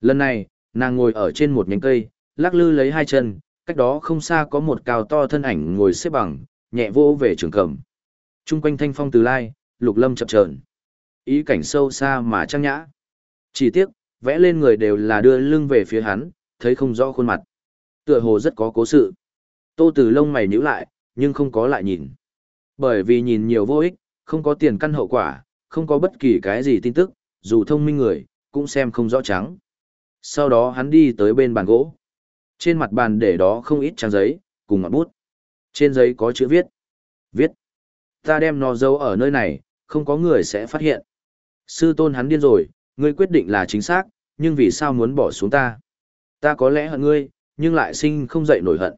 Lần này, nàng ngồi ở trên một nhánh cây, lắc lư lấy hai chân, cách đó không xa có một cao to thân ảnh ngồi xếp bằng, nhẹ vỗ về trường cầm. Trung quanh thanh phong từ lai, lục lâm chập chờn Ý cảnh sâu xa mà trang nhã. Chỉ tiếc, vẽ lên người đều là đưa lưng về phía hắn, thấy không rõ khuôn mặt. Tựa hồ rất có cố sự. Tô Từ lông mày nhíu lại, nhưng không có lại nhìn. Bởi vì nhìn nhiều vô ích, không có tiền căn hậu quả, không có bất kỳ cái gì tin tức, dù thông minh người, cũng xem không rõ trắng. Sau đó hắn đi tới bên bàn gỗ. Trên mặt bàn để đó không ít trang giấy, cùng ngọn bút. Trên giấy có chữ viết. Viết. Ta đem nó giấu ở nơi này, không có người sẽ phát hiện. Sư tôn hắn điên rồi, ngươi quyết định là chính xác, nhưng vì sao muốn bỏ xuống ta? Ta có lẽ hận ngươi, nhưng lại sinh không dậy nổi hận.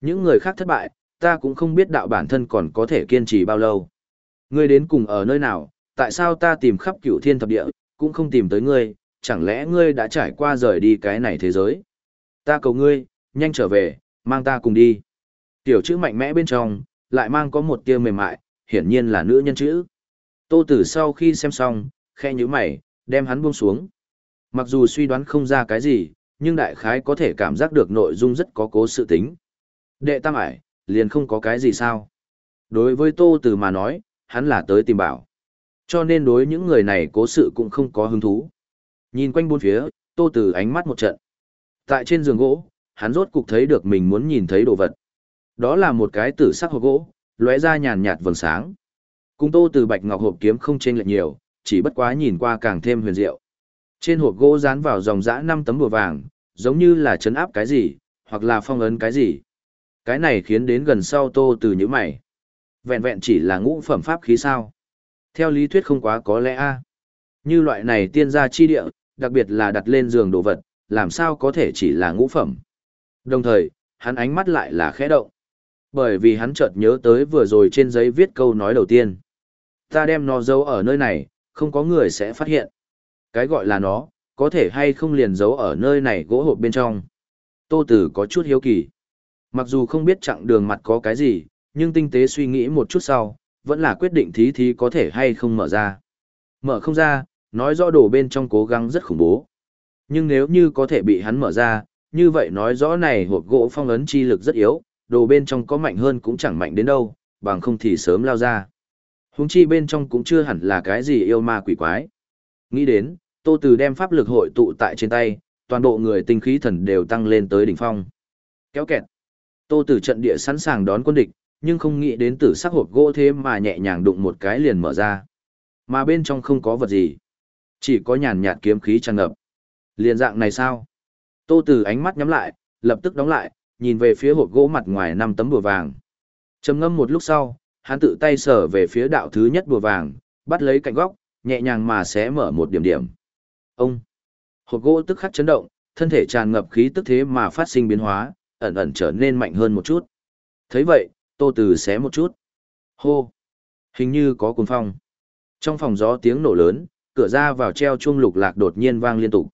Những người khác thất bại, ta cũng không biết đạo bản thân còn có thể kiên trì bao lâu. Ngươi đến cùng ở nơi nào, tại sao ta tìm khắp cửu thiên thập địa, cũng không tìm tới ngươi, chẳng lẽ ngươi đã trải qua rời đi cái này thế giới? Ta cầu ngươi, nhanh trở về, mang ta cùng đi. Tiểu chữ mạnh mẽ bên trong, lại mang có một tia mềm mại, hiển nhiên là nữ nhân chữ. Tô Tử sau khi xem xong, khe nhíu mày, đem hắn buông xuống. Mặc dù suy đoán không ra cái gì, nhưng đại khái có thể cảm giác được nội dung rất có cố sự tính. Đệ tam ải, liền không có cái gì sao. Đối với Tô Tử mà nói, hắn là tới tìm bảo. Cho nên đối những người này cố sự cũng không có hứng thú. Nhìn quanh bốn phía, Tô Tử ánh mắt một trận. Tại trên giường gỗ, hắn rốt cục thấy được mình muốn nhìn thấy đồ vật. Đó là một cái tử sắc hộp gỗ, lóe ra nhàn nhạt vầng sáng. cùng Tô Tử bạch ngọc hộp kiếm không chênh lệch nhiều, chỉ bất quá nhìn qua càng thêm huyền diệu. Trên hộp gỗ dán vào dòng dã năm tấm bùa vàng, giống như là chấn áp cái gì, hoặc là phong ấn cái gì. Cái này khiến đến gần sau Tô Từ nhíu mày. Vẹn vẹn chỉ là ngũ phẩm pháp khí sao? Theo lý thuyết không quá có lẽ a. Như loại này tiên gia chi địa, đặc biệt là đặt lên giường đồ vật, làm sao có thể chỉ là ngũ phẩm. Đồng thời, hắn ánh mắt lại là khẽ động. Bởi vì hắn chợt nhớ tới vừa rồi trên giấy viết câu nói đầu tiên. Ta đem nó giấu ở nơi này, không có người sẽ phát hiện. Cái gọi là nó, có thể hay không liền giấu ở nơi này gỗ hộp bên trong. Tô Tử có chút hiếu kỳ. Mặc dù không biết chặng đường mặt có cái gì, nhưng tinh tế suy nghĩ một chút sau, vẫn là quyết định thí thí có thể hay không mở ra. Mở không ra, nói rõ đồ bên trong cố gắng rất khủng bố. Nhưng nếu như có thể bị hắn mở ra, như vậy nói rõ này hộp gỗ phong ấn chi lực rất yếu, đồ bên trong có mạnh hơn cũng chẳng mạnh đến đâu, bằng không thì sớm lao ra. Húng chi bên trong cũng chưa hẳn là cái gì yêu ma quỷ quái. Nghĩ đến, Tô Từ đem pháp lực hội tụ tại trên tay, toàn bộ người tinh khí thần đều tăng lên tới đỉnh phong. Kéo kẹt. Tô Từ trận địa sẵn sàng đón quân địch, nhưng không nghĩ đến tử sắc hộp gỗ thế mà nhẹ nhàng đụng một cái liền mở ra. Mà bên trong không có vật gì. Chỉ có nhàn nhạt kiếm khí tràn ngập. liên dạng này sao? Tô Từ ánh mắt nhắm lại, lập tức đóng lại, nhìn về phía hộp gỗ mặt ngoài năm tấm bùa vàng. Trầm ngâm một lúc sau, hắn tự tay sờ về phía đạo thứ nhất bùa vàng, bắt lấy cạnh góc, nhẹ nhàng mà xé mở một điểm điểm. Ông! Hộp gỗ tức khắc chấn động, thân thể tràn ngập khí tức thế mà phát sinh biến hóa, ẩn ẩn trở nên mạnh hơn một chút. thấy vậy, tô từ xé một chút. Hô! Hình như có cuồng phong. Trong phòng gió tiếng nổ lớn, cửa ra vào treo chuông lục lạc đột nhiên vang liên tục.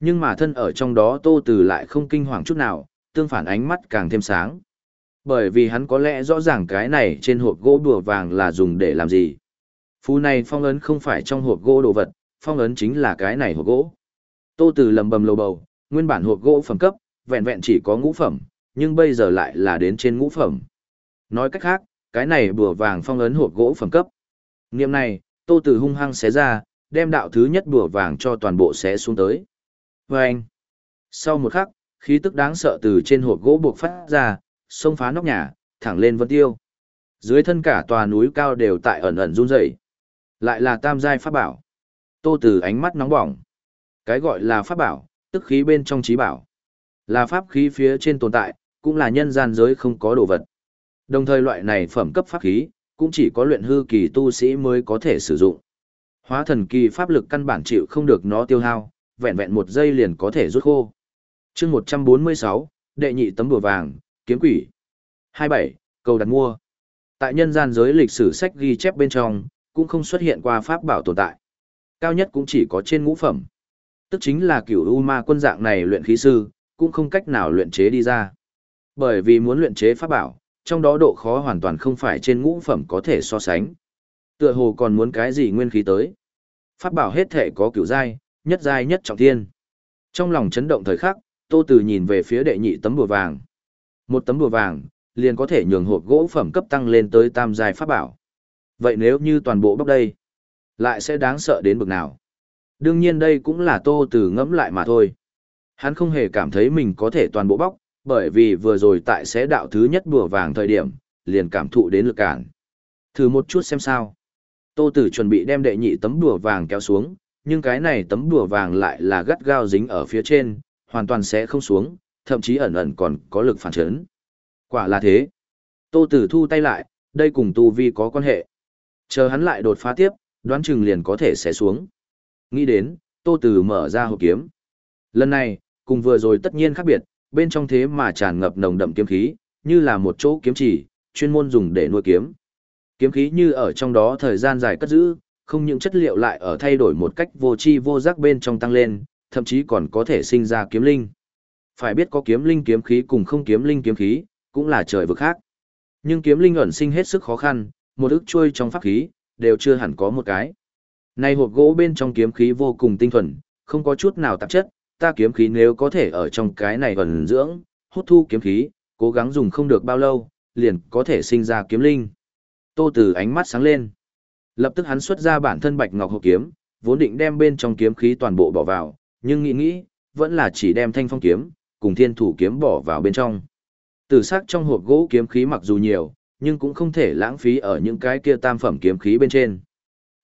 Nhưng mà thân ở trong đó tô từ lại không kinh hoàng chút nào, tương phản ánh mắt càng thêm sáng. Bởi vì hắn có lẽ rõ ràng cái này trên hộp gỗ đùa vàng là dùng để làm gì. Phú này phong ấn không phải trong hộp gỗ đồ vật, phong ấn chính là cái này hộp gỗ. Tô Từ lầm bầm lầu bầu, nguyên bản hộp gỗ phẩm cấp, vẹn vẹn chỉ có ngũ phẩm, nhưng bây giờ lại là đến trên ngũ phẩm. Nói cách khác, cái này bùa vàng phong ấn hộp gỗ phẩm cấp. Niệm này, Tô Từ hung hăng xé ra, đem đạo thứ nhất bùa vàng cho toàn bộ xé xuống tới. Và anh, sau một khắc, khí tức đáng sợ từ trên hộp gỗ buộc phát ra, xông phá nóc nhà, thẳng lên vân tiêu. Dưới thân cả tòa núi cao đều tại ẩn ẩn run rẩy. Lại là tam giai pháp bảo. Tô Từ ánh mắt nóng bỏng. Cái gọi là pháp bảo, tức khí bên trong trí bảo. Là pháp khí phía trên tồn tại, cũng là nhân gian giới không có đồ vật. Đồng thời loại này phẩm cấp pháp khí, cũng chỉ có luyện hư kỳ tu sĩ mới có thể sử dụng. Hóa thần kỳ pháp lực căn bản chịu không được nó tiêu hao, vẹn vẹn một giây liền có thể rút khô. chương 146, đệ nhị tấm bùa vàng, kiếm quỷ. 27, cầu đặt mua. Tại nhân gian giới lịch sử sách ghi chép bên trong, cũng không xuất hiện qua pháp bảo tồn tại. Cao nhất cũng chỉ có trên ngũ phẩm. Tức chính là kiểu U ma quân dạng này luyện khí sư, cũng không cách nào luyện chế đi ra. Bởi vì muốn luyện chế pháp bảo, trong đó độ khó hoàn toàn không phải trên ngũ phẩm có thể so sánh. Tựa hồ còn muốn cái gì nguyên khí tới. Pháp bảo hết thể có cửu giai, nhất giai nhất trọng thiên. Trong lòng chấn động thời khắc, Tô Từ nhìn về phía đệ nhị tấm bùa vàng. Một tấm bùa vàng, liền có thể nhường hộp gỗ phẩm cấp tăng lên tới tam giai pháp bảo. Vậy nếu như toàn bộ bóc đây, lại sẽ đáng sợ đến bực nào? Đương nhiên đây cũng là Tô Từ ngẫm lại mà thôi. Hắn không hề cảm thấy mình có thể toàn bộ bóc, bởi vì vừa rồi tại xé đạo thứ nhất bùa vàng thời điểm, liền cảm thụ đến lực cản. Thử một chút xem sao. Tô Tử chuẩn bị đem đệ nhị tấm đùa vàng kéo xuống, nhưng cái này tấm đùa vàng lại là gắt gao dính ở phía trên, hoàn toàn sẽ không xuống, thậm chí ẩn ẩn còn có lực phản chấn. Quả là thế. Tô Tử thu tay lại, đây cùng tu vi có quan hệ. Chờ hắn lại đột phá tiếp, đoán chừng liền có thể sẽ xuống. Nghĩ đến, Tô Tử mở ra hộp kiếm. Lần này, cùng vừa rồi tất nhiên khác biệt, bên trong thế mà tràn ngập nồng đậm kiếm khí, như là một chỗ kiếm chỉ, chuyên môn dùng để nuôi kiếm. Kiếm khí như ở trong đó thời gian dài cất giữ, không những chất liệu lại ở thay đổi một cách vô tri vô giác bên trong tăng lên, thậm chí còn có thể sinh ra kiếm linh. Phải biết có kiếm linh kiếm khí cùng không kiếm linh kiếm khí, cũng là trời vực khác. Nhưng kiếm linh ẩn sinh hết sức khó khăn, một ức chui trong pháp khí, đều chưa hẳn có một cái. Này hộp gỗ bên trong kiếm khí vô cùng tinh thuần, không có chút nào tạp chất, ta kiếm khí nếu có thể ở trong cái này ẩn dưỡng, hút thu kiếm khí, cố gắng dùng không được bao lâu, liền có thể sinh ra kiếm linh. Tô Tử ánh mắt sáng lên. Lập tức hắn xuất ra bản thân Bạch Ngọc hộp kiếm, vốn định đem bên trong kiếm khí toàn bộ bỏ vào, nhưng nghĩ nghĩ, vẫn là chỉ đem Thanh Phong kiếm cùng Thiên Thủ kiếm bỏ vào bên trong. Tử sắc trong hộp gỗ kiếm khí mặc dù nhiều, nhưng cũng không thể lãng phí ở những cái kia tam phẩm kiếm khí bên trên.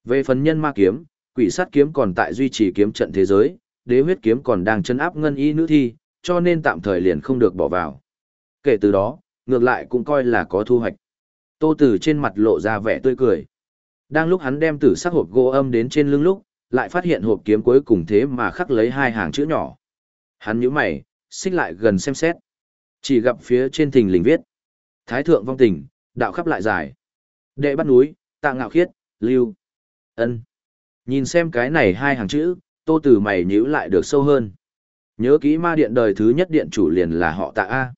Về phần nhân ma kiếm, quỷ sát kiếm còn tại duy trì kiếm trận thế giới, đế huyết kiếm còn đang chấn áp ngân y nữ thi, cho nên tạm thời liền không được bỏ vào. Kể từ đó, ngược lại cũng coi là có thu hoạch. Tô Tử trên mặt lộ ra vẻ tươi cười. Đang lúc hắn đem tử sắc hộp gỗ âm đến trên lưng lúc, lại phát hiện hộp kiếm cuối cùng thế mà khắc lấy hai hàng chữ nhỏ. Hắn nhíu mày, xích lại gần xem xét. Chỉ gặp phía trên thình lình viết. Thái thượng vong tình, đạo khắp lại giải. Đệ bắt núi, tạ ngạo khiết, lưu. ân Nhìn xem cái này hai hàng chữ, tô tử mày nhíu lại được sâu hơn. Nhớ kỹ ma điện đời thứ nhất điện chủ liền là họ tạ A.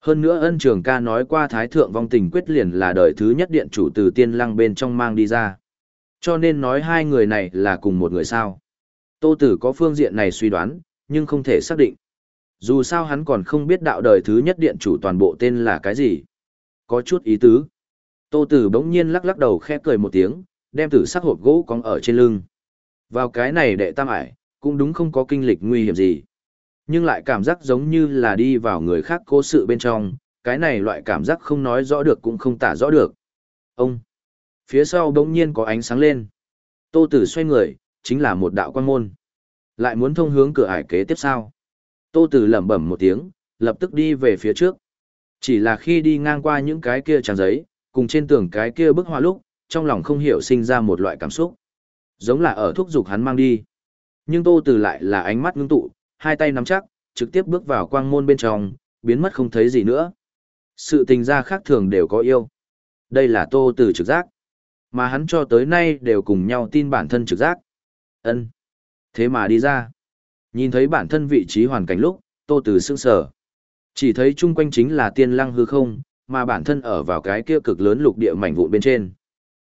Hơn nữa ân trường ca nói qua thái thượng vong tình quyết liền là đời thứ nhất điện chủ từ tiên lăng bên trong mang đi ra. Cho nên nói hai người này là cùng một người sao. Tô tử có phương diện này suy đoán, nhưng không thể xác định. Dù sao hắn còn không biết đạo đời thứ nhất điện chủ toàn bộ tên là cái gì. Có chút ý tứ. Tô tử bỗng nhiên lắc lắc đầu khẽ cười một tiếng, đem tử sắc hộp gỗ cong ở trên lưng. Vào cái này đệ tam ải, cũng đúng không có kinh lịch nguy hiểm gì nhưng lại cảm giác giống như là đi vào người khác cố sự bên trong, cái này loại cảm giác không nói rõ được cũng không tả rõ được. Ông! Phía sau bỗng nhiên có ánh sáng lên. Tô Tử xoay người, chính là một đạo quan môn. Lại muốn thông hướng cửa ải kế tiếp sao? Tô Tử lẩm bẩm một tiếng, lập tức đi về phía trước. Chỉ là khi đi ngang qua những cái kia trang giấy, cùng trên tường cái kia bức họa lúc, trong lòng không hiểu sinh ra một loại cảm xúc. Giống là ở thúc dục hắn mang đi. Nhưng Tô Tử lại là ánh mắt ngưng tụ, hai tay nắm chắc, trực tiếp bước vào quang môn bên trong, biến mất không thấy gì nữa. Sự tình gia khác thường đều có yêu. Đây là tô từ trực giác. Mà hắn cho tới nay đều cùng nhau tin bản thân trực giác. ân Thế mà đi ra. Nhìn thấy bản thân vị trí hoàn cảnh lúc, tô từ sững sở. Chỉ thấy chung quanh chính là tiên lăng hư không, mà bản thân ở vào cái kia cực lớn lục địa mảnh vụn bên trên.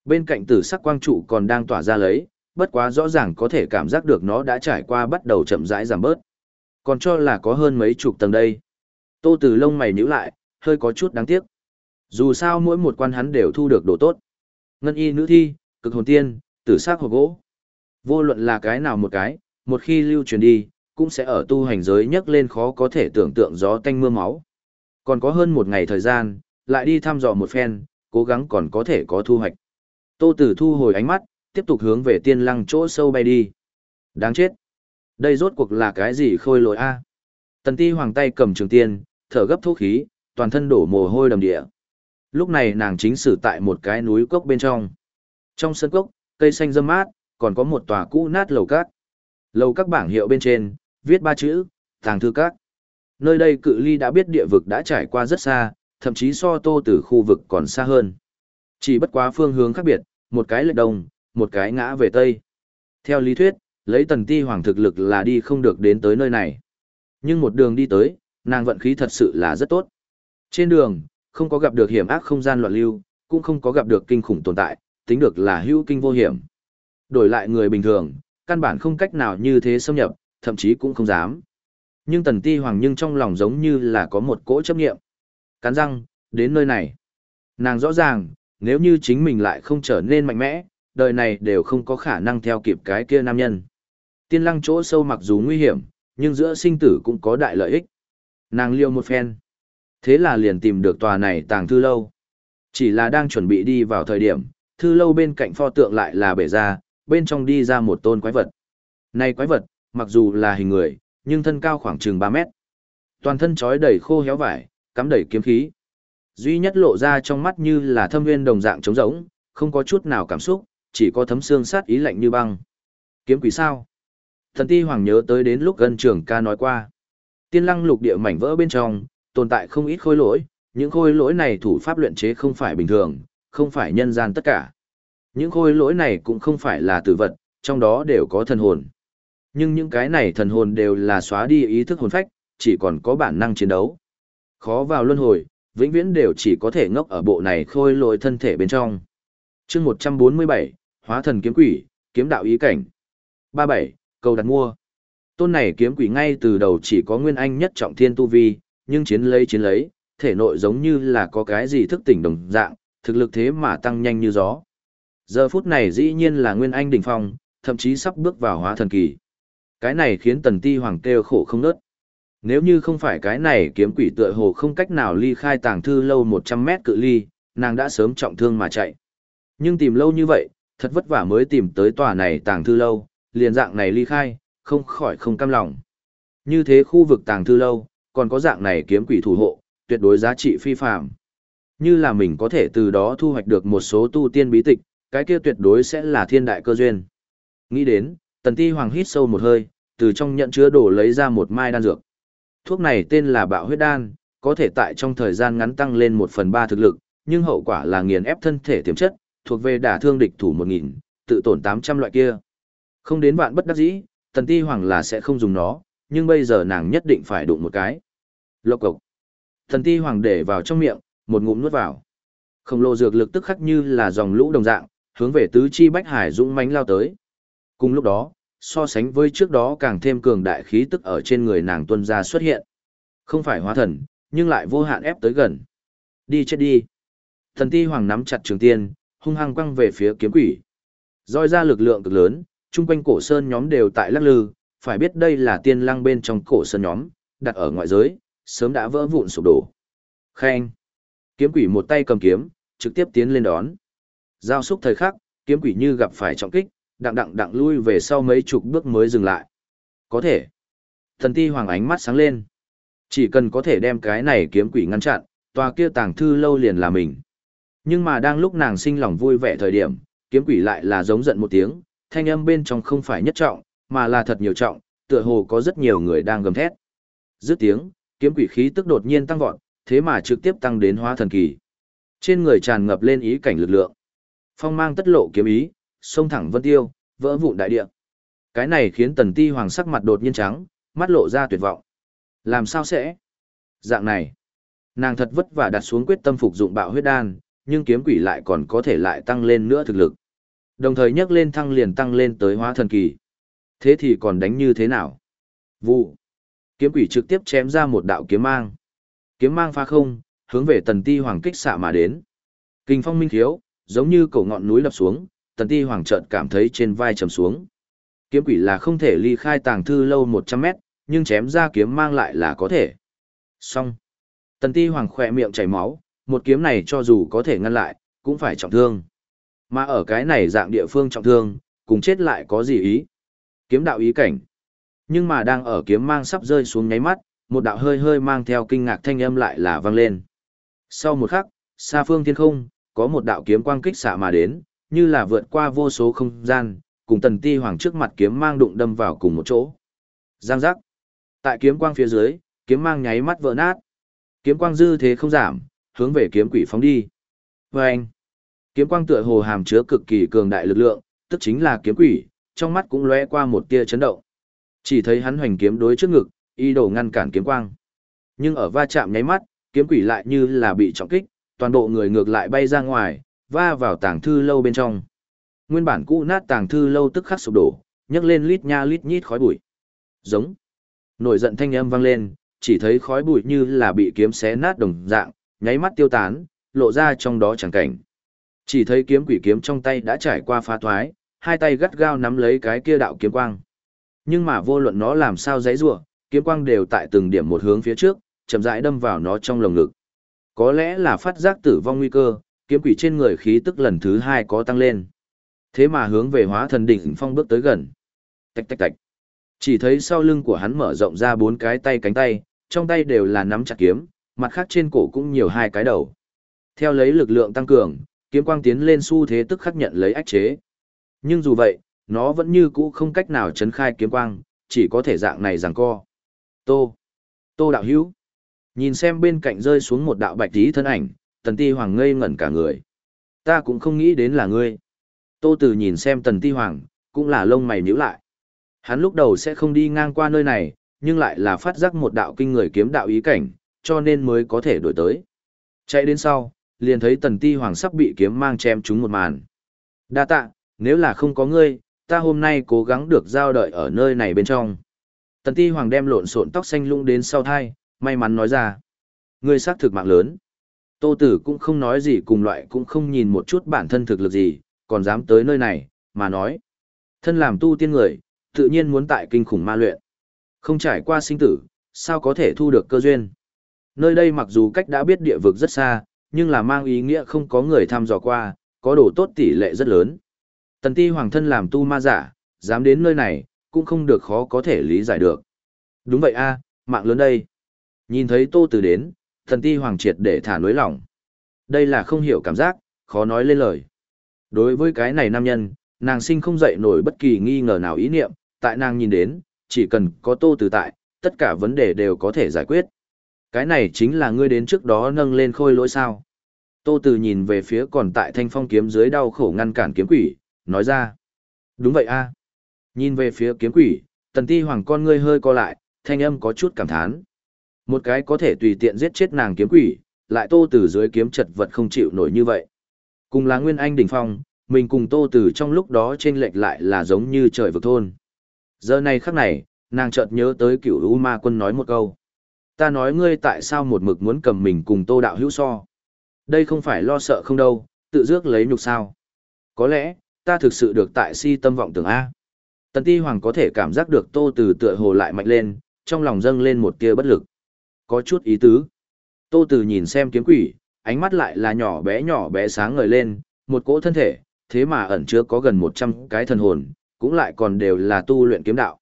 Bên cạnh tử sắc quang trụ còn đang tỏa ra lấy, bất quá rõ ràng có thể cảm giác được nó đã trải qua bắt đầu chậm rãi giảm bớt còn cho là có hơn mấy chục tầng đây. Tô Tử lông mày nhíu lại, hơi có chút đáng tiếc. Dù sao mỗi một quan hắn đều thu được đồ tốt. Ngân y nữ thi, cực hồn tiên, tử sắc hộp gỗ. Vô luận là cái nào một cái, một khi lưu truyền đi, cũng sẽ ở tu hành giới nhấc lên khó có thể tưởng tượng gió tanh mưa máu. Còn có hơn một ngày thời gian, lại đi thăm dò một phen, cố gắng còn có thể có thu hoạch. Tô Tử thu hồi ánh mắt, tiếp tục hướng về tiên lăng chỗ sâu bay đi. Đáng chết. Đây rốt cuộc là cái gì khôi lỗi a? Tần ti hoàng tay cầm trường tiên, thở gấp thuốc khí, toàn thân đổ mồ hôi đầm địa. Lúc này nàng chính xử tại một cái núi cốc bên trong. Trong sân cốc, cây xanh râm mát, còn có một tòa cũ nát lầu cát. Lầu các bảng hiệu bên trên, viết ba chữ, tàng thư các. Nơi đây cự ly đã biết địa vực đã trải qua rất xa, thậm chí so tô từ khu vực còn xa hơn. Chỉ bất quá phương hướng khác biệt, một cái lệch đông, một cái ngã về tây. Theo lý thuyết, lấy tần ti hoàng thực lực là đi không được đến tới nơi này. Nhưng một đường đi tới, nàng vận khí thật sự là rất tốt. Trên đường, không có gặp được hiểm ác không gian loạn lưu, cũng không có gặp được kinh khủng tồn tại, tính được là hữu kinh vô hiểm. Đổi lại người bình thường, căn bản không cách nào như thế xâm nhập, thậm chí cũng không dám. Nhưng tần ti hoàng nhưng trong lòng giống như là có một cỗ chấp nghiệm. Cắn răng, đến nơi này. Nàng rõ ràng, nếu như chính mình lại không trở nên mạnh mẽ, đời này đều không có khả năng theo kịp cái kia nam nhân. Tiên lăng chỗ sâu mặc dù nguy hiểm, nhưng giữa sinh tử cũng có đại lợi ích. Nàng liêu một phen. Thế là liền tìm được tòa này tàng thư lâu. Chỉ là đang chuẩn bị đi vào thời điểm, thư lâu bên cạnh pho tượng lại là bể ra, bên trong đi ra một tôn quái vật. Này quái vật, mặc dù là hình người, nhưng thân cao khoảng chừng 3 mét. Toàn thân trói đầy khô héo vải, cắm đầy kiếm khí. Duy nhất lộ ra trong mắt như là thâm nguyên đồng dạng trống rỗng, không có chút nào cảm xúc, chỉ có thấm xương sát ý lạnh như băng. Kiếm quỷ sao? Thần ti hoàng nhớ tới đến lúc gần trưởng ca nói qua. Tiên lăng lục địa mảnh vỡ bên trong, tồn tại không ít khôi lỗi, những khôi lỗi này thủ pháp luyện chế không phải bình thường, không phải nhân gian tất cả. Những khôi lỗi này cũng không phải là tử vật, trong đó đều có thần hồn. Nhưng những cái này thần hồn đều là xóa đi ý thức hồn phách, chỉ còn có bản năng chiến đấu. Khó vào luân hồi, vĩnh viễn đều chỉ có thể ngốc ở bộ này khôi lỗi thân thể bên trong. chương 147, Hóa thần kiếm quỷ, kiếm đạo ý cảnh. 37, cầu đặt mua. Tôn này kiếm quỷ ngay từ đầu chỉ có nguyên anh nhất trọng thiên tu vi, nhưng chiến lấy chiến lấy, thể nội giống như là có cái gì thức tỉnh đồng dạng, thực lực thế mà tăng nhanh như gió. Giờ phút này dĩ nhiên là nguyên anh đỉnh phong, thậm chí sắp bước vào hóa thần kỳ. Cái này khiến tần ti hoàng kêu khổ không nớt. Nếu như không phải cái này kiếm quỷ tựa hồ không cách nào ly khai tàng thư lâu 100 mét cự ly, nàng đã sớm trọng thương mà chạy. Nhưng tìm lâu như vậy, thật vất vả mới tìm tới tòa này tàng thư lâu, liền dạng này ly khai, không khỏi không cam lòng. Như thế khu vực tàng thư lâu, còn có dạng này kiếm quỷ thủ hộ, tuyệt đối giá trị phi phàm. Như là mình có thể từ đó thu hoạch được một số tu tiên bí tịch, cái kia tuyệt đối sẽ là thiên đại cơ duyên. Nghĩ đến, tần ti hoàng hít sâu một hơi, từ trong nhận chứa đổ lấy ra một mai đan dược. Thuốc này tên là bạo huyết đan, có thể tại trong thời gian ngắn tăng lên một phần ba thực lực, nhưng hậu quả là nghiền ép thân thể tiềm chất, thuộc về đả thương địch thủ một nghìn, tự tổn tám trăm loại kia. Không đến vạn bất đắc dĩ, tần ti hoàng là sẽ không dùng nó, nhưng bây giờ nàng nhất định phải đụng một cái. Lộc cộc. Tần ti hoàng để vào trong miệng, một ngụm nuốt vào. Khổng lồ dược lực tức khắc như là dòng lũ đồng dạng, hướng về tứ chi bách hải dũng mãnh lao tới. Cùng lúc đó, so sánh với trước đó càng thêm cường đại khí tức ở trên người nàng tuân ra xuất hiện. Không phải hóa thần, nhưng lại vô hạn ép tới gần. Đi chết đi. Thần ti hoàng nắm chặt trường tiên, hung hăng quăng về phía kiếm quỷ. Roi ra lực lượng cực lớn, chung quanh cổ sơn nhóm đều tại lắc lư, phải biết đây là tiên lăng bên trong cổ sơn nhóm, đặt ở ngoại giới, sớm đã vỡ vụn sụp đổ. Khen. Kiếm quỷ một tay cầm kiếm, trực tiếp tiến lên đón. Giao xúc thời khắc, kiếm quỷ như gặp phải trọng kích, đặng đặng đặng lui về sau mấy chục bước mới dừng lại. Có thể. Thần ti hoàng ánh mắt sáng lên. Chỉ cần có thể đem cái này kiếm quỷ ngăn chặn, tòa kia tàng thư lâu liền là mình. Nhưng mà đang lúc nàng sinh lòng vui vẻ thời điểm, kiếm quỷ lại là giống giận một tiếng, thanh âm bên trong không phải nhất trọng, mà là thật nhiều trọng, tựa hồ có rất nhiều người đang gầm thét. Dứt tiếng, kiếm quỷ khí tức đột nhiên tăng vọt, thế mà trực tiếp tăng đến hóa thần kỳ. Trên người tràn ngập lên ý cảnh lực lượng. Phong mang tất lộ kiếm ý, xông thẳng vân tiêu, vỡ vụn đại địa. Cái này khiến tần ti hoàng sắc mặt đột nhiên trắng, mắt lộ ra tuyệt vọng. Làm sao sẽ? Dạng này, nàng thật vất vả đặt xuống quyết tâm phục dụng bạo huyết đan, nhưng kiếm quỷ lại còn có thể lại tăng lên nữa thực lực. Đồng thời nhấc lên thăng liền tăng lên tới hóa thần kỳ. Thế thì còn đánh như thế nào? Vụ. Kiếm quỷ trực tiếp chém ra một đạo kiếm mang. Kiếm mang pha không, hướng về tần ti hoàng kích xạ mà đến. Kinh phong minh thiếu, giống như cổ ngọn núi lập xuống, tần ti hoàng chợt cảm thấy trên vai trầm xuống. Kiếm quỷ là không thể ly khai tàng thư lâu 100 mét, nhưng chém ra kiếm mang lại là có thể. Xong. Tần ti hoàng khỏe miệng chảy máu, một kiếm này cho dù có thể ngăn lại, cũng phải trọng thương. Mà ở cái này dạng địa phương trọng thương, cùng chết lại có gì ý? Kiếm đạo ý cảnh. Nhưng mà đang ở kiếm mang sắp rơi xuống nháy mắt, một đạo hơi hơi mang theo kinh ngạc thanh âm lại là vang lên. Sau một khắc, xa phương thiên không, có một đạo kiếm quang kích xạ mà đến, như là vượt qua vô số không gian, cùng tần ti hoàng trước mặt kiếm mang đụng đâm vào cùng một chỗ. Giang giác. Tại kiếm quang phía dưới, kiếm mang nháy mắt vỡ nát. Kiếm quang dư thế không giảm, hướng về kiếm quỷ phóng đi. Và anh. Kiếm quang tựa hồ hàm chứa cực kỳ cường đại lực lượng, tức chính là kiếm quỷ, trong mắt cũng lóe qua một tia chấn động. Chỉ thấy hắn hoành kiếm đối trước ngực, ý đồ ngăn cản kiếm quang. Nhưng ở va chạm nháy mắt, kiếm quỷ lại như là bị trọng kích, toàn bộ người ngược lại bay ra ngoài, va vào tàng thư lâu bên trong. Nguyên bản cũ nát tàng thư lâu tức khắc sụp đổ, nhấc lên lít nha lít nhít khói bụi. Giống. Nổi giận thanh âm vang lên, chỉ thấy khói bụi như là bị kiếm xé nát đồng dạng, nháy mắt tiêu tán, lộ ra trong đó chẳng cảnh. Chỉ thấy kiếm quỷ kiếm trong tay đã trải qua phá thoái, hai tay gắt gao nắm lấy cái kia đạo kiếm quang. Nhưng mà vô luận nó làm sao giãy giụa, kiếm quang đều tại từng điểm một hướng phía trước, chậm rãi đâm vào nó trong lồng ngực. Có lẽ là phát giác tử vong nguy cơ, kiếm quỷ trên người khí tức lần thứ hai có tăng lên. Thế mà hướng về hóa thần đỉnh phong bước tới gần. Tạch tạch tạch. Chỉ thấy sau lưng của hắn mở rộng ra bốn cái tay cánh tay, trong tay đều là nắm chặt kiếm, mặt khác trên cổ cũng nhiều hai cái đầu. Theo lấy lực lượng tăng cường, kiếm quang tiến lên xu thế tức khắc nhận lấy ách chế. Nhưng dù vậy, nó vẫn như cũ không cách nào chấn khai kiếm quang, chỉ có thể dạng này rằng co. Tô. Tô đạo hữu. Nhìn xem bên cạnh rơi xuống một đạo bạch tí thân ảnh, tần ti hoàng ngây ngẩn cả người. Ta cũng không nghĩ đến là ngươi. Tô Tử nhìn xem tần ti hoàng, cũng là lông mày nhíu lại. Hắn lúc đầu sẽ không đi ngang qua nơi này, nhưng lại là phát giác một đạo kinh người kiếm đạo ý cảnh, cho nên mới có thể đổi tới. Chạy đến sau, liền thấy tần ti hoàng sắp bị kiếm mang chém chúng một màn. Đa tạ, nếu là không có ngươi, ta hôm nay cố gắng được giao đợi ở nơi này bên trong. Tần ti hoàng đem lộn xộn tóc xanh lung đến sau thai, may mắn nói ra. Ngươi xác thực mạng lớn. Tô tử cũng không nói gì cùng loại cũng không nhìn một chút bản thân thực lực gì, còn dám tới nơi này, mà nói. Thân làm tu tiên người, tự nhiên muốn tại kinh khủng ma luyện. Không trải qua sinh tử, sao có thể thu được cơ duyên. Nơi đây mặc dù cách đã biết địa vực rất xa, nhưng là mang ý nghĩa không có người thăm dò qua, có đồ tốt tỷ lệ rất lớn. Tần ti hoàng thân làm tu ma giả, dám đến nơi này, cũng không được khó có thể lý giải được. Đúng vậy a, mạng lớn đây. Nhìn thấy tô từ đến, thần ti hoàng triệt để thả nối lòng. Đây là không hiểu cảm giác, khó nói lên lời. Đối với cái này nam nhân, nàng sinh không dậy nổi bất kỳ nghi ngờ nào ý niệm, tại nàng nhìn đến, chỉ cần có tô từ tại, tất cả vấn đề đều có thể giải quyết. Cái này chính là ngươi đến trước đó nâng lên khôi lỗi sao. Tô từ nhìn về phía còn tại thanh phong kiếm dưới đau khổ ngăn cản kiếm quỷ, nói ra. Đúng vậy a à. Nhìn về phía kiếm quỷ, tần ti hoàng con ngươi hơi co lại, thanh âm có chút cảm thán. Một cái có thể tùy tiện giết chết nàng kiếm quỷ, lại tô từ dưới kiếm chật vật không chịu nổi như vậy. Cùng là Nguyên Anh đỉnh phong, mình cùng tô từ trong lúc đó trên lệch lại là giống như trời vực thôn. Giờ này khắc này, nàng chợt nhớ tới cựu U Ma quân nói một câu. Ta nói ngươi tại sao một mực muốn cầm mình cùng tô đạo hữu so. Đây không phải lo sợ không đâu, tự dước lấy nhục sao. Có lẽ, ta thực sự được tại si tâm vọng tưởng A. Tần ti hoàng có thể cảm giác được tô từ tựa hồ lại mạnh lên, trong lòng dâng lên một tia bất lực. Có chút ý tứ. Tô từ nhìn xem kiếm quỷ, ánh mắt lại là nhỏ bé nhỏ bé sáng ngời lên, một cỗ thân thể, thế mà ẩn chứa có gần 100 cái thần hồn, cũng lại còn đều là tu luyện kiếm đạo.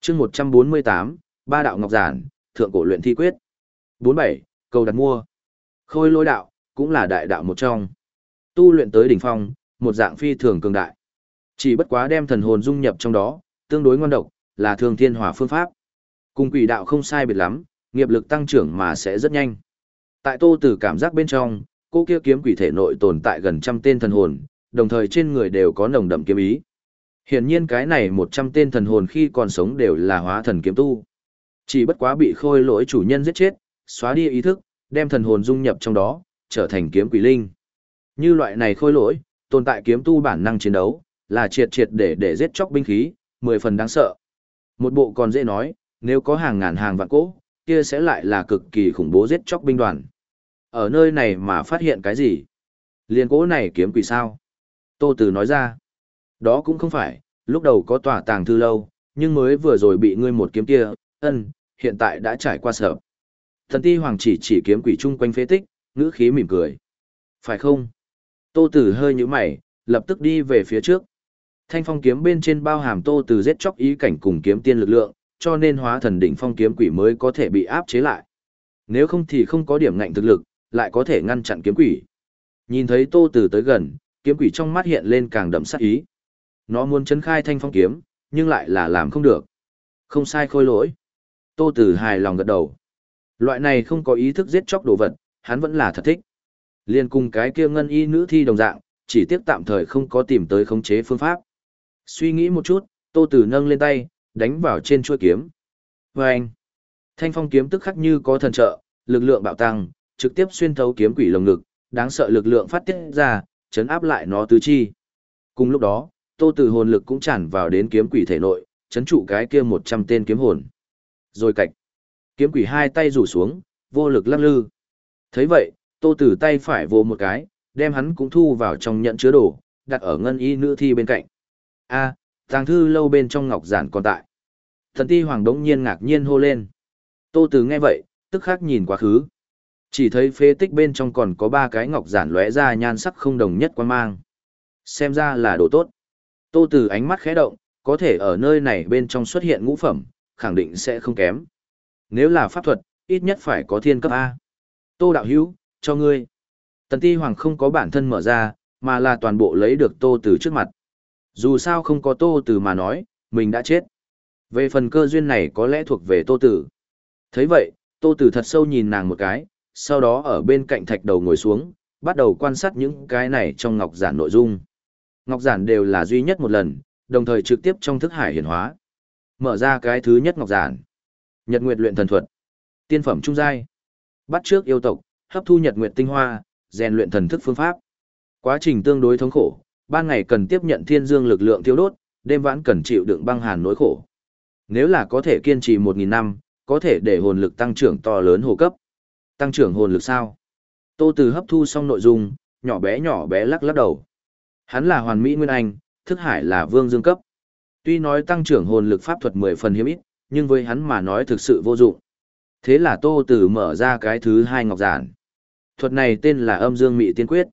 chương 148, ba đạo ngọc giản, thượng cổ luyện thi quyết. 47, cầu đặt mua. Khôi lôi đạo, cũng là đại đạo một trong. Tu luyện tới đỉnh phong, một dạng phi thường cường đại. Chỉ bất quá đem thần hồn dung nhập trong đó, tương đối ngon độc, là thường thiên hỏa phương pháp. Cùng quỷ đạo không sai biệt lắm, nghiệp lực tăng trưởng mà sẽ rất nhanh. Tại tô tử cảm giác bên trong, cô kia kiếm quỷ thể nội tồn tại gần trăm tên thần hồn, đồng thời trên người đều có nồng đậm kiếm ý. Hiển nhiên cái này một trăm tên thần hồn khi còn sống đều là hóa thần kiếm tu. Chỉ bất quá bị khôi lỗi chủ nhân giết chết, xóa đi ý thức, đem thần hồn dung nhập trong đó, trở thành kiếm quỷ linh. Như loại này khôi lỗi, tồn tại kiếm tu bản năng chiến đấu, là triệt triệt để để giết chóc binh khí, mười phần đáng sợ. Một bộ còn dễ nói, nếu có hàng ngàn hàng vạn cỗ, kia sẽ lại là cực kỳ khủng bố giết chóc binh đoàn. Ở nơi này mà phát hiện cái gì? Liên cỗ này kiếm quỷ sao? Tô tử nói ra. Đó cũng không phải, lúc đầu có tòa tàng thư lâu, nhưng mới vừa rồi bị ngươi một kiếm kia, ân, hiện tại đã trải qua sợ. Thần ti hoàng chỉ chỉ kiếm quỷ chung quanh phế tích, ngữ khí mỉm cười. Phải không? Tô Tử hơi nhíu mày, lập tức đi về phía trước. Thanh phong kiếm bên trên bao hàm Tô Tử giết chóc ý cảnh cùng kiếm tiên lực lượng, cho nên hóa thần đỉnh phong kiếm quỷ mới có thể bị áp chế lại. Nếu không thì không có điểm ngạnh thực lực, lại có thể ngăn chặn kiếm quỷ. Nhìn thấy Tô Tử tới gần, kiếm quỷ trong mắt hiện lên càng đậm sát ý. Nó muốn chấn khai thanh phong kiếm, nhưng lại là làm không được. Không sai khôi lỗi. Tô Tử hài lòng gật đầu. Loại này không có ý thức giết chóc đồ vật, hắn vẫn là thật thích. Liên cùng cái kia ngân y nữ thi đồng dạng, chỉ tiếc tạm thời không có tìm tới khống chế phương pháp. Suy nghĩ một chút, Tô Tử nâng lên tay, đánh vào trên chuôi kiếm. Oeng! thanh phong kiếm tức khắc như có thần trợ, lực lượng bạo tăng, trực tiếp xuyên thấu kiếm quỷ lồng ngực, đáng sợ lực lượng phát tiết ra, chấn áp lại nó tứ chi. Cùng lúc đó, Tô Tử hồn lực cũng tràn vào đến kiếm quỷ thể nội, chấn trụ cái kia 100 tên kiếm hồn. Rồi cạnh Kiếm quỷ hai tay rủ xuống, vô lực lắc lư thấy vậy, tô tử tay phải vồ một cái, đem hắn cũng thu vào trong nhận chứa đồ, đặt ở ngân y nữ thi bên cạnh. a tàng thư lâu bên trong ngọc giản còn tại. Thần ti hoàng đống nhiên ngạc nhiên hô lên. Tô tử nghe vậy, tức khắc nhìn quá khứ. Chỉ thấy phế tích bên trong còn có ba cái ngọc giản lóe ra nhan sắc không đồng nhất quan mang. Xem ra là đồ tốt. Tô Tử ánh mắt khẽ động, có thể ở nơi này bên trong xuất hiện ngũ phẩm, khẳng định sẽ không kém. Nếu là pháp thuật, ít nhất phải có thiên cấp A. Tô đạo hữu, cho ngươi. Tần ti hoàng không có bản thân mở ra, mà là toàn bộ lấy được tô từ trước mặt. Dù sao không có tô từ mà nói, mình đã chết. Về phần cơ duyên này có lẽ thuộc về tô tử. thấy vậy, tô tử thật sâu nhìn nàng một cái, sau đó ở bên cạnh thạch đầu ngồi xuống, bắt đầu quan sát những cái này trong ngọc giản nội dung. Ngọc giản đều là duy nhất một lần, đồng thời trực tiếp trong thức hải hiển hóa. Mở ra cái thứ nhất ngọc giản. Nhật Nguyệt luyện thần thuật. Tiên phẩm trung giai. Bắt trước yêu tộc, hấp thu Nhật Nguyệt tinh hoa, rèn luyện thần thức phương pháp. Quá trình tương đối thống khổ, ban ngày cần tiếp nhận thiên dương lực lượng thiêu đốt, đêm vãn cần chịu đựng băng hàn nỗi khổ. Nếu là có thể kiên trì 1000 năm, có thể để hồn lực tăng trưởng to lớn hồ cấp. Tăng trưởng hồn lực sao? Tô Từ hấp thu xong nội dung, nhỏ bé nhỏ bé lắc lắc đầu. Hắn là hoàn mỹ nguyên anh, thức hải là vương dương cấp. Tuy nói tăng trưởng hồn lực pháp thuật 10 phần hiếm ít, nhưng với hắn mà nói thực sự vô dụng. Thế là Tô Tử mở ra cái thứ hai ngọc giản. Thuật này tên là Âm Dương Mị Tiên Quyết.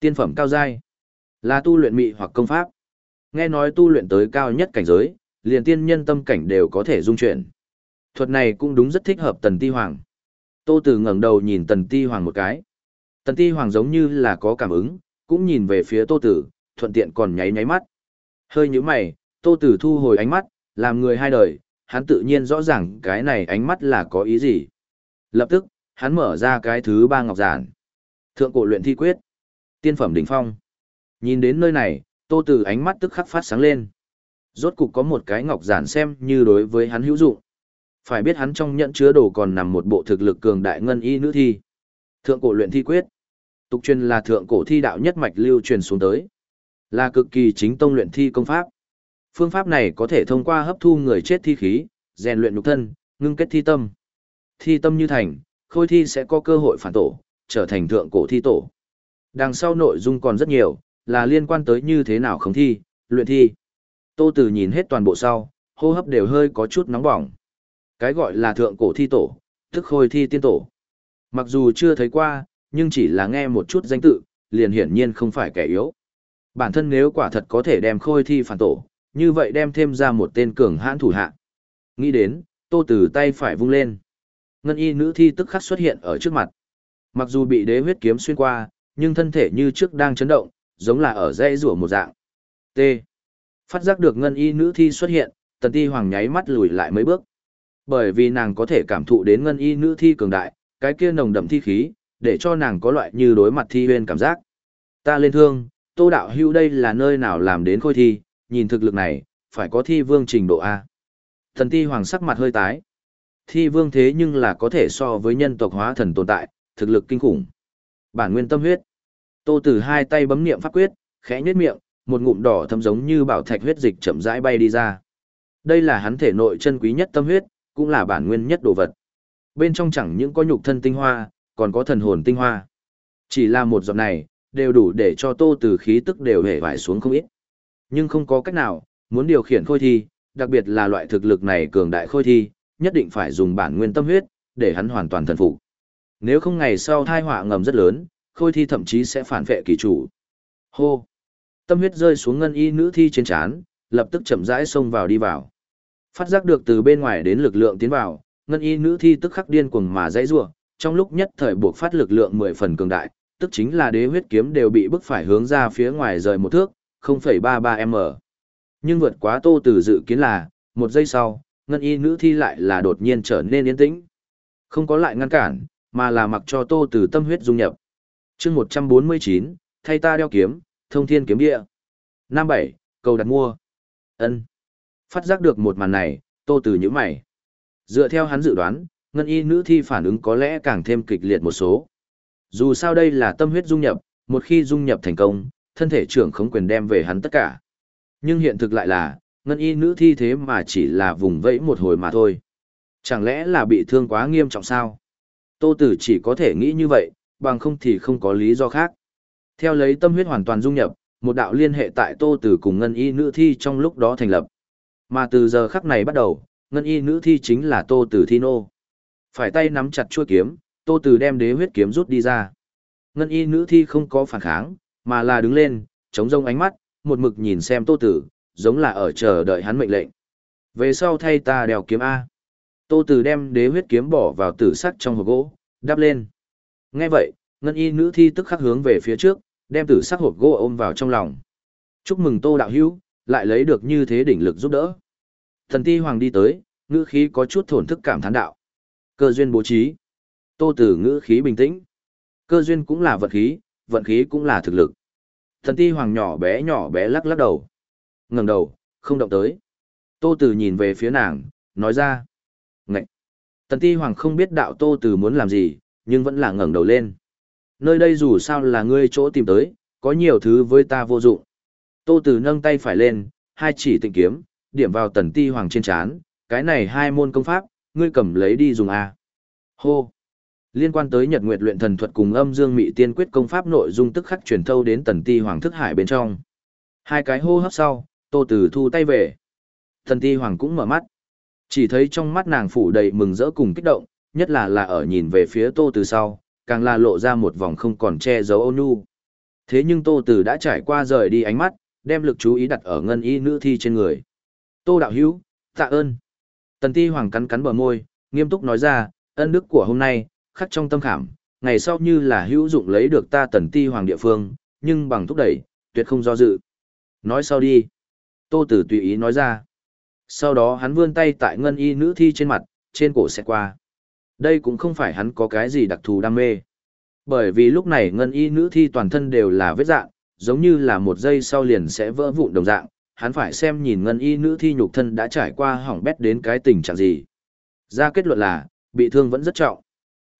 Tiên phẩm cao giai, là tu luyện mị hoặc công pháp. Nghe nói tu luyện tới cao nhất cảnh giới, liền tiên nhân tâm cảnh đều có thể dung chuyển. Thuật này cũng đúng rất thích hợp Tần Ti Hoàng. Tô Tử ngẩng đầu nhìn Tần Ti Hoàng một cái. Tần Ti Hoàng giống như là có cảm ứng, cũng nhìn về phía Tô Tử, thuận tiện còn nháy nháy mắt. Hơi nhíu mày, Tô Tử thu hồi ánh mắt, làm người hai đời, hắn tự nhiên rõ ràng cái này ánh mắt là có ý gì. Lập tức, hắn mở ra cái thứ ba ngọc giản. Thượng cổ luyện thi quyết. Tiên phẩm đỉnh phong. Nhìn đến nơi này, Tô Tử ánh mắt tức khắc phát sáng lên. Rốt cục có một cái ngọc giản xem như đối với hắn hữu dụng. Phải biết hắn trong nhận chứa đồ còn nằm một bộ thực lực cường đại ngân y nữ thi. Thượng cổ luyện thi quyết. Tục truyền là thượng cổ thi đạo nhất mạch lưu truyền xuống tới. Là cực kỳ chính tông luyện thi công pháp. Phương pháp này có thể thông qua hấp thu người chết thi khí, rèn luyện nhục thân, ngưng kết thi tâm. Thi tâm như thành, khôi thi sẽ có cơ hội phản tổ, trở thành thượng cổ thi tổ. Đằng sau nội dung còn rất nhiều, là liên quan tới như thế nào không thi, luyện thi. Tô Tử nhìn hết toàn bộ sau, hô hấp đều hơi có chút nóng bỏng. Cái gọi là thượng cổ thi tổ, tức khôi thi tiên tổ. Mặc dù chưa thấy qua, nhưng chỉ là nghe một chút danh tự, liền hiển nhiên không phải kẻ yếu. Bản thân nếu quả thật có thể đem khôi thi phản tổ, như vậy đem thêm ra một tên cường hãn thủ hạ. Nghĩ đến, tô từ tay phải vung lên. Ngân y nữ thi tức khắc xuất hiện ở trước mặt. Mặc dù bị đế huyết kiếm xuyên qua, nhưng thân thể như trước đang chấn động, giống là ở dây rủa một dạng. T. Phát giác được ngân y nữ thi xuất hiện, tần ti hoàng nháy mắt lùi lại mấy bước. Bởi vì nàng có thể cảm thụ đến ngân y nữ thi cường đại, cái kia nồng đậm thi khí, để cho nàng có loại như đối mặt thi huyên cảm giác. Ta lên thương, tô đạo hưu đây là nơi nào làm đến khôi thi, nhìn thực lực này, phải có thi vương trình độ A. Thần ti hoàng sắc mặt hơi tái. Thi vương thế nhưng là có thể so với nhân tộc hóa thần tồn tại, thực lực kinh khủng. Bản nguyên tâm huyết. Tô Tử hai tay bấm niệm pháp quyết, khẽ nhếch miệng, một ngụm đỏ thấm giống như bảo thạch huyết dịch chậm rãi bay đi ra. Đây là hắn thể nội chân quý nhất tâm huyết, cũng là bản nguyên nhất đồ vật. Bên trong chẳng những có nhục thân tinh hoa, còn có thần hồn tinh hoa. Chỉ là một giọt này, đều đủ để cho Tô Tử khí tức đều hề vải xuống không ít. Nhưng không có cách nào, muốn điều khiển khôi thi, đặc biệt là loại thực lực này cường đại khôi thi, nhất định phải dùng bản nguyên tâm huyết, để hắn hoàn toàn thần phục. Nếu không ngày sau thai họa ngầm rất lớn, khôi thi thậm chí sẽ phản vệ kỳ chủ. Hô! Tâm huyết rơi xuống ngân y nữ thi trên chán, lập tức chậm rãi xông vào đi vào. Phát giác được từ bên ngoài đến lực lượng tiến vào, ngân y nữ thi tức khắc điên cuồng mà dãy rủa, trong lúc nhất thời buộc phát lực lượng 10 phần cường đại, tức chính là đế huyết kiếm đều bị bức phải hướng ra phía ngoài rời một thước, 0,33m. Nhưng vượt quá tô từ dự kiến là, một giây sau, ngân y nữ thi lại là đột nhiên trở nên yên tĩnh. Không có lại ngăn cản, mà là mặc cho tô từ tâm huyết dung nhập. chương 149, thay ta đeo kiếm, thông thiên kiếm địa. Nam bảy, cầu đặt mua. ân Phát giác được một màn này, tô từ những mày. Dựa theo hắn dự đoán, ngân y nữ thi phản ứng có lẽ càng thêm kịch liệt một số. Dù sao đây là tâm huyết dung nhập, một khi dung nhập thành công, thân thể trưởng không quyền đem về hắn tất cả. Nhưng hiện thực lại là, ngân y nữ thi thế mà chỉ là vùng vẫy một hồi mà thôi. Chẳng lẽ là bị thương quá nghiêm trọng sao? Tô Tử chỉ có thể nghĩ như vậy, bằng không thì không có lý do khác. Theo lấy tâm huyết hoàn toàn dung nhập, một đạo liên hệ tại Tô Tử cùng Ngân Y nữ thi trong lúc đó thành lập. Mà từ giờ khắc này bắt đầu, Ngân Y nữ thi chính là Tô Tử thi nô. Phải tay nắm chặt chuôi kiếm, Tô Tử đem đế huyết kiếm rút đi ra. Ngân Y nữ thi không có phản kháng, mà là đứng lên, chống rông ánh mắt, một mực nhìn xem Tô Tử, giống là ở chờ đợi hắn mệnh lệnh. Về sau thay ta đèo kiếm A. Tô Tử đem đế huyết kiếm bỏ vào tử sắc trong hộp gỗ, đắp lên. Nghe vậy, ngân y nữ thi tức khắc hướng về phía trước, đem tử sắc hộp gỗ ôm vào trong lòng. Chúc mừng Tô đạo hữu, lại lấy được như thế đỉnh lực giúp đỡ. Thần ti hoàng đi tới, ngữ khí có chút thổn thức cảm thán đạo. Cơ duyên bố trí. Tô Tử ngữ khí bình tĩnh. Cơ duyên cũng là vật khí, vận khí cũng là thực lực. Thần ti hoàng nhỏ bé nhỏ bé lắc lắc đầu. ngẩng đầu, không động tới. Tô Tử nhìn về phía nàng, nói ra. Ngậy! Tần ti hoàng không biết đạo Tô Tử muốn làm gì, nhưng vẫn là ngẩng đầu lên. Nơi đây dù sao là ngươi chỗ tìm tới, có nhiều thứ với ta vô dụng. Tô Tử nâng tay phải lên, hai chỉ tịnh kiếm, điểm vào tần ti hoàng trên chán, cái này hai môn công pháp, ngươi cầm lấy đi dùng a. Hô! Liên quan tới Nhật Nguyệt luyện thần thuật cùng âm dương mị tiên quyết công pháp nội dung tức khắc truyền thâu đến tần ti hoàng thức hải bên trong. Hai cái hô hấp sau, Tô Tử thu tay về. Tần ti hoàng cũng mở mắt. Chỉ thấy trong mắt nàng phủ đầy mừng rỡ cùng kích động, nhất là là ở nhìn về phía Tô Từ sau, càng là lộ ra một vòng không còn che giấu ôn nhu. Thế nhưng Tô Từ đã trải qua rời đi ánh mắt, đem lực chú ý đặt ở ngân y nữ thi trên người. Tô đạo hữu, tạ ơn. Tần Ti Hoàng cắn cắn bờ môi, nghiêm túc nói ra, ân đức của hôm nay, khắc trong tâm khảm, ngày sau như là hữu dụng lấy được ta Tần Ti Hoàng địa phương, nhưng bằng thúc đẩy, tuyệt không do dự. Nói sau đi. Tô Tử tùy ý nói ra. Sau đó hắn vươn tay tại ngân y nữ thi trên mặt, trên cổ sẽ qua. Đây cũng không phải hắn có cái gì đặc thù đam mê. Bởi vì lúc này ngân y nữ thi toàn thân đều là vết dạng, giống như là một giây sau liền sẽ vỡ vụn đồng dạng, hắn phải xem nhìn ngân y nữ thi nhục thân đã trải qua hỏng bét đến cái tình trạng gì. Ra kết luận là, bị thương vẫn rất trọng.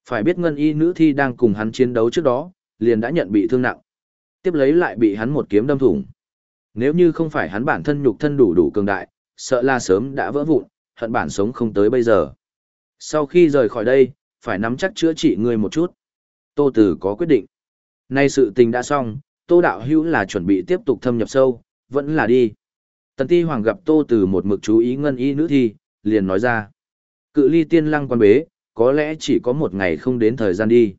Phải biết ngân y nữ thi đang cùng hắn chiến đấu trước đó, liền đã nhận bị thương nặng. Tiếp lấy lại bị hắn một kiếm đâm thủng. Nếu như không phải hắn bản thân nhục thân đủ đủ cường đại, sợ là sớm đã vỡ vụn, hận bản sống không tới bây giờ. Sau khi rời khỏi đây, phải nắm chắc chữa trị người một chút. Tô Tử có quyết định. Nay sự tình đã xong, Tô Đạo Hữu là chuẩn bị tiếp tục thâm nhập sâu, vẫn là đi. Tần Ti Hoàng gặp Tô Tử một mực chú ý ngân y nữ thi, liền nói ra. Cự ly tiên lăng quan bế, có lẽ chỉ có một ngày không đến thời gian đi.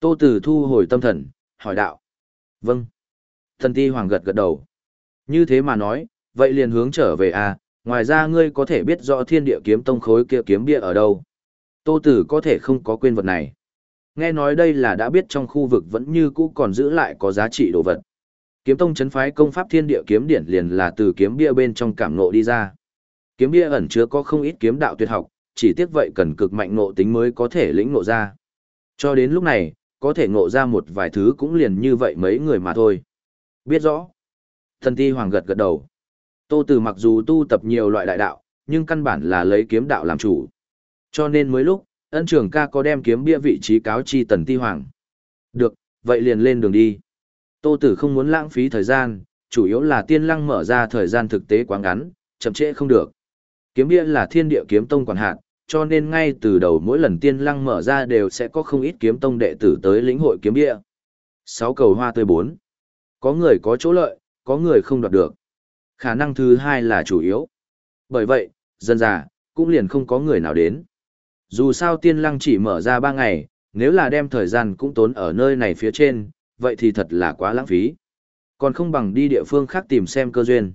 Tô Tử thu hồi tâm thần, hỏi đạo. Vâng. Thần Ti Hoàng gật gật đầu. Như thế mà nói, vậy liền hướng trở về à, ngoài ra ngươi có thể biết rõ thiên địa kiếm tông khối kia kiếm bia ở đâu. Tô Tử có thể không có quên vật này. Nghe nói đây là đã biết trong khu vực vẫn như cũ còn giữ lại có giá trị đồ vật. Kiếm tông chấn phái công pháp thiên địa kiếm điển liền là từ kiếm bia bên trong cảm ngộ đi ra. Kiếm bia ẩn chứa có không ít kiếm đạo tuyệt học, chỉ tiếc vậy cần cực mạnh ngộ tính mới có thể lĩnh ngộ ra. Cho đến lúc này, có thể ngộ ra một vài thứ cũng liền như vậy mấy người mà thôi. Biết rõ. Thần ti hoàng gật gật đầu. Tô Tử mặc dù tu tập nhiều loại đại đạo, nhưng căn bản là lấy kiếm đạo làm chủ. Cho nên mới lúc, ân trưởng ca có đem kiếm bia vị trí cáo chi tần ti hoàng. Được, vậy liền lên đường đi. Tô Tử không muốn lãng phí thời gian, chủ yếu là tiên lăng mở ra thời gian thực tế quá ngắn, chậm trễ không được. Kiếm bia là thiên địa kiếm tông quản hạt, cho nên ngay từ đầu mỗi lần tiên lăng mở ra đều sẽ có không ít kiếm tông đệ tử tới lĩnh hội kiếm bia. Sáu cầu hoa tươi bốn. Có người có chỗ lợi, có người không đoạt được. Khả năng thứ hai là chủ yếu. Bởi vậy, dân già, cũng liền không có người nào đến. Dù sao tiên lăng chỉ mở ra ba ngày, nếu là đem thời gian cũng tốn ở nơi này phía trên, vậy thì thật là quá lãng phí. Còn không bằng đi địa phương khác tìm xem cơ duyên.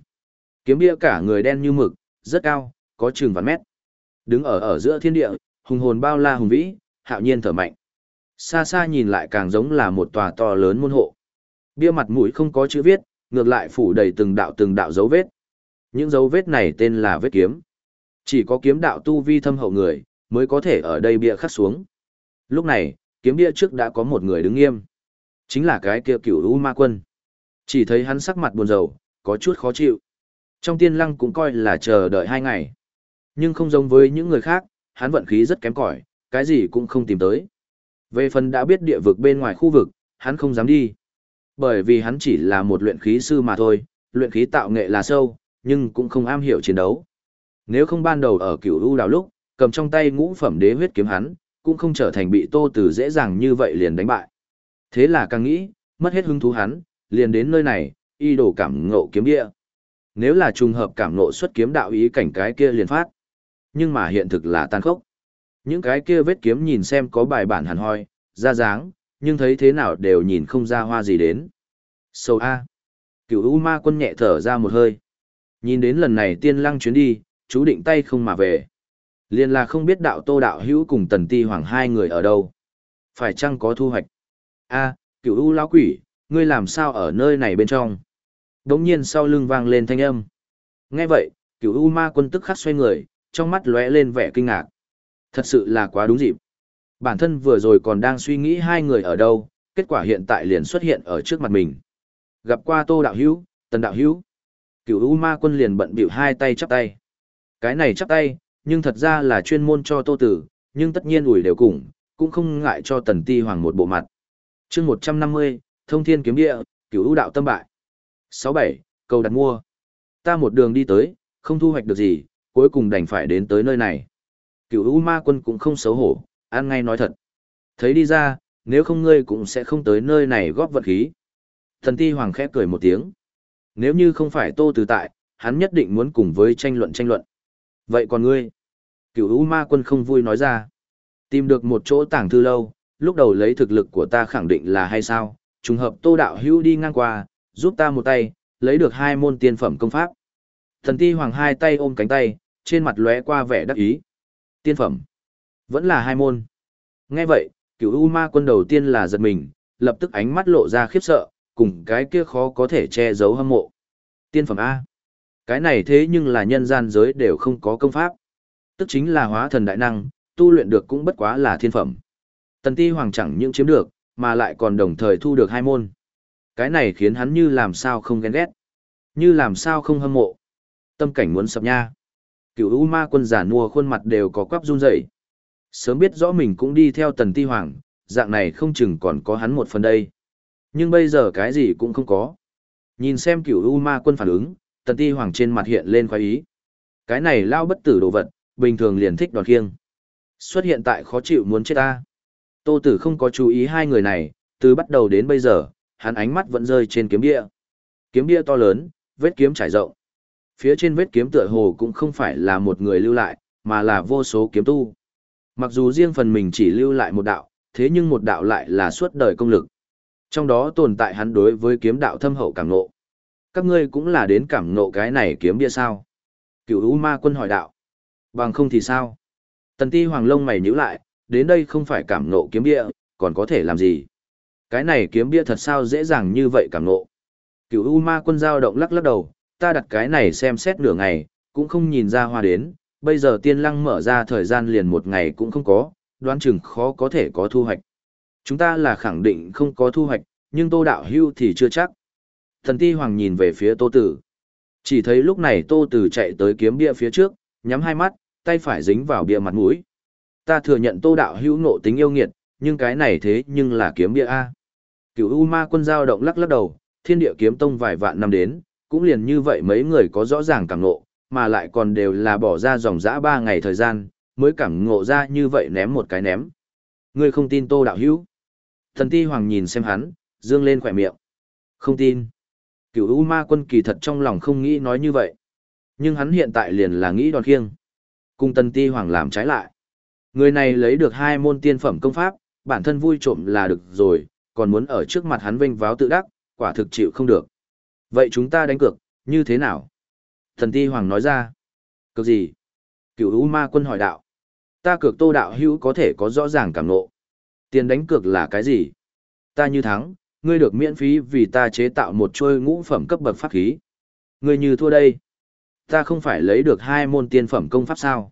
Kiếm bia cả người đen như mực, rất cao, có chừng vạn mét. Đứng ở ở giữa thiên địa, hùng hồn bao la hùng vĩ, hạo nhiên thở mạnh. Xa xa nhìn lại càng giống là một tòa to lớn môn hộ. Bia mặt mũi không có chữ viết, ngược lại phủ đầy từng đạo từng đạo dấu vết. Những dấu vết này tên là vết kiếm. Chỉ có kiếm đạo tu vi thâm hậu người, mới có thể ở đây bia khắc xuống. Lúc này, kiếm bia trước đã có một người đứng nghiêm. Chính là cái kia cửu U Ma Quân. Chỉ thấy hắn sắc mặt buồn rầu, có chút khó chịu. Trong tiên lăng cũng coi là chờ đợi hai ngày. Nhưng không giống với những người khác, hắn vận khí rất kém cỏi, cái gì cũng không tìm tới. Về phần đã biết địa vực bên ngoài khu vực, hắn không dám đi. Bởi vì hắn chỉ là một luyện khí sư mà thôi, luyện khí tạo nghệ là sâu, nhưng cũng không am hiểu chiến đấu. Nếu không ban đầu ở cửu u đào lúc, cầm trong tay ngũ phẩm đế huyết kiếm hắn, cũng không trở thành bị Tô Tử dễ dàng như vậy liền đánh bại. Thế là càng nghĩ, mất hết hứng thú hắn, liền đến nơi này, y đồ cảm ngộ kiếm địa. Nếu là trùng hợp cảm ngộ xuất kiếm đạo ý cảnh cái kia liền phát. Nhưng mà hiện thực là tan khốc. Những cái kia vết kiếm nhìn xem có bài bản hẳn hoi, ra dáng, nhưng thấy thế nào đều nhìn không ra hoa gì đến. Sâu A. Cựu U ma quân nhẹ thở ra một hơi. Nhìn đến lần này tiên lăng chuyến đi, chú định tay không mà về. Liên là không biết đạo tô đạo hữu cùng tần ti hoàng hai người ở đâu. Phải chăng có thu hoạch? A, cựu U lão quỷ, ngươi làm sao ở nơi này bên trong? Đống nhiên sau lưng vang lên thanh âm. Nghe vậy, cựu U ma quân tức khắc xoay người, trong mắt lóe lên vẻ kinh ngạc. Thật sự là quá đúng dịp. Bản thân vừa rồi còn đang suy nghĩ hai người ở đâu, kết quả hiện tại liền xuất hiện ở trước mặt mình. Gặp qua Tô Đạo Hữu, Tần Đạo Hữu. Cửu U Ma Quân liền bận bịu hai tay chắp tay. Cái này chắp tay, nhưng thật ra là chuyên môn cho Tô Tử, nhưng tất nhiên ủi đều cùng, cũng không ngại cho Tần Ti Hoàng một bộ mặt. chương 150, Thông Thiên Kiếm Địa, Cửu U Đạo Tâm Bại. 67, cầu đặt mua. Ta một đường đi tới, không thu hoạch được gì, cuối cùng đành phải đến tới nơi này. Cửu U Ma Quân cũng không xấu hổ, ăn ngay nói thật. Thấy đi ra, nếu không ngươi cũng sẽ không tới nơi này góp vật khí. Thần ti hoàng khẽ cười một tiếng. Nếu như không phải tô từ tại, hắn nhất định muốn cùng với tranh luận tranh luận. Vậy còn ngươi? Cửu U Ma Quân không vui nói ra. Tìm được một chỗ tàng thư lâu, lúc đầu lấy thực lực của ta khẳng định là hay sao, trùng hợp tô đạo hữu đi ngang qua, giúp ta một tay, lấy được hai môn tiên phẩm công pháp. Thần ti hoàng hai tay ôm cánh tay, trên mặt lóe qua vẻ đắc ý. Tiên phẩm. Vẫn là hai môn. Nghe vậy, cửu U Ma quân đầu tiên là giật mình, lập tức ánh mắt lộ ra khiếp sợ, cùng cái kia khó có thể che giấu hâm mộ. Tiên phẩm A. Cái này thế nhưng là nhân gian giới đều không có công pháp. Tức chính là hóa thần đại năng, tu luyện được cũng bất quá là thiên phẩm. Tần ti hoàng chẳng những chiếm được, mà lại còn đồng thời thu được hai môn. Cái này khiến hắn như làm sao không ghen ghét. Như làm sao không hâm mộ. Tâm cảnh muốn sập nha. Cựu U ma quân giả nua khuôn mặt đều có quắp run rẩy. Sớm biết rõ mình cũng đi theo tần ti hoàng, dạng này không chừng còn có hắn một phần đây. Nhưng bây giờ cái gì cũng không có. Nhìn xem Cựu U ma quân phản ứng, tần ti hoàng trên mặt hiện lên khoái ý. Cái này lao bất tử đồ vật, bình thường liền thích đòn khiêng. Xuất hiện tại khó chịu muốn chết ta. Tô tử không có chú ý hai người này, từ bắt đầu đến bây giờ, hắn ánh mắt vẫn rơi trên kiếm bia. Kiếm bia to lớn, vết kiếm trải rộng. Phía trên vết kiếm tựa hồ cũng không phải là một người lưu lại, mà là vô số kiếm tu. Mặc dù riêng phần mình chỉ lưu lại một đạo, thế nhưng một đạo lại là suốt đời công lực. Trong đó tồn tại hắn đối với kiếm đạo thâm hậu cảm ngộ. Các ngươi cũng là đến cảm ngộ cái này kiếm bia sao? Cựu U Ma Quân hỏi đạo. Bằng không thì sao? Tần Ti Hoàng Long mày nhíu lại, đến đây không phải cảm ngộ kiếm bia, còn có thể làm gì? Cái này kiếm bia thật sao dễ dàng như vậy cảm ngộ? Cựu U Ma Quân giao động lắc lắc đầu, ta đặt cái này xem xét nửa ngày, cũng không nhìn ra hoa đến, bây giờ tiên lăng mở ra thời gian liền một ngày cũng không có, đoán chừng khó có thể có thu hoạch. Chúng ta là khẳng định không có thu hoạch, nhưng tô đạo hưu thì chưa chắc. Thần ti hoàng nhìn về phía tô tử. Chỉ thấy lúc này tô tử chạy tới kiếm bia phía trước, nhắm hai mắt, tay phải dính vào bia mặt mũi. Ta thừa nhận tô đạo hưu nộ tính yêu nghiệt, nhưng cái này thế nhưng là kiếm bia A. Cựu U ma quân giao động lắc lắc đầu, thiên địa kiếm tông vài vạn năm đến, cũng liền như vậy mấy người có rõ ràng cảm ngộ, mà lại còn đều là bỏ ra dòng dã ba ngày thời gian, mới cảm ngộ ra như vậy ném một cái ném. Ngươi không tin Tô Đạo Hữu? Thần Ti Hoàng nhìn xem hắn, dương lên khỏe miệng. Không tin. Cửu U Ma Quân kỳ thật trong lòng không nghĩ nói như vậy. Nhưng hắn hiện tại liền là nghĩ đòn khiêng. Cùng Tần Ti Hoàng làm trái lại. Người này lấy được hai môn tiên phẩm công pháp, bản thân vui trộm là được rồi, còn muốn ở trước mặt hắn vinh váo tự đắc, quả thực chịu không được. Vậy chúng ta đánh cược, như thế nào? Thần Ti Hoàng nói ra. Cược gì? Cửu U Ma Quân hỏi đạo. Ta cược tô đạo hữu có thể có rõ ràng cảm nộ. Tiền đánh cược là cái gì? Ta như thắng, ngươi được miễn phí vì ta chế tạo một trôi ngũ phẩm cấp bậc pháp khí. Ngươi như thua đây. Ta không phải lấy được hai môn tiên phẩm công pháp sao?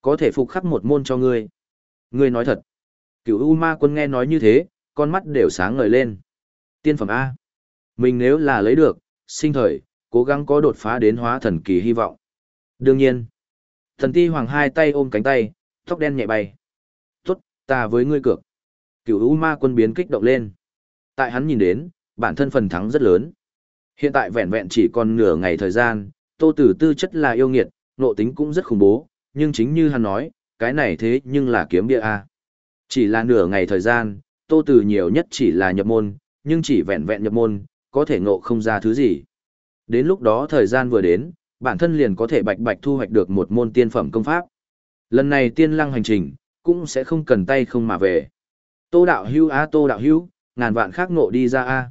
Có thể phục khắc một môn cho ngươi. Ngươi nói thật. Cửu U Ma Quân nghe nói như thế, con mắt đều sáng ngời lên. Tiên phẩm A. Mình nếu là lấy được, sinh thời, cố gắng có đột phá đến hóa thần kỳ hy vọng. Đương nhiên, thần ti hoàng hai tay ôm cánh tay, tóc đen nhẹ bay. Tốt, ta với ngươi cược. Cửu U ma quân biến kích động lên. Tại hắn nhìn đến, bản thân phần thắng rất lớn. Hiện tại vẹn vẹn chỉ còn nửa ngày thời gian, tô tử tư chất là yêu nghiệt, nộ tính cũng rất khủng bố, nhưng chính như hắn nói, cái này thế nhưng là kiếm bia A. Chỉ là nửa ngày thời gian, tô tử nhiều nhất chỉ là nhập môn, nhưng chỉ vẹn vẹn nhập môn, có thể ngộ không ra thứ gì. Đến lúc đó thời gian vừa đến, bản thân liền có thể bạch bạch thu hoạch được một môn tiên phẩm công pháp. Lần này tiên lăng hành trình, cũng sẽ không cần tay không mà về. Tô đạo hưu a tô đạo hưu, ngàn vạn khác ngộ đi ra a.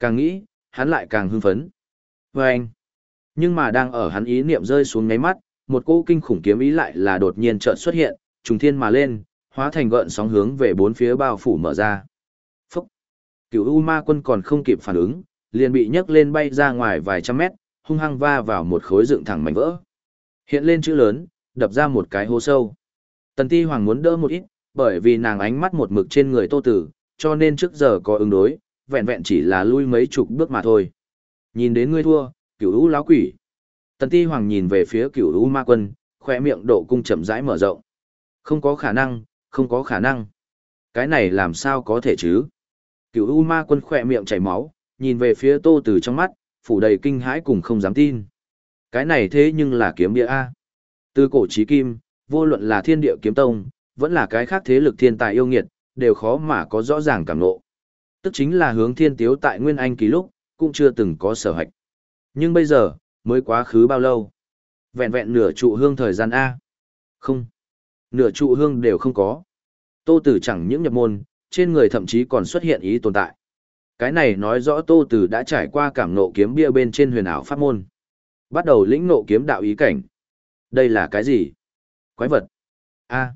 Càng nghĩ, hắn lại càng hưng phấn. Và anh. Nhưng mà đang ở hắn ý niệm rơi xuống ngáy mắt, một cỗ kinh khủng kiếm ý lại là đột nhiên chợt xuất hiện, trùng thiên mà lên, hóa thành gợn sóng hướng về bốn phía bao phủ mở ra. Cửu U Ma quân còn không kịp phản ứng, liền bị nhấc lên bay ra ngoài vài trăm mét, hung hăng va vào một khối dựng thẳng mảnh vỡ. Hiện lên chữ lớn, đập ra một cái hố sâu. Tần Ti Hoàng muốn đỡ một ít, bởi vì nàng ánh mắt một mực trên người Tô Tử, cho nên trước giờ có ứng đối, vẹn vẹn chỉ là lui mấy chục bước mà thôi. Nhìn đến ngươi thua, Cửu U lão quỷ. Tần Ti Hoàng nhìn về phía Cửu U Ma Quân, khóe miệng độ cung chậm rãi mở rộng. Không có khả năng, không có khả năng. Cái này làm sao có thể chứ? Cửu U Ma Quân khỏe miệng chảy máu, nhìn về phía Tô Tử trong mắt, phủ đầy kinh hãi cùng không dám tin. Cái này thế nhưng là kiếm địa A. Từ cổ chí kim, vô luận là thiên địa kiếm tông, vẫn là cái khác thế lực thiên tài yêu nghiệt, đều khó mà có rõ ràng cảm ngộ. Tức chính là hướng thiên tiếu tại Nguyên Anh ký lúc, cũng chưa từng có sở hạch. Nhưng bây giờ, mới quá khứ bao lâu? Vẹn vẹn nửa trụ hương thời gian A. Không. Nửa trụ hương đều không có. Tô Tử chẳng những nhập môn, trên người thậm chí còn xuất hiện ý tồn tại. Cái này nói rõ Tô Tử đã trải qua cảm nộ kiếm bia bên trên huyền ảo pháp môn. Bắt đầu lĩnh nộ kiếm đạo ý cảnh. Đây là cái gì? Quái vật. A.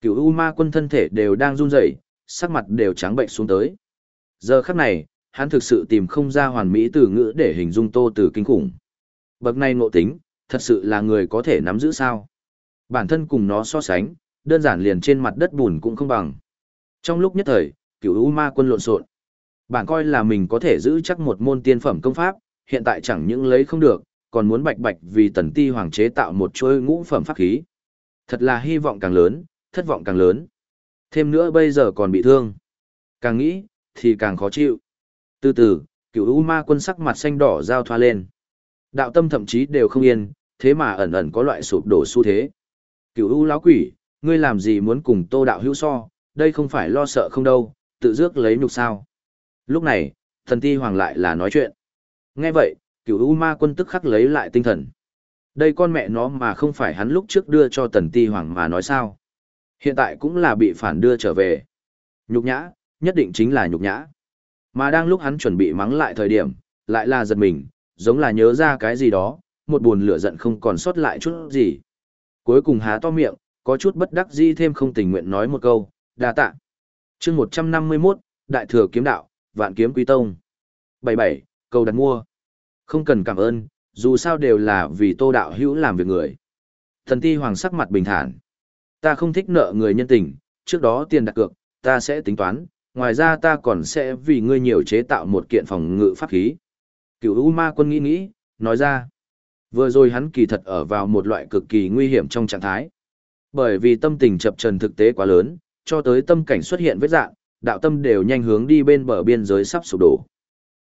Cửu U Ma quân thân thể đều đang run rẩy, sắc mặt đều trắng bệnh xuống tới. Giờ khắc này, hắn thực sự tìm không ra hoàn mỹ từ ngữ để hình dung Tô Tử kinh khủng. Bậc này ngộ tính, thật sự là người có thể nắm giữ sao? Bản thân cùng nó so sánh, đơn giản liền trên mặt đất bùn cũng không bằng. Trong lúc nhất thời, Cửu U Ma quân lộn xộn. Bản coi là mình có thể giữ chắc một môn tiên phẩm công pháp, hiện tại chẳng những lấy không được, còn muốn bạch bạch vì tần ti hoàng chế tạo một chuôi ngũ phẩm pháp khí. Thật là hy vọng càng lớn, thất vọng càng lớn. Thêm nữa bây giờ còn bị thương. Càng nghĩ, thì càng khó chịu. Từ từ, cửu U ma quân sắc mặt xanh đỏ giao thoa lên. Đạo tâm thậm chí đều không yên, thế mà ẩn ẩn có loại sụp đổ xu thế. Cửu U lão quỷ, ngươi làm gì muốn cùng tô đạo hữu so, đây không phải lo sợ không đâu, tự dước lấy nhục sao. Lúc này, thần ti hoàng lại là nói chuyện. Nghe vậy, cửu U ma quân tức khắc lấy lại tinh thần. Đây con mẹ nó mà không phải hắn lúc trước đưa cho tần ti hoàng mà nói sao. Hiện tại cũng là bị phản đưa trở về. Nhục nhã, nhất định chính là nhục nhã. Mà đang lúc hắn chuẩn bị mắng lại thời điểm, lại là giật mình, giống là nhớ ra cái gì đó, một buồn lửa giận không còn sót lại chút gì. Cuối cùng há to miệng, có chút bất đắc dĩ thêm không tình nguyện nói một câu, đa tạ. chương 151, Đại Thừa Kiếm Đạo, Vạn Kiếm Quý Tông. 77, câu đặt mua. Không cần cảm ơn, dù sao đều là vì tô đạo hữu làm việc người. Thần ti hoàng sắc mặt bình thản. Ta không thích nợ người nhân tình, trước đó tiền đặt cược, ta sẽ tính toán, ngoài ra ta còn sẽ vì ngươi nhiều chế tạo một kiện phòng ngự pháp khí. Cửu U Ma quân nghĩ nghĩ, nói ra. Vừa rồi hắn kỳ thật ở vào một loại cực kỳ nguy hiểm trong trạng thái. Bởi vì tâm tình chập trần thực tế quá lớn, cho tới tâm cảnh xuất hiện vết dạng, đạo tâm đều nhanh hướng đi bên bờ biên giới sắp sụp đổ.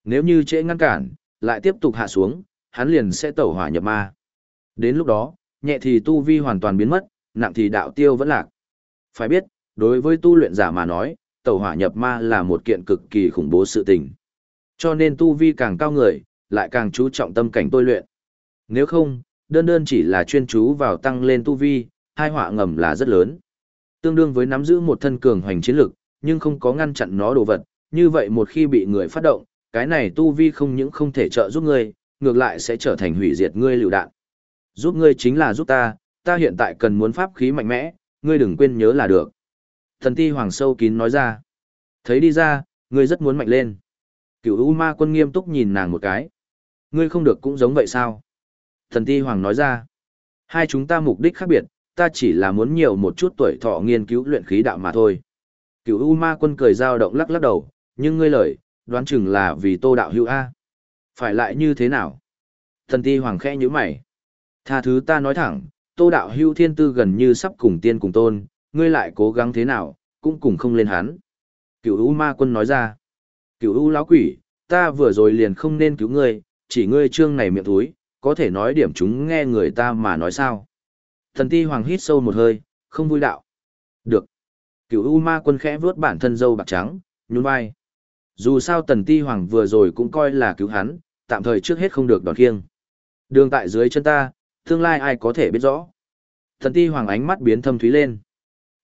Nếu như trễ ngăn cản, lại tiếp tục hạ xuống, hắn liền sẽ tẩu hỏa nhập ma. Đến lúc đó, nhẹ thì tu vi hoàn toàn biến mất, nặng thì đạo tiêu vẫn lạc. Phải biết, đối với tu luyện giả mà nói, tẩu hỏa nhập ma là một kiện cực kỳ khủng bố sự tình. Cho nên tu vi càng cao người, lại càng chú trọng tâm cảnh tôi luyện. Nếu không, đơn đơn chỉ là chuyên chú vào tăng lên tu vi, hai họa ngầm là rất lớn. Tương đương với nắm giữ một thân cường hoành chiến lực, nhưng không có ngăn chặn nó đồ vật, như vậy một khi bị người phát động, cái này tu vi không những không thể trợ giúp ngươi, ngược lại sẽ trở thành hủy diệt ngươi lưu đạn. Giúp ngươi chính là giúp ta, ta hiện tại cần muốn pháp khí mạnh mẽ, ngươi đừng quên nhớ là được. Thần ti hoàng sâu kín nói ra. Thấy đi ra, ngươi rất muốn mạnh lên. Cửu U Ma quân nghiêm túc nhìn nàng một cái. Ngươi không được cũng giống vậy sao? Thần ti hoàng nói ra. Hai chúng ta mục đích khác biệt, ta chỉ là muốn nhiều một chút tuổi thọ nghiên cứu luyện khí đạo mà thôi. Cửu U Ma quân cười dao động lắc lắc đầu, nhưng ngươi lời, đoán chừng là vì tô đạo hữu A. Phải lại như thế nào? Thần ti hoàng khẽ như mày. Tha thứ ta nói thẳng, tô đạo hữu thiên tư gần như sắp cùng tiên cùng tôn, ngươi lại cố gắng thế nào, cũng cùng không lên hắn. Cửu U ma quân nói ra. Cửu U lão quỷ, ta vừa rồi liền không nên cứu ngươi, chỉ ngươi trương này miệng túi, có thể nói điểm chúng nghe người ta mà nói sao. Thần ti hoàng hít sâu một hơi, không vui đạo. Được. Cửu U Ma quân khẽ vuốt bản thân dâu bạc trắng, nhún vai. Dù sao Tần Ti Hoàng vừa rồi cũng coi là cứu hắn, tạm thời trước hết không được đòn khiêng. Đường tại dưới chân ta, tương lai ai có thể biết rõ. Thần Ti Hoàng ánh mắt biến thâm thúy lên.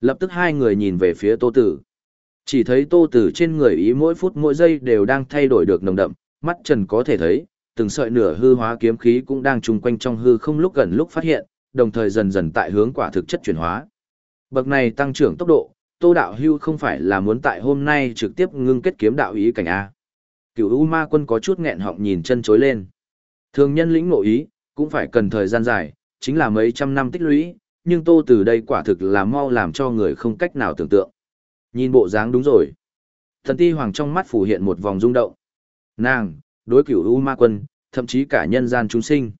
Lập tức hai người nhìn về phía Tô Tử. Chỉ thấy Tô Tử trên người ý mỗi phút mỗi giây đều đang thay đổi được nồng đậm, mắt trần có thể thấy, từng sợi nửa hư hóa kiếm khí cũng đang trùng quanh trong hư không lúc gần lúc phát hiện, đồng thời dần dần tại hướng quả thực chất chuyển hóa. Bậc này tăng trưởng tốc độ, Tô Đạo Hưu không phải là muốn tại hôm nay trực tiếp ngưng kết kiếm đạo ý cảnh A. Cựu U Ma Quân có chút nghẹn họng nhìn chân chối lên. Thường nhân lĩnh ngộ ý, cũng phải cần thời gian dài, chính là mấy trăm năm tích lũy, nhưng Tô từ đây quả thực là mau làm cho người không cách nào tưởng tượng. Nhìn bộ dáng đúng rồi. Thần ti hoàng trong mắt phủ hiện một vòng rung động. Nàng, đối cửu U Ma Quân, thậm chí cả nhân gian chúng sinh.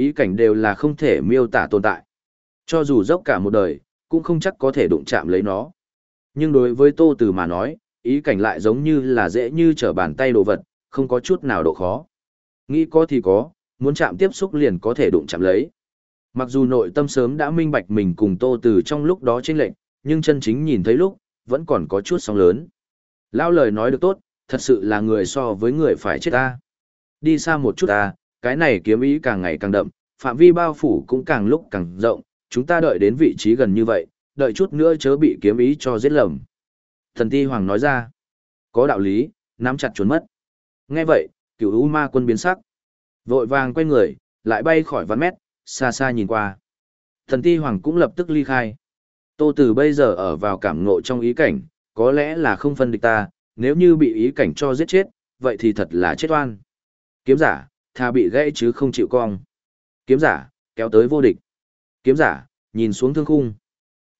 Ý cảnh đều là không thể miêu tả tồn tại. Cho dù dốc cả một đời, cũng không chắc có thể đụng chạm lấy nó. Nhưng đối với Tô Từ mà nói, ý cảnh lại giống như là dễ như trở bàn tay đồ vật, không có chút nào độ khó. Nghĩ có thì có, muốn chạm tiếp xúc liền có thể đụng chạm lấy. Mặc dù nội tâm sớm đã minh bạch mình cùng Tô Từ trong lúc đó chênh lệnh, nhưng chân chính nhìn thấy lúc, vẫn còn có chút sóng lớn. Lao lời nói được tốt, thật sự là người so với người phải chết ta. Đi xa một chút ta, cái này kiếm ý càng ngày càng đậm, phạm vi bao phủ cũng càng lúc càng rộng, chúng ta đợi đến vị trí gần như vậy, đợi chút nữa chớ bị kiếm ý cho giết lầm. Thần ti hoàng nói ra, có đạo lý, nắm chặt trốn mất. Nghe vậy, cửu u ma quân biến sắc. Vội vàng quay người, lại bay khỏi vạn mét, xa xa nhìn qua. Thần ti hoàng cũng lập tức ly khai. Tô Tử bây giờ ở vào cảm ngộ trong ý cảnh, có lẽ là không phân địch ta, nếu như bị ý cảnh cho giết chết, vậy thì thật là chết oan. Kiếm giả, tha bị gãy chứ không chịu cong. Kiếm giả, kéo tới vô địch. Kiếm giả, nhìn xuống thương khung.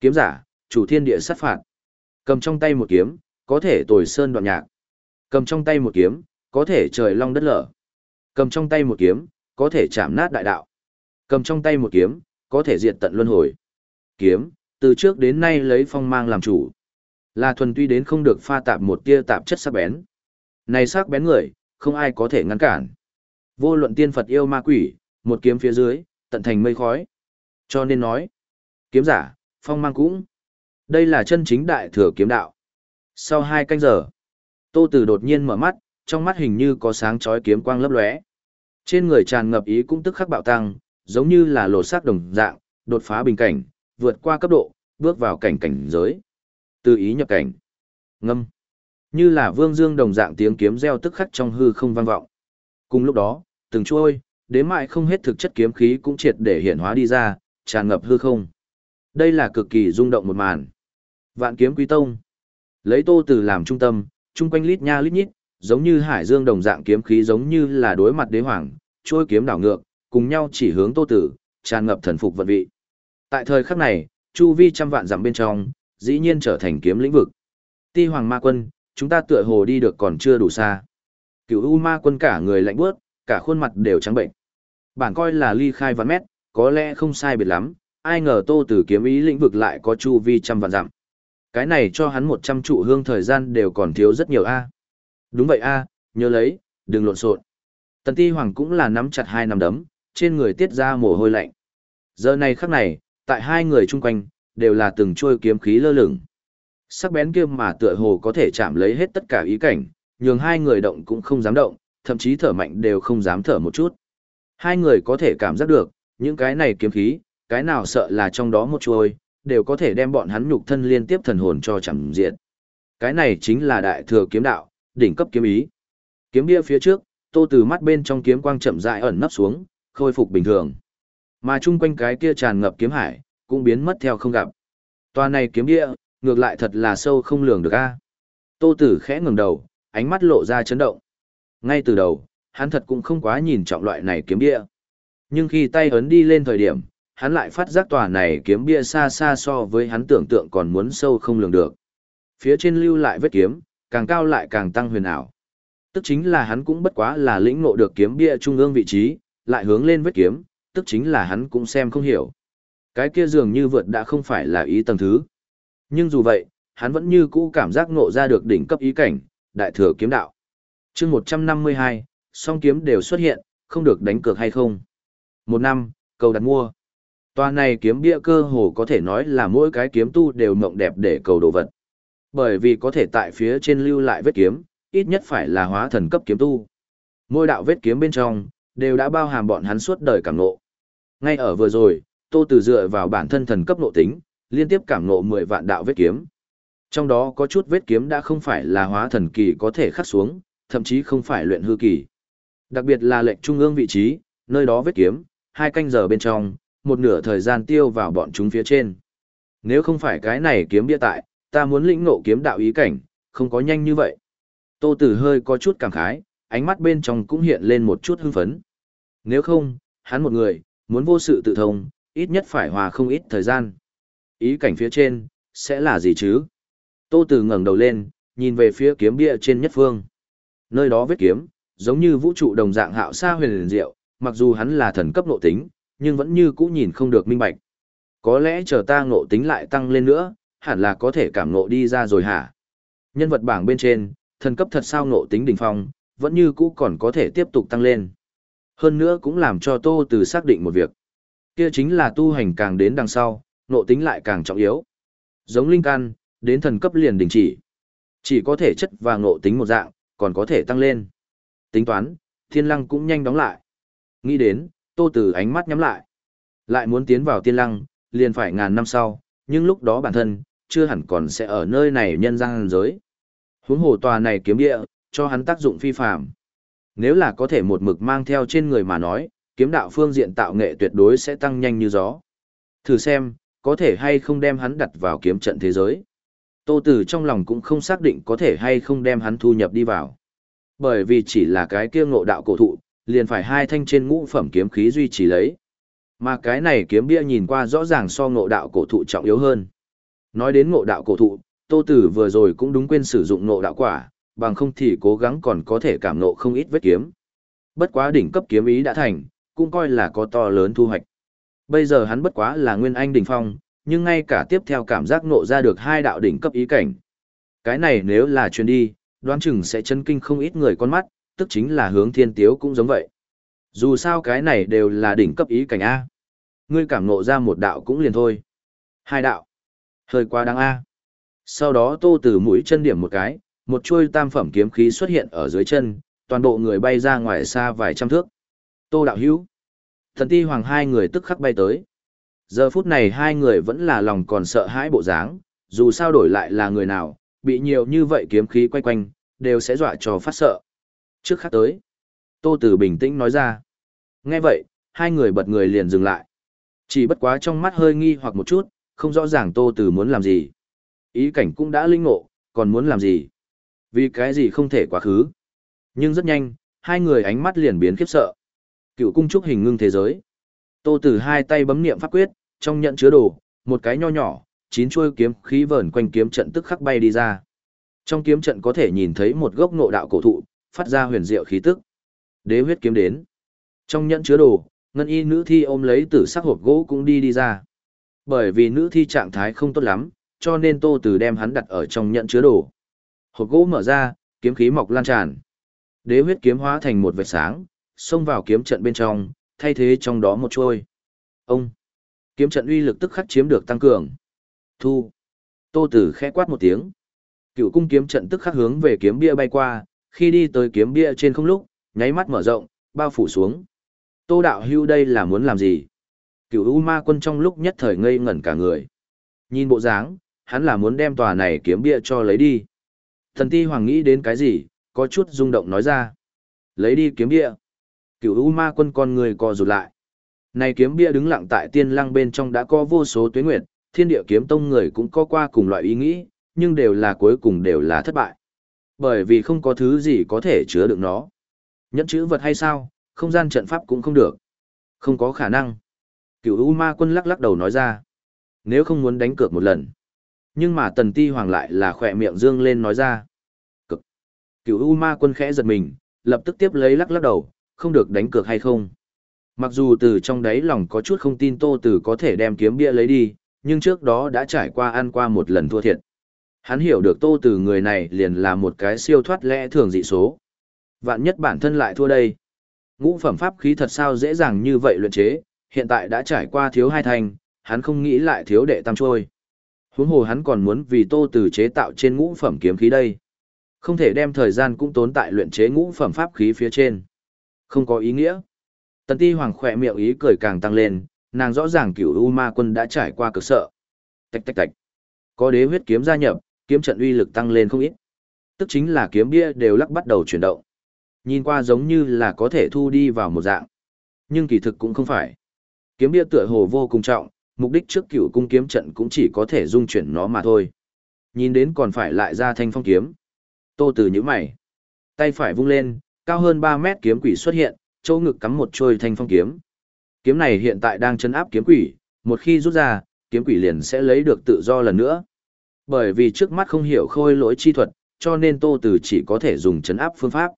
Kiếm giả, chủ thiên địa sát phạt. Cầm trong tay một kiếm, có thể tồi sơn đoạn nhạc. Cầm trong tay một kiếm, có thể trời long đất lở. Cầm trong tay một kiếm, có thể chạm nát đại đạo. Cầm trong tay một kiếm, có thể diệt tận luân hồi. Kiếm, từ trước đến nay lấy phong mang làm chủ. Là thuần tuy đến không được pha tạp một tia tạp chất sắc bén. Này sắc bén người, không ai có thể ngăn cản. Vô luận tiên Phật yêu ma quỷ, một kiếm phía dưới, tận thành mây khói. Cho nên nói, kiếm giả, phong mang cũng. Đây là chân chính đại thừa kiếm đạo. Sau hai canh giờ, Tô Tử đột nhiên mở mắt, trong mắt hình như có sáng chói kiếm quang lấp lóe. Trên người tràn ngập ý cũng tức khắc bạo tăng, giống như là lột xác đồng dạng, đột phá bình cảnh, vượt qua cấp độ, bước vào cảnh cảnh giới. Từ ý nhập cảnh. Ngâm. Như là vương dương đồng dạng tiếng kiếm reo tức khắc trong hư không vang vọng. Cùng lúc đó, từng chuôi, đến mại không hết thực chất kiếm khí cũng triệt để hiện hóa đi ra, tràn ngập hư không. Đây là cực kỳ rung động một màn. Vạn kiếm quý tông. Lấy tô từ làm trung tâm, chung quanh lít nha lít nhít, giống như hải dương đồng dạng kiếm khí giống như là đối mặt đế hoàng, trôi kiếm đảo ngược, cùng nhau chỉ hướng tô tử, tràn ngập thần phục vận vị. Tại thời khắc này, chu vi trăm vạn dặm bên trong, dĩ nhiên trở thành kiếm lĩnh vực. Ti hoàng ma quân, chúng ta tựa hồ đi được còn chưa đủ xa. Cửu U ma quân cả người lạnh buốt cả khuôn mặt đều trắng bệnh. Bản coi là ly khai vạn mét, có lẽ không sai biệt lắm, ai ngờ tô tử kiếm ý lĩnh vực lại có chu vi trăm vạn dặm. Cái này cho hắn một trăm trụ hương thời gian đều còn thiếu rất nhiều a. Đúng vậy a, nhớ lấy, đừng lộn xộn. Tần Ti Hoàng cũng là nắm chặt hai nắm đấm, trên người tiết ra mồ hôi lạnh. Giờ này khắc này, tại hai người chung quanh, đều là từng trôi kiếm khí lơ lửng. Sắc bén kia mà tựa hồ có thể chạm lấy hết tất cả ý cảnh, nhường hai người động cũng không dám động, thậm chí thở mạnh đều không dám thở một chút. Hai người có thể cảm giác được, những cái này kiếm khí, cái nào sợ là trong đó một chuôi, đều có thể đem bọn hắn nhục thân liên tiếp thần hồn cho chẳng diệt. Cái này chính là đại thừa kiếm đạo, đỉnh cấp kiếm ý. Kiếm bia phía trước, tô từ mắt bên trong kiếm quang chậm rãi ẩn nấp xuống, khôi phục bình thường. Mà chung quanh cái kia tràn ngập kiếm hải, cũng biến mất theo không gặp. Toa này kiếm bia, ngược lại thật là sâu không lường được a. Tô Tử khẽ ngẩng đầu, ánh mắt lộ ra chấn động. Ngay từ đầu, hắn thật cũng không quá nhìn trọng loại này kiếm bia. Nhưng khi tay ấn đi lên thời điểm, hắn lại phát giác tòa này kiếm bia xa xa so với hắn tưởng tượng còn muốn sâu không lường được. Phía trên lưu lại vết kiếm, càng cao lại càng tăng huyền ảo. Tức chính là hắn cũng bất quá là lĩnh ngộ được kiếm bia trung ương vị trí, lại hướng lên vết kiếm, tức chính là hắn cũng xem không hiểu. Cái kia dường như vượt đã không phải là ý tầng thứ. Nhưng dù vậy, hắn vẫn như cũ cảm giác ngộ ra được đỉnh cấp ý cảnh, đại thừa kiếm đạo chương 152, song kiếm đều xuất hiện, không được đánh cược hay không. Một năm, cầu đặt mua. Tòa này kiếm bia cơ hồ có thể nói là mỗi cái kiếm tu đều mộng đẹp để cầu đồ vật. Bởi vì có thể tại phía trên lưu lại vết kiếm, ít nhất phải là hóa thần cấp kiếm tu. Mỗi đạo vết kiếm bên trong, đều đã bao hàm bọn hắn suốt đời cảm nộ. Ngay ở vừa rồi, Tô Từ dựa vào bản thân thần cấp nộ tính, liên tiếp cảm nộ mười vạn đạo vết kiếm. Trong đó có chút vết kiếm đã không phải là hóa thần kỳ có thể khắc xuống, thậm chí không phải luyện hư kỳ. Đặc biệt là lệnh trung ương vị trí, nơi đó vết kiếm, hai canh giờ bên trong, một nửa thời gian tiêu vào bọn chúng phía trên. Nếu không phải cái này kiếm bia tại, ta muốn lĩnh ngộ kiếm đạo ý cảnh, không có nhanh như vậy. Tô Tử hơi có chút cảm khái, ánh mắt bên trong cũng hiện lên một chút hưng phấn. Nếu không, hắn một người, muốn vô sự tự thông, ít nhất phải hòa không ít thời gian. Ý cảnh phía trên, sẽ là gì chứ? Tô Tử ngẩng đầu lên, nhìn về phía kiếm bia trên nhất phương. Nơi đó vết kiếm, giống như vũ trụ đồng dạng hạo xa huyền diệu, mặc dù hắn là thần cấp nộ tính, nhưng vẫn như cũ nhìn không được minh bạch. Có lẽ chờ ta ngộ tính lại tăng lên nữa, hẳn là có thể cảm ngộ đi ra rồi hả? Nhân vật bảng bên trên, thần cấp thật sao ngộ tính đỉnh phong, vẫn như cũ còn có thể tiếp tục tăng lên. Hơn nữa cũng làm cho Tô Từ xác định một việc. Kia chính là tu hành càng đến đằng sau, ngộ tính lại càng trọng yếu. Giống linh căn, đến thần cấp liền đình chỉ. Chỉ có thể chất và ngộ tính một dạng, còn có thể tăng lên. Tính toán, thiên lăng cũng nhanh đóng lại. Nghĩ đến, tô tử ánh mắt nhắm lại. Lại muốn tiến vào tiên lăng, liền phải ngàn năm sau, nhưng lúc đó bản thân, chưa hẳn còn sẽ ở nơi này nhân gian giới. Huống hồ tòa này kiếm địa, cho hắn tác dụng phi phạm. Nếu là có thể một mực mang theo trên người mà nói, kiếm đạo phương diện tạo nghệ tuyệt đối sẽ tăng nhanh như gió. Thử xem, có thể hay không đem hắn đặt vào kiếm trận thế giới. Tô Tử trong lòng cũng không xác định có thể hay không đem hắn thu nhập đi vào. Bởi vì chỉ là cái kia ngộ đạo cổ thụ, liền phải hai thanh trên ngũ phẩm kiếm khí duy trì lấy. Mà cái này kiếm bia nhìn qua rõ ràng so ngộ đạo cổ thụ trọng yếu hơn. Nói đến ngộ đạo cổ thụ, Tô Tử vừa rồi cũng đúng quên sử dụng ngộ đạo quả, bằng không thì cố gắng còn có thể cảm ngộ không ít vết kiếm. Bất quá đỉnh cấp kiếm ý đã thành, cũng coi là có to lớn thu hoạch. Bây giờ hắn bất quá là nguyên anh đỉnh phong, nhưng ngay cả tiếp theo cảm giác nộ ra được hai đạo đỉnh cấp ý cảnh. Cái này nếu là truyền đi, đoán chừng sẽ chấn kinh không ít người con mắt, tức chính là hướng thiên tiếu cũng giống vậy. Dù sao cái này đều là đỉnh cấp ý cảnh A. Ngươi cảm nộ ra một đạo cũng liền thôi. Hai đạo. Hơi quá đáng A. Sau đó tô từ mũi chân điểm một cái, một chuôi tam phẩm kiếm khí xuất hiện ở dưới chân, toàn bộ người bay ra ngoài xa vài trăm thước. Tô đạo hữu. Thần ti hoàng hai người tức khắc bay tới. Giờ phút này hai người vẫn là lòng còn sợ hãi bộ dáng, dù sao đổi lại là người nào, bị nhiều như vậy kiếm khí quay quanh, đều sẽ dọa cho phát sợ. Trước khắc tới, Tô Tử bình tĩnh nói ra. Nghe vậy, hai người bật người liền dừng lại. Chỉ bất quá trong mắt hơi nghi hoặc một chút, không rõ ràng Tô Tử muốn làm gì. Ý cảnh cũng đã linh ngộ, còn muốn làm gì? Vì cái gì không thể quá khứ? Nhưng rất nhanh, hai người ánh mắt liền biến khiếp sợ. Cựu cung trúc hình ngưng thế giới. Tô Tử hai tay bấm niệm pháp quyết, trong nhận chứa đồ, một cái nho nhỏ, chín chuôi kiếm khí vờn quanh kiếm trận tức khắc bay đi ra. Trong kiếm trận có thể nhìn thấy một gốc ngộ đạo cổ thụ, phát ra huyền diệu khí tức. Đế huyết kiếm đến. Trong nhận chứa đồ, ngân y nữ thi ôm lấy tử sắc hộp gỗ cũng đi đi ra. Bởi vì nữ thi trạng thái không tốt lắm, cho nên Tô tử đem hắn đặt ở trong nhận chứa đồ. Hộp gỗ mở ra, kiếm khí mọc lan tràn. Đế huyết kiếm hóa thành một vệt sáng, xông vào kiếm trận bên trong, thay thế trong đó một chuôi Ông Kiếm trận uy lực tức khắc chiếm được tăng cường. Thu. Tô Tử khẽ quát một tiếng. Cựu cung kiếm trận tức khắc hướng về kiếm bia bay qua, khi đi tới kiếm bia trên không lúc, nháy mắt mở rộng, bao phủ xuống. Tô đạo hưu đây là muốn làm gì? Cựu U Ma quân trong lúc nhất thời ngây ngẩn cả người. Nhìn bộ dáng, hắn là muốn đem tòa này kiếm bia cho lấy đi. Thần ti hoàng nghĩ đến cái gì, có chút rung động nói ra. Lấy đi kiếm bia. Cựu U Ma quân con người co rụt lại. Này kiếm bia đứng lặng tại tiên lăng bên trong đã có vô số tuyến nguyệt, thiên địa kiếm tông người cũng có qua cùng loại ý nghĩ, nhưng đều là cuối cùng đều là thất bại. Bởi vì không có thứ gì có thể chứa được nó. Nhẫn chữ vật hay sao, không gian trận pháp cũng không được. Không có khả năng. Cựu U Ma quân lắc lắc đầu nói ra. Nếu không muốn đánh cược một lần. Nhưng mà tần ti hoàng lại là khỏe miệng dương lên nói ra. Cực. Cựu U Ma quân khẽ giật mình, lập tức tiếp lấy lắc lắc đầu, không được đánh cược hay không. Mặc dù từ trong đáy lòng có chút không tin Tô Tử có thể đem kiếm bia lấy đi, nhưng trước đó đã trải qua ăn qua một lần thua thiệt. Hắn hiểu được Tô Tử người này liền là một cái siêu thoát lẽ thường dị số. Vạn nhất bản thân lại thua đây. Ngũ phẩm pháp khí thật sao dễ dàng như vậy luyện chế, hiện tại đã trải qua thiếu hai thành, hắn không nghĩ lại thiếu đệ tam trôi. Huống hồ hắn còn muốn vì Tô Từ chế tạo trên ngũ phẩm kiếm khí đây. Không thể đem thời gian cũng tốn tại luyện chế ngũ phẩm pháp khí phía trên. Không có ý nghĩa. Tần Ti Hoàng khỏe miệng ý cười càng tăng lên, nàng rõ ràng cửu U Ma Quân đã trải qua cực sợ. Tạch tạch tạch. Có đế huyết kiếm gia nhập, kiếm trận uy lực tăng lên không ít. Tức chính là kiếm bia đều lắc bắt đầu chuyển động. Nhìn qua giống như là có thể thu đi vào một dạng. Nhưng kỳ thực cũng không phải. Kiếm bia tựa hồ vô cùng trọng, mục đích trước cửu cung kiếm trận cũng chỉ có thể dung chuyển nó mà thôi. Nhìn đến còn phải lại ra thanh phong kiếm. Tô từ những mày. Tay phải vung lên, cao hơn 3 mét kiếm quỷ xuất hiện, chỗ ngực cắm một trôi thanh phong kiếm. Kiếm này hiện tại đang chấn áp kiếm quỷ, một khi rút ra, kiếm quỷ liền sẽ lấy được tự do lần nữa. Bởi vì trước mắt không hiểu khôi lỗi chi thuật, cho nên Tô Từ chỉ có thể dùng chấn áp phương pháp.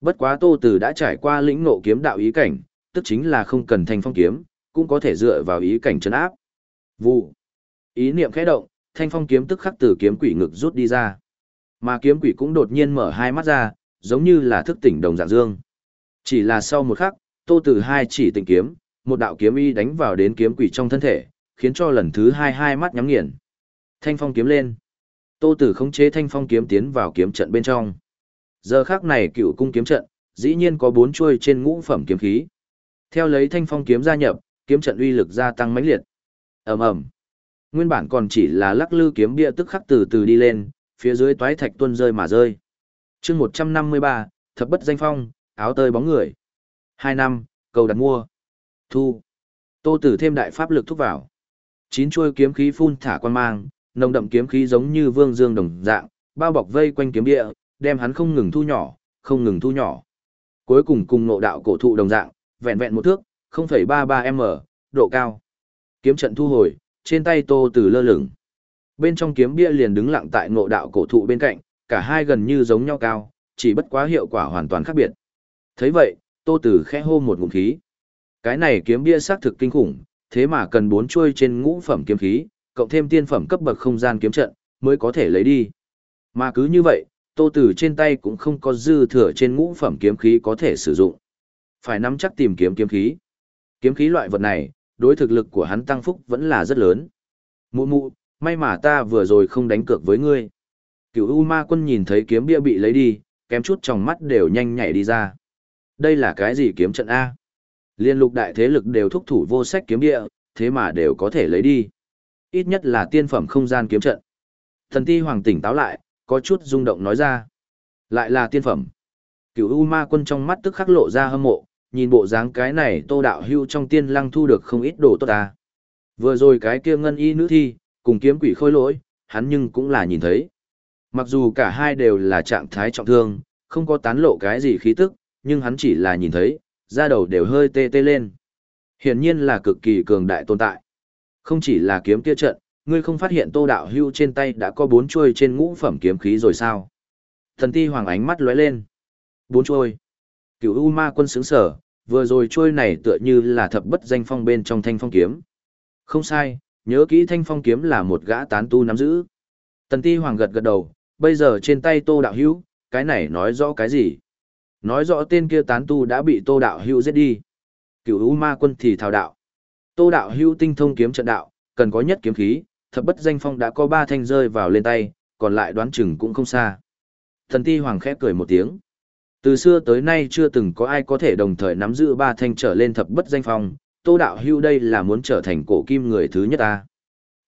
Bất quá Tô Từ đã trải qua lĩnh ngộ kiếm đạo ý cảnh, tức chính là không cần thanh phong kiếm, cũng có thể dựa vào ý cảnh chấn áp. Vụ. Ý niệm khẽ động, thanh phong kiếm tức khắc từ kiếm quỷ ngực rút đi ra. Mà kiếm quỷ cũng đột nhiên mở hai mắt ra, giống như là thức tỉnh đồng dạng dương. Chỉ là sau một khắc, Tô tử hai chỉ tình kiếm, một đạo kiếm y đánh vào đến kiếm quỷ trong thân thể, khiến cho lần thứ hai hai mắt nhắm nghiền. Thanh phong kiếm lên. Tô Tử khống chế thanh phong kiếm tiến vào kiếm trận bên trong. Giờ khắc này cựu cung kiếm trận, dĩ nhiên có bốn chuôi trên ngũ phẩm kiếm khí. Theo lấy thanh phong kiếm gia nhập, kiếm trận uy lực gia tăng mãnh liệt. Ầm ầm. Nguyên bản còn chỉ là lắc lư kiếm bia tức khắc từ từ đi lên, phía dưới toái thạch tuôn rơi mà rơi. Chương 153, thập bất danh phong, áo tơi bóng người. Hai năm, cầu đặt mua. Thu. Tô Tử thêm đại pháp lực thúc vào. Chín chuôi kiếm khí phun thả quan mang, nồng đậm kiếm khí giống như vương dương đồng dạng, bao bọc vây quanh kiếm địa, đem hắn không ngừng thu nhỏ, không ngừng thu nhỏ. Cuối cùng cùng nộ đạo cổ thụ đồng dạng, vẹn vẹn một thước, 0,33m, độ cao. Kiếm trận thu hồi, trên tay Tô Tử lơ lửng. Bên trong kiếm bia liền đứng lặng tại ngộ đạo cổ thụ bên cạnh, cả hai gần như giống nhau cao, chỉ bất quá hiệu quả hoàn toàn khác biệt. Thấy vậy, Tô Tử khẽ hô một ngụm khí. Cái này kiếm bia xác thực kinh khủng, thế mà cần bốn chuôi trên ngũ phẩm kiếm khí, cộng thêm tiên phẩm cấp bậc không gian kiếm trận, mới có thể lấy đi. Mà cứ như vậy, Tô Tử trên tay cũng không có dư thừa trên ngũ phẩm kiếm khí có thể sử dụng. Phải nắm chắc tìm kiếm kiếm khí. Kiếm khí loại vật này, đối thực lực của hắn tăng phúc vẫn là rất lớn. Mụ mụ, may mà ta vừa rồi không đánh cược với ngươi. cựu U Ma Quân nhìn thấy kiếm bia bị lấy đi, kém chút trong mắt đều nhanh nhảy đi ra. Đây là cái gì kiếm trận A? Liên lục đại thế lực đều thúc thủ vô sách kiếm địa, thế mà đều có thể lấy đi. Ít nhất là tiên phẩm không gian kiếm trận. Thần ti hoàng tỉnh táo lại, có chút rung động nói ra. Lại là tiên phẩm. Cửu U ma quân trong mắt tức khắc lộ ra hâm mộ, nhìn bộ dáng cái này tô đạo hưu trong tiên lăng thu được không ít đồ tốt ta. Vừa rồi cái kia ngân y nữ thi, cùng kiếm quỷ khôi lỗi, hắn nhưng cũng là nhìn thấy. Mặc dù cả hai đều là trạng thái trọng thương, không có tán lộ cái gì khí tức, nhưng hắn chỉ là nhìn thấy, da đầu đều hơi tê tê lên. Hiển nhiên là cực kỳ cường đại tồn tại. Không chỉ là kiếm kia trận, ngươi không phát hiện tô đạo hưu trên tay đã có bốn chuôi trên ngũ phẩm kiếm khí rồi sao? Thần ti hoàng ánh mắt lóe lên. Bốn chuôi. Cửu U ma quân sướng sở, vừa rồi chuôi này tựa như là thập bất danh phong bên trong thanh phong kiếm. Không sai, nhớ kỹ thanh phong kiếm là một gã tán tu nắm giữ. Tần ti hoàng gật gật đầu, bây giờ trên tay tô đạo hưu, cái này nói rõ cái gì? Nói rõ tên kia tán tu đã bị Tô Đạo Hưu giết đi. Cửu U Ma Quân thì thảo đạo. Tô Đạo Hưu tinh thông kiếm trận đạo, cần có nhất kiếm khí, thập bất danh phong đã có ba thanh rơi vào lên tay, còn lại đoán chừng cũng không xa. Thần Ti Hoàng khẽ cười một tiếng. Từ xưa tới nay chưa từng có ai có thể đồng thời nắm giữ ba thanh trở lên thập bất danh phong, Tô Đạo Hưu đây là muốn trở thành cổ kim người thứ nhất ta.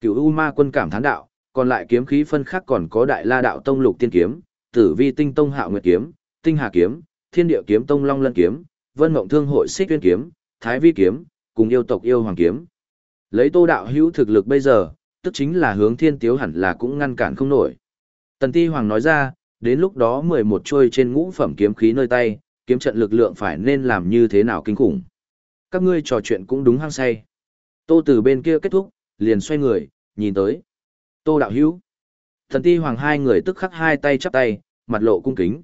cựu U Ma Quân cảm thán đạo, còn lại kiếm khí phân khác còn có Đại La Đạo Tông Lục Tiên Kiếm, Tử Vi Tinh Tông Hạo Nguyệt Kiếm, Tinh Hà Kiếm, thiên địa kiếm tông long lân kiếm, vân mộng thương hội xích tuyên kiếm, thái vi kiếm, cùng yêu tộc yêu hoàng kiếm. Lấy tô đạo hữu thực lực bây giờ, tức chính là hướng thiên tiếu hẳn là cũng ngăn cản không nổi. Tần ti hoàng nói ra, đến lúc đó 11 trôi trên ngũ phẩm kiếm khí nơi tay, kiếm trận lực lượng phải nên làm như thế nào kinh khủng. Các ngươi trò chuyện cũng đúng hăng say. Tô từ bên kia kết thúc, liền xoay người, nhìn tới. Tô đạo hữu. Thần ti hoàng hai người tức khắc hai tay chắp tay, mặt lộ cung kính.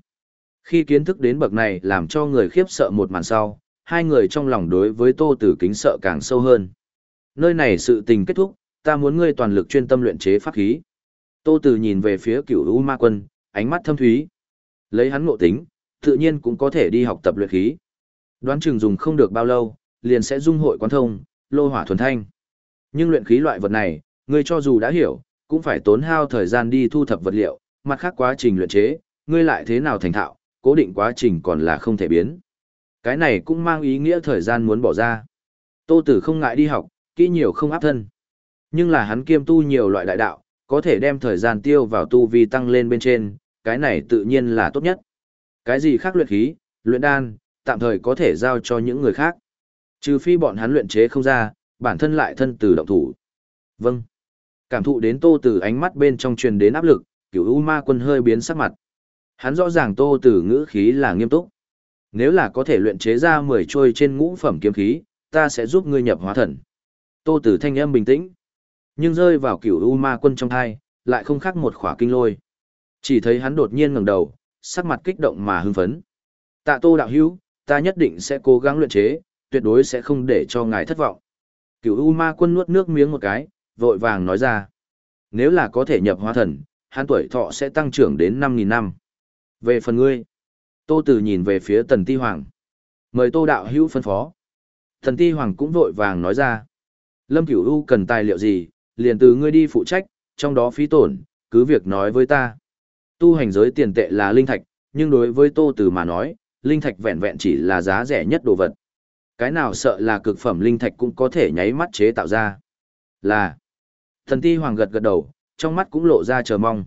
Khi kiến thức đến bậc này làm cho người khiếp sợ một màn sau, hai người trong lòng đối với Tô Tử kính sợ càng sâu hơn. Nơi này sự tình kết thúc, ta muốn ngươi toàn lực chuyên tâm luyện chế pháp khí. Tô Tử nhìn về phía cửu U Ma Quân, ánh mắt thâm thúy. Lấy hắn ngộ tính, tự nhiên cũng có thể đi học tập luyện khí. Đoán chừng dùng không được bao lâu, liền sẽ dung hội quán thông, lô hỏa thuần thanh. Nhưng luyện khí loại vật này, ngươi cho dù đã hiểu, cũng phải tốn hao thời gian đi thu thập vật liệu, mặt khác quá trình luyện chế, ngươi lại thế nào thành thạo, cố định quá trình còn là không thể biến. Cái này cũng mang ý nghĩa thời gian muốn bỏ ra. Tô Tử không ngại đi học, kỹ nhiều không áp thân. Nhưng là hắn kiêm tu nhiều loại đại đạo, có thể đem thời gian tiêu vào tu vi tăng lên bên trên, cái này tự nhiên là tốt nhất. Cái gì khác luyện khí, luyện đan, tạm thời có thể giao cho những người khác. Trừ phi bọn hắn luyện chế không ra, bản thân lại thân từ động thủ. Vâng. Cảm thụ đến Tô Tử ánh mắt bên trong truyền đến áp lực, Cửu U Ma Quân hơi biến sắc mặt. Hắn rõ ràng Tô Tử ngữ khí là nghiêm túc. Nếu là có thể luyện chế ra 10 trôi trên ngũ phẩm kiếm khí, ta sẽ giúp ngươi nhập hóa thần. Tô Tử thanh âm bình tĩnh, nhưng rơi vào Cửu U Ma Quân trong thai, lại không khác một khỏa kinh lôi. Chỉ thấy hắn đột nhiên ngẩng đầu, sắc mặt kích động mà hưng phấn. Tạ Tô đạo hữu, ta nhất định sẽ cố gắng luyện chế, tuyệt đối sẽ không để cho ngài thất vọng. Cửu U Ma Quân nuốt nước miếng một cái, vội vàng nói ra. Nếu là có thể nhập hóa thần, hắn tuổi thọ sẽ tăng trưởng đến 5.000 năm. Về phần ngươi, Tô Tử nhìn về phía Tần Ti Hoàng. Mời Tô Đạo Hữu phân phó. Tần Ti Hoàng cũng vội vàng nói ra. Lâm Cửu U cần tài liệu gì, liền từ ngươi đi phụ trách, trong đó phí tổn, cứ việc nói với ta. Tu hành giới tiền tệ là linh thạch, nhưng đối với Tô Tử mà nói, linh thạch vẹn vẹn chỉ là giá rẻ nhất đồ vật. Cái nào sợ là cực phẩm linh thạch cũng có thể nháy mắt chế tạo ra. Là. Thần ti hoàng gật gật đầu, trong mắt cũng lộ ra chờ mong.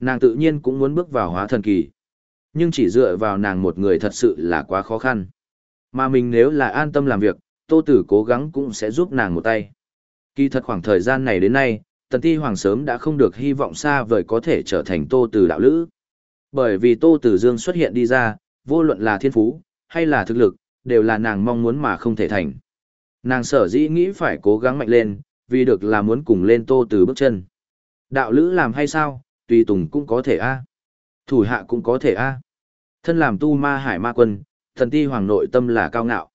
Nàng tự nhiên cũng muốn bước vào hóa thần kỳ. Nhưng chỉ dựa vào nàng một người thật sự là quá khó khăn. Mà mình nếu là an tâm làm việc, tô tử cố gắng cũng sẽ giúp nàng một tay. Kỳ thật khoảng thời gian này đến nay, tần ti hoàng sớm đã không được hy vọng xa vời có thể trở thành tô tử đạo lữ. Bởi vì tô tử dương xuất hiện đi ra, vô luận là thiên phú, hay là thực lực, đều là nàng mong muốn mà không thể thành. Nàng sở dĩ nghĩ phải cố gắng mạnh lên, vì được là muốn cùng lên tô tử bước chân. Đạo lữ làm hay sao, tùy tùng cũng có thể a Thủ hạ cũng có thể a Thân làm tu ma hải ma quân, thần ti hoàng nội tâm là cao ngạo.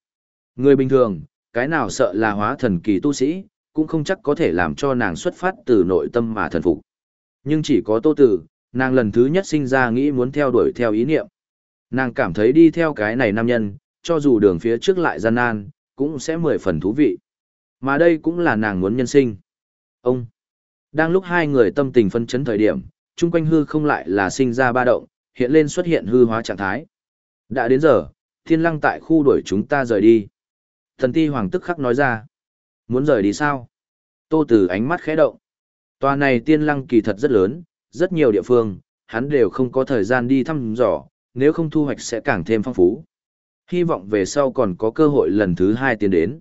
Người bình thường, cái nào sợ là hóa thần kỳ tu sĩ, cũng không chắc có thể làm cho nàng xuất phát từ nội tâm mà thần phục. Nhưng chỉ có tô tử, nàng lần thứ nhất sinh ra nghĩ muốn theo đuổi theo ý niệm. Nàng cảm thấy đi theo cái này nam nhân, cho dù đường phía trước lại gian nan, cũng sẽ mười phần thú vị. Mà đây cũng là nàng muốn nhân sinh. Ông. Đang lúc hai người tâm tình phân chấn thời điểm, chung quanh hư không lại là sinh ra ba động, hiện lên xuất hiện hư hóa trạng thái. Đã đến giờ, thiên lăng tại khu đuổi chúng ta rời đi. Thần ti hoàng tức khắc nói ra. Muốn rời đi sao? Tô Tử ánh mắt khẽ động. Tòa này tiên lăng kỳ thật rất lớn, rất nhiều địa phương, hắn đều không có thời gian đi thăm dò, nếu không thu hoạch sẽ càng thêm phong phú. Hy vọng về sau còn có cơ hội lần thứ hai tiến đến.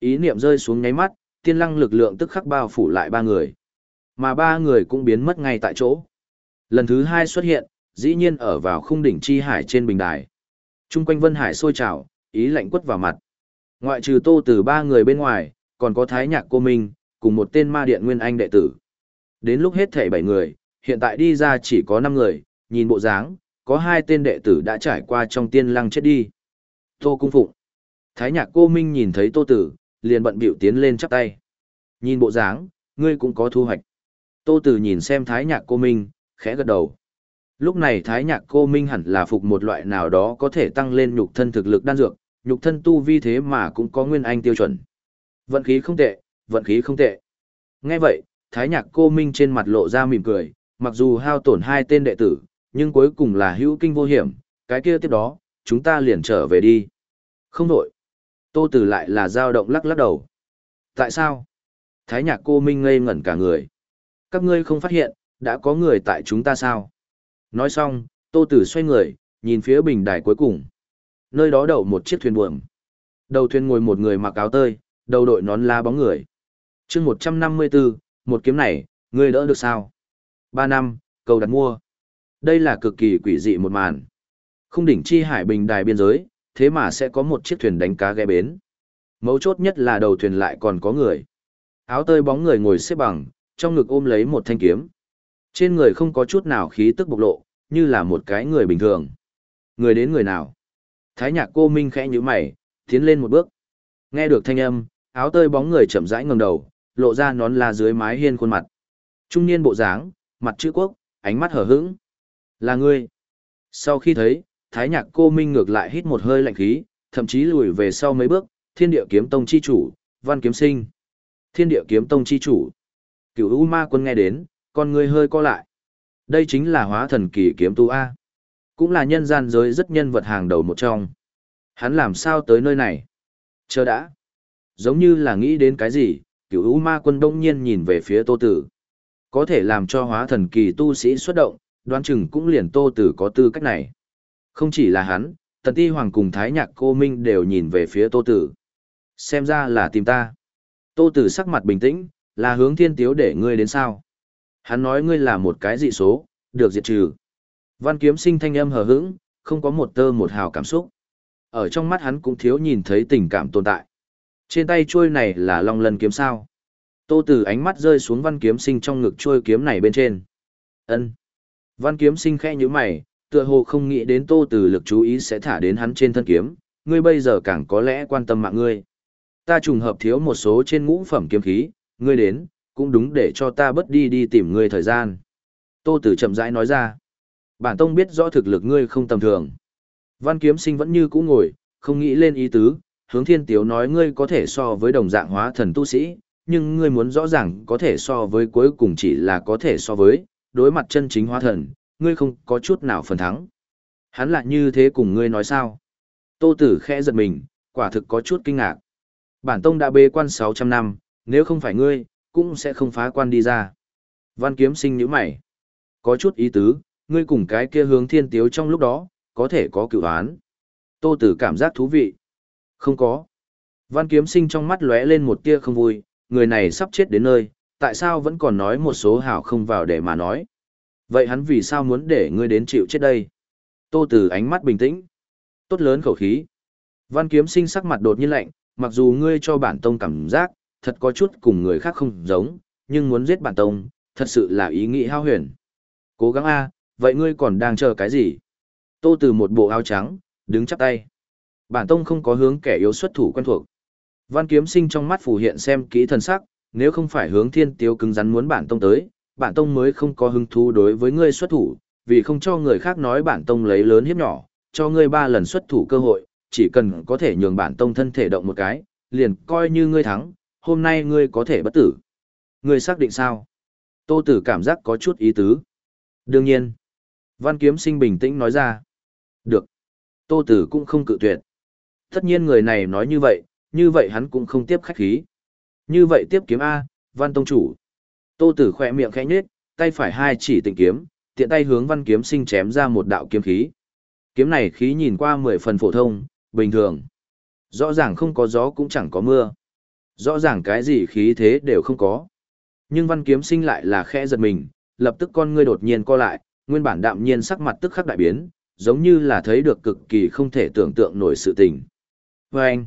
Ý niệm rơi xuống nháy mắt, tiên lăng lực lượng tức khắc bao phủ lại ba người. Mà ba người cũng biến mất ngay tại chỗ. Lần thứ hai xuất hiện, dĩ nhiên ở vào khung đỉnh chi hải trên bình đài. Trung quanh vân hải sôi trào, ý lạnh quất vào mặt. Ngoại trừ tô từ ba người bên ngoài, còn có thái nhạc cô Minh, cùng một tên ma điện nguyên anh đệ tử. Đến lúc hết thảy bảy người, hiện tại đi ra chỉ có năm người, nhìn bộ dáng, có hai tên đệ tử đã trải qua trong tiên lăng chết đi. Tô Cung Phụng. Thái nhạc cô Minh nhìn thấy Tô Tử, liền bận biểu tiến lên chắp tay. Nhìn bộ dáng, ngươi cũng có thu hoạch. Tô Tử nhìn xem Thái nhạc cô Minh, khẽ gật đầu. Lúc này Thái nhạc cô Minh hẳn là phục một loại nào đó có thể tăng lên nhục thân thực lực đan dược, nhục thân tu vi thế mà cũng có nguyên anh tiêu chuẩn. Vận khí không tệ, vận khí không tệ. Nghe vậy, Thái nhạc cô Minh trên mặt lộ ra mỉm cười, mặc dù hao tổn hai tên đệ tử, nhưng cuối cùng là hữu kinh vô hiểm, cái kia tiếp đó, chúng ta liền trở về đi. Không đổi. Tô Tử lại là dao động lắc lắc đầu. Tại sao? Thái nhạc cô Minh ngây ngẩn cả người. Các ngươi không phát hiện, đã có người tại chúng ta sao? Nói xong, Tô Tử xoay người, nhìn phía bình đài cuối cùng. Nơi đó đậu một chiếc thuyền buồm. Đầu thuyền ngồi một người mặc áo tơi, đầu đội nón lá bóng người. chương 154, một kiếm này, ngươi đỡ được sao? Ba năm, cầu đặt mua. Đây là cực kỳ quỷ dị một màn. Không đỉnh chi hải bình đài biên giới, thế mà sẽ có một chiếc thuyền đánh cá ghé bến. Mấu chốt nhất là đầu thuyền lại còn có người. Áo tơi bóng người ngồi xếp bằng, trong ngực ôm lấy một thanh kiếm. Trên người không có chút nào khí tức bộc lộ, như là một cái người bình thường. Người đến người nào? Thái nhạc cô Minh khẽ như mày, tiến lên một bước. Nghe được thanh âm, áo tơi bóng người chậm rãi ngẩng đầu, lộ ra nón la dưới mái hiên khuôn mặt. Trung niên bộ dáng, mặt chữ quốc, ánh mắt hở hững. Là ngươi. Sau khi thấy, thái nhạc cô minh ngược lại hít một hơi lạnh khí, thậm chí lùi về sau mấy bước, thiên địa kiếm tông chi chủ, Văn Kiếm Sinh, Thiên Địa Kiếm Tông chi chủ. Cựu U Ma Quân nghe đến, con người hơi co lại. Đây chính là hóa thần kỳ kiếm tu A. Cũng là nhân gian giới rất nhân vật hàng đầu một trong. Hắn làm sao tới nơi này? Chờ đã. Giống như là nghĩ đến cái gì, Cựu U Ma Quân đông nhiên nhìn về phía Tô Tử. Có thể làm cho hóa thần kỳ tu sĩ xuất động, đoán chừng cũng liền Tô Tử có tư cách này. Không chỉ là hắn, Tần Ti Hoàng cùng Thái Nhạc Cô Minh đều nhìn về phía Tô Tử. Xem ra là tìm ta. Tô Tử sắc mặt bình tĩnh, là hướng thiên tiếu để ngươi đến sao. Hắn nói ngươi là một cái dị số, được diệt trừ. Văn kiếm sinh thanh âm hờ hững, không có một tơ một hào cảm xúc. Ở trong mắt hắn cũng thiếu nhìn thấy tình cảm tồn tại. Trên tay chuôi này là long lân kiếm sao. Tô Tử ánh mắt rơi xuống văn kiếm sinh trong ngực chuôi kiếm này bên trên. Ân. Văn kiếm sinh khẽ nhíu mày, tựa hồ không nghĩ đến Tô Tử lực chú ý sẽ thả đến hắn trên thân kiếm, ngươi bây giờ càng có lẽ quan tâm mạng ngươi. Ta trùng hợp thiếu một số trên ngũ phẩm kiếm khí, ngươi đến, cũng đúng để cho ta bớt đi đi tìm ngươi thời gian. Tô Tử chậm rãi nói ra. Bản tông biết rõ thực lực ngươi không tầm thường. Văn kiếm sinh vẫn như cũ ngồi, không nghĩ lên ý tứ, hướng thiên tiếu nói ngươi có thể so với đồng dạng hóa thần tu sĩ, nhưng ngươi muốn rõ ràng có thể so với cuối cùng chỉ là có thể so với, đối mặt chân chính hóa thần, ngươi không có chút nào phần thắng. Hắn lại như thế cùng ngươi nói sao? Tô tử khẽ giật mình, quả thực có chút kinh ngạc. Bản tông đã bê quan 600 năm, nếu không phải ngươi, cũng sẽ không phá quan đi ra. Văn kiếm sinh nhíu mày. Có chút ý tứ, ngươi cùng cái kia hướng thiên tiếu trong lúc đó, có thể có cựu án. Tô tử cảm giác thú vị. Không có. Văn kiếm sinh trong mắt lóe lên một tia không vui, người này sắp chết đến nơi, tại sao vẫn còn nói một số hảo không vào để mà nói. Vậy hắn vì sao muốn để ngươi đến chịu chết đây? Tô tử ánh mắt bình tĩnh. Tốt lớn khẩu khí. Văn kiếm sinh sắc mặt đột nhiên lạnh, mặc dù ngươi cho bản tông cảm giác, thật có chút cùng người khác không giống, nhưng muốn giết bản tông, thật sự là ý nghĩ hao huyền. Cố gắng a, vậy ngươi còn đang chờ cái gì? Tô từ một bộ áo trắng, đứng chắp tay. Bản tông không có hướng kẻ yếu xuất thủ quen thuộc. Văn kiếm sinh trong mắt phủ hiện xem kỹ thần sắc, nếu không phải hướng thiên tiêu cứng rắn muốn bản tông tới, bản tông mới không có hứng thú đối với ngươi xuất thủ, vì không cho người khác nói bản tông lấy lớn hiếp nhỏ, cho ngươi ba lần xuất thủ cơ hội, chỉ cần có thể nhường bản tông thân thể động một cái, liền coi như ngươi thắng, hôm nay ngươi có thể bất tử. Ngươi xác định sao? Tô Tử cảm giác có chút ý tứ. Đương nhiên. Văn Kiếm Sinh bình tĩnh nói ra. Được. Tô Tử cũng không cự tuyệt. Tất nhiên người này nói như vậy, như vậy hắn cũng không tiếp khách khí. Như vậy tiếp kiếm A, Văn Tông Chủ. Tô Tử khỏe miệng khẽ nhếch, tay phải hai chỉ tình kiếm, tiện tay hướng Văn Kiếm Sinh chém ra một đạo kiếm khí. Kiếm này khí nhìn qua mười phần phổ thông, bình thường. Rõ ràng không có gió cũng chẳng có mưa. Rõ ràng cái gì khí thế đều không có. Nhưng văn kiếm sinh lại là khẽ giật mình, lập tức con ngươi đột nhiên co lại, nguyên bản đạm nhiên sắc mặt tức khắc đại biến, giống như là thấy được cực kỳ không thể tưởng tượng nổi sự tình. Và anh,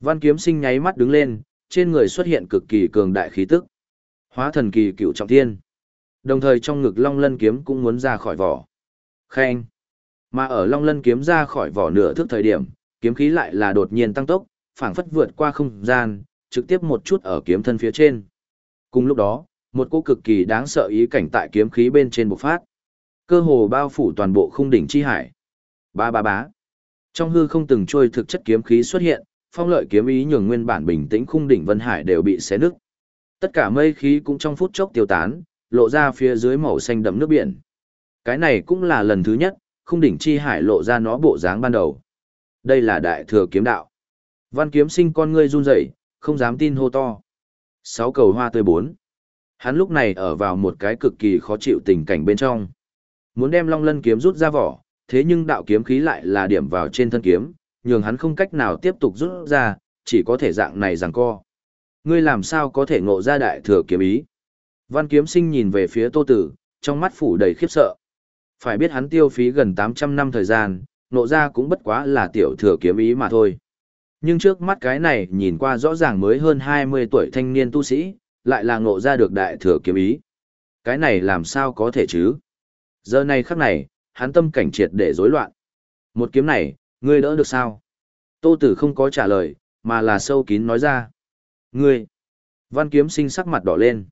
văn kiếm sinh nháy mắt đứng lên, trên người xuất hiện cực kỳ cường đại khí tức. Hóa thần kỳ cựu trọng thiên. Đồng thời trong ngực long lân kiếm cũng muốn ra khỏi vỏ. Khen. Mà ở long lân kiếm ra khỏi vỏ nửa thước thời điểm, kiếm khí lại là đột nhiên tăng tốc, phảng phất vượt qua không gian, trực tiếp một chút ở kiếm thân phía trên. Cùng lúc đó, một cô cực kỳ đáng sợ ý cảnh tại kiếm khí bên trên bộc phát. Cơ hồ bao phủ toàn bộ khung đỉnh chi hải. Ba ba bá. Trong hư không từng trôi thực chất kiếm khí xuất hiện, phong lợi kiếm ý nhường nguyên bản bình tĩnh khung đỉnh vân hải đều bị xé nứt. Tất cả mây khí cũng trong phút chốc tiêu tán, lộ ra phía dưới màu xanh đậm nước biển. Cái này cũng là lần thứ nhất, khung đỉnh chi hải lộ ra nó bộ dáng ban đầu. Đây là đại thừa kiếm đạo. Văn kiếm sinh con ngươi run rẩy, không dám tin hô to. Sáu cầu hoa tươi bốn. Hắn lúc này ở vào một cái cực kỳ khó chịu tình cảnh bên trong. Muốn đem long lân kiếm rút ra vỏ, thế nhưng đạo kiếm khí lại là điểm vào trên thân kiếm, nhường hắn không cách nào tiếp tục rút ra, chỉ có thể dạng này rằng co. Ngươi làm sao có thể ngộ ra đại thừa kiếm ý? Văn kiếm sinh nhìn về phía tô tử, trong mắt phủ đầy khiếp sợ. Phải biết hắn tiêu phí gần 800 năm thời gian, ngộ ra cũng bất quá là tiểu thừa kiếm ý mà thôi. Nhưng trước mắt cái này nhìn qua rõ ràng mới hơn 20 tuổi thanh niên tu sĩ, lại là ngộ ra được đại thừa kiếm ý. Cái này làm sao có thể chứ? Giờ này khắc này, hắn tâm cảnh triệt để rối loạn. Một kiếm này, ngươi đỡ được sao? Tô Tử không có trả lời, mà là sâu kín nói ra. Ngươi! Văn kiếm sinh sắc mặt đỏ lên.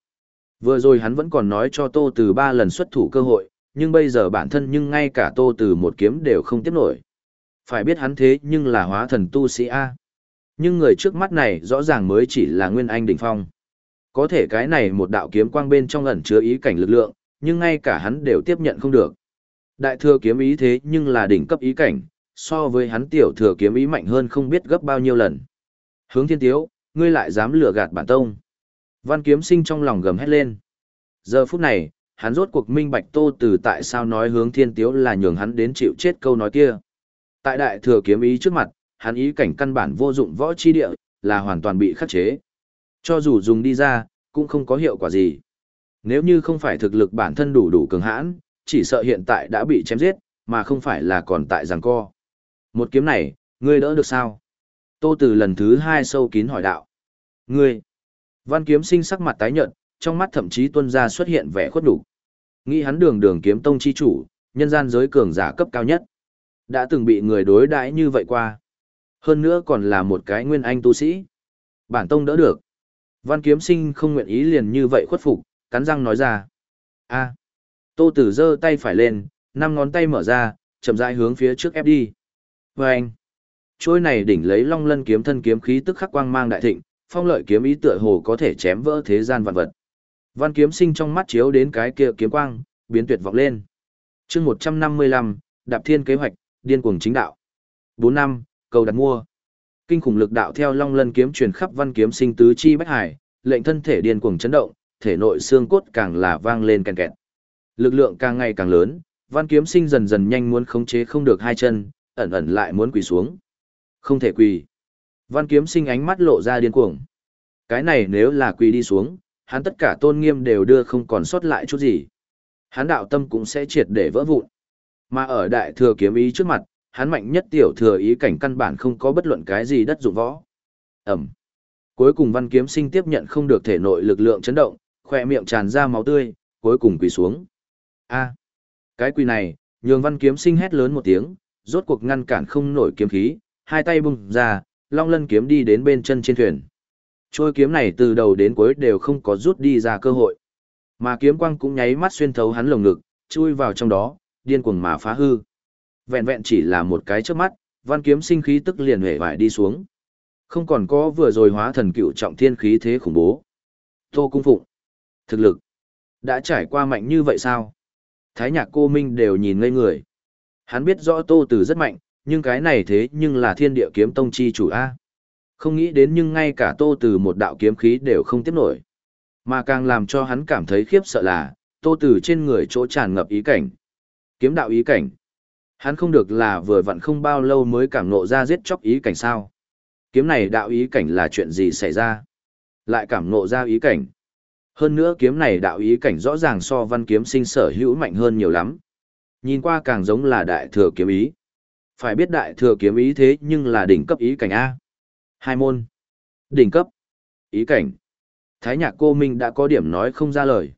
Vừa rồi hắn vẫn còn nói cho Tô Tử ba lần xuất thủ cơ hội, nhưng bây giờ bản thân nhưng ngay cả Tô Tử một kiếm đều không tiếp nổi. Phải biết hắn thế nhưng là hóa thần tu sĩ A. Nhưng người trước mắt này rõ ràng mới chỉ là Nguyên Anh đỉnh phong. Có thể cái này một đạo kiếm quang bên trong ẩn chứa ý cảnh lực lượng, nhưng ngay cả hắn đều tiếp nhận không được. Đại thừa kiếm ý thế nhưng là đỉnh cấp ý cảnh, so với hắn tiểu thừa kiếm ý mạnh hơn không biết gấp bao nhiêu lần. Hướng thiên tiếu, ngươi lại dám lừa gạt bản tông. Văn kiếm sinh trong lòng gầm hét lên. Giờ phút này, hắn rốt cuộc minh bạch tô từ tại sao nói hướng thiên tiếu là nhường hắn đến chịu chết câu nói kia. Tại đại thừa kiếm ý trước mặt, hắn ý cảnh căn bản vô dụng võ chi địa, là hoàn toàn bị khắc chế. Cho dù dùng đi ra, cũng không có hiệu quả gì. Nếu như không phải thực lực bản thân đủ đủ cường hãn, chỉ sợ hiện tại đã bị chém giết, mà không phải là còn tại giằng co. Một kiếm này, ngươi đỡ được sao? Tô Từ lần thứ hai sâu kín hỏi đạo. Ngươi! Văn kiếm sinh sắc mặt tái nhợt, trong mắt thậm chí tuân ra xuất hiện vẻ khuất đủ. Nghĩ hắn đường đường kiếm tông chi chủ, nhân gian giới cường giả cấp cao nhất. Đã từng bị người đối đãi như vậy qua. Hơn nữa còn là một cái nguyên anh tu sĩ. Bản tông đỡ được. Văn kiếm sinh không nguyện ý liền như vậy khuất phục, cắn răng nói ra. a Tô Tử giơ tay phải lên, năm ngón tay mở ra, chậm rãi hướng phía trước ép đi. Và anh, trôi này đỉnh lấy long lân kiếm thân kiếm khí tức khắc quang mang đại thịnh, phong lợi kiếm ý tựa hồ có thể chém vỡ thế gian vạn vật. Văn kiếm sinh trong mắt chiếu đến cái kia kiếm quang, biến tuyệt vọng lên. Chương 155, Đạp Thiên kế hoạch, điên cuồng chính đạo. 4 năm, cầu đặt mua. Kinh khủng lực đạo theo long lân kiếm truyền khắp văn kiếm sinh tứ chi bách hải, lệnh thân thể điên cuồng chấn động, thể nội xương cốt càng là vang lên ken kẹt. Lực lượng càng ngày càng lớn, văn kiếm sinh dần dần nhanh muốn khống chế không được hai chân, ẩn ẩn lại muốn quỳ xuống. Không thể quỳ. Văn kiếm sinh ánh mắt lộ ra điên cuồng. Cái này nếu là quỳ đi xuống, hắn tất cả tôn nghiêm đều đưa không còn sót lại chút gì. Hắn đạo tâm cũng sẽ triệt để vỡ vụn. Mà ở đại thừa kiếm ý trước mặt, hắn mạnh nhất tiểu thừa ý cảnh căn bản không có bất luận cái gì đất dụng võ. Ẩm. Cuối cùng văn kiếm sinh tiếp nhận không được thể nội lực lượng chấn động, khỏe miệng tràn ra máu tươi, cuối cùng quỳ xuống. A. Cái quỳ này, nhường văn kiếm sinh hét lớn một tiếng, rốt cuộc ngăn cản không nổi kiếm khí, hai tay bung ra, long lân kiếm đi đến bên chân trên thuyền. Trôi kiếm này từ đầu đến cuối đều không có rút đi ra cơ hội. Mà kiếm quang cũng nháy mắt xuyên thấu hắn lồng ngực, chui vào trong đó, điên cuồng mà phá hư. Vẹn vẹn chỉ là một cái trước mắt, văn kiếm sinh khí tức liền hề vải đi xuống. Không còn có vừa rồi hóa thần cựu trọng thiên khí thế khủng bố. Tô cung phụng. Thực lực. Đã trải qua mạnh như vậy sao? Thái nhạc cô Minh đều nhìn ngây người. Hắn biết rõ Tô Tử rất mạnh, nhưng cái này thế nhưng là thiên địa kiếm tông chi chủ A. Không nghĩ đến nhưng ngay cả Tô Tử một đạo kiếm khí đều không tiếp nổi. Mà càng làm cho hắn cảm thấy khiếp sợ là, Tô Tử trên người chỗ tràn ngập ý cảnh. Kiếm đạo ý cảnh. Hắn không được là vừa vặn không bao lâu mới cảm ngộ ra giết chóc ý cảnh sao. Kiếm này đạo ý cảnh là chuyện gì xảy ra? Lại cảm ngộ ra ý cảnh. Hơn nữa kiếm này đạo ý cảnh rõ ràng so văn kiếm sinh sở hữu mạnh hơn nhiều lắm. Nhìn qua càng giống là đại thừa kiếm ý. Phải biết đại thừa kiếm ý thế nhưng là đỉnh cấp ý cảnh A. Hai môn. Đỉnh cấp. Ý cảnh. Thái nhạc cô Minh đã có điểm nói không ra lời.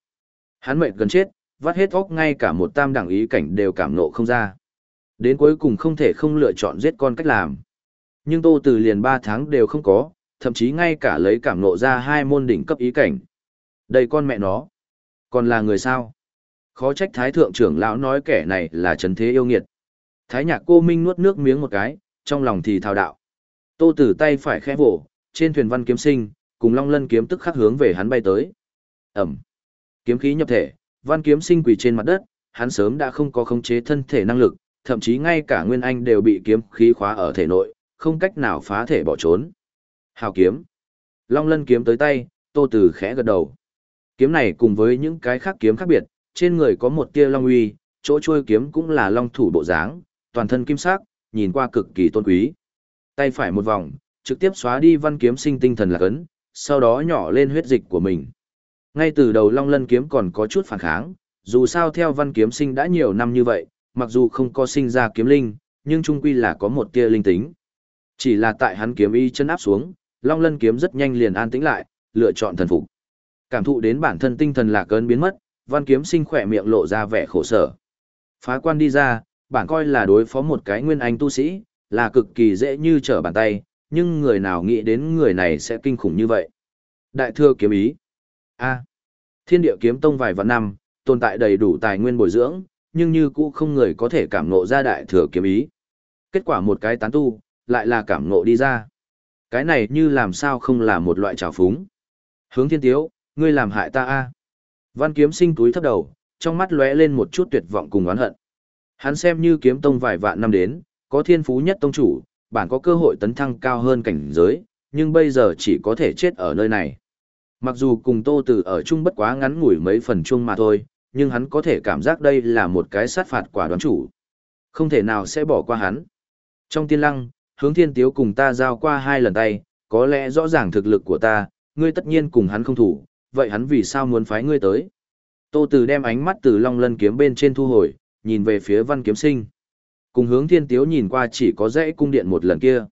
Hắn mệt gần chết, vắt hết óc ngay cả một tam đẳng ý cảnh đều cảm nộ không ra. Đến cuối cùng không thể không lựa chọn giết con cách làm. Nhưng tô từ liền ba tháng đều không có, thậm chí ngay cả lấy cảm nộ ra hai môn đỉnh cấp ý cảnh. Đây con mẹ nó. Còn là người sao? Khó trách thái thượng trưởng lão nói kẻ này là trần thế yêu nghiệt. Thái nhạc cô Minh nuốt nước miếng một cái, trong lòng thì thao đạo. Tô tử tay phải khẽ vỗ, trên thuyền văn kiếm sinh, cùng long lân kiếm tức khắc hướng về hắn bay tới. Ẩm. Kiếm khí nhập thể, văn kiếm sinh quỳ trên mặt đất, hắn sớm đã không có khống chế thân thể năng lực, thậm chí ngay cả nguyên anh đều bị kiếm khí khóa ở thể nội, không cách nào phá thể bỏ trốn. Hào kiếm. Long lân kiếm tới tay, tô tử khẽ gật đầu. Kiếm này cùng với những cái khác kiếm khác biệt, trên người có một tia long uy, chỗ chuôi kiếm cũng là long thủ bộ dáng, toàn thân kim sắc, nhìn qua cực kỳ tôn quý. Tay phải một vòng, trực tiếp xóa đi văn kiếm sinh tinh thần lạc ấn, sau đó nhỏ lên huyết dịch của mình. Ngay từ đầu long lân kiếm còn có chút phản kháng, dù sao theo văn kiếm sinh đã nhiều năm như vậy, mặc dù không có sinh ra kiếm linh, nhưng trung quy là có một tia linh tính. Chỉ là tại hắn kiếm y chân áp xuống, long lân kiếm rất nhanh liền an tĩnh lại, lựa chọn thần phục. Cảm thụ đến bản thân tinh thần lạc cơn biến mất, văn kiếm sinh khỏe miệng lộ ra vẻ khổ sở. Phá quan đi ra, bản coi là đối phó một cái nguyên anh tu sĩ, là cực kỳ dễ như trở bàn tay, nhưng người nào nghĩ đến người này sẽ kinh khủng như vậy. Đại thừa kiếm ý. A thiên địa kiếm tông vài vạn năm, tồn tại đầy đủ tài nguyên bồi dưỡng, nhưng như cũ không người có thể cảm ngộ ra đại thừa kiếm ý. Kết quả một cái tán tu, lại là cảm ngộ đi ra. Cái này như làm sao không là một loại trào phúng. Hướng thiên tiếu, ngươi làm hại ta a Văn kiếm sinh túi thấp đầu, trong mắt lóe lên một chút tuyệt vọng cùng oán hận. Hắn xem như kiếm tông vài vạn năm đến, có thiên phú nhất tông chủ, bản có cơ hội tấn thăng cao hơn cảnh giới, nhưng bây giờ chỉ có thể chết ở nơi này. Mặc dù cùng Tô Tử ở chung bất quá ngắn ngủi mấy phần chung mà thôi, nhưng hắn có thể cảm giác đây là một cái sát phạt quả đoán chủ. Không thể nào sẽ bỏ qua hắn. Trong tiên lăng, hướng thiên tiếu cùng ta giao qua hai lần tay, có lẽ rõ ràng thực lực của ta, ngươi tất nhiên cùng hắn không thủ, vậy hắn vì sao muốn phái ngươi tới? Tô Tử đem ánh mắt từ long lân kiếm bên trên thu hồi, nhìn về phía văn kiếm sinh. Cùng hướng thiên tiếu nhìn qua chỉ có dãy cung điện một lần kia.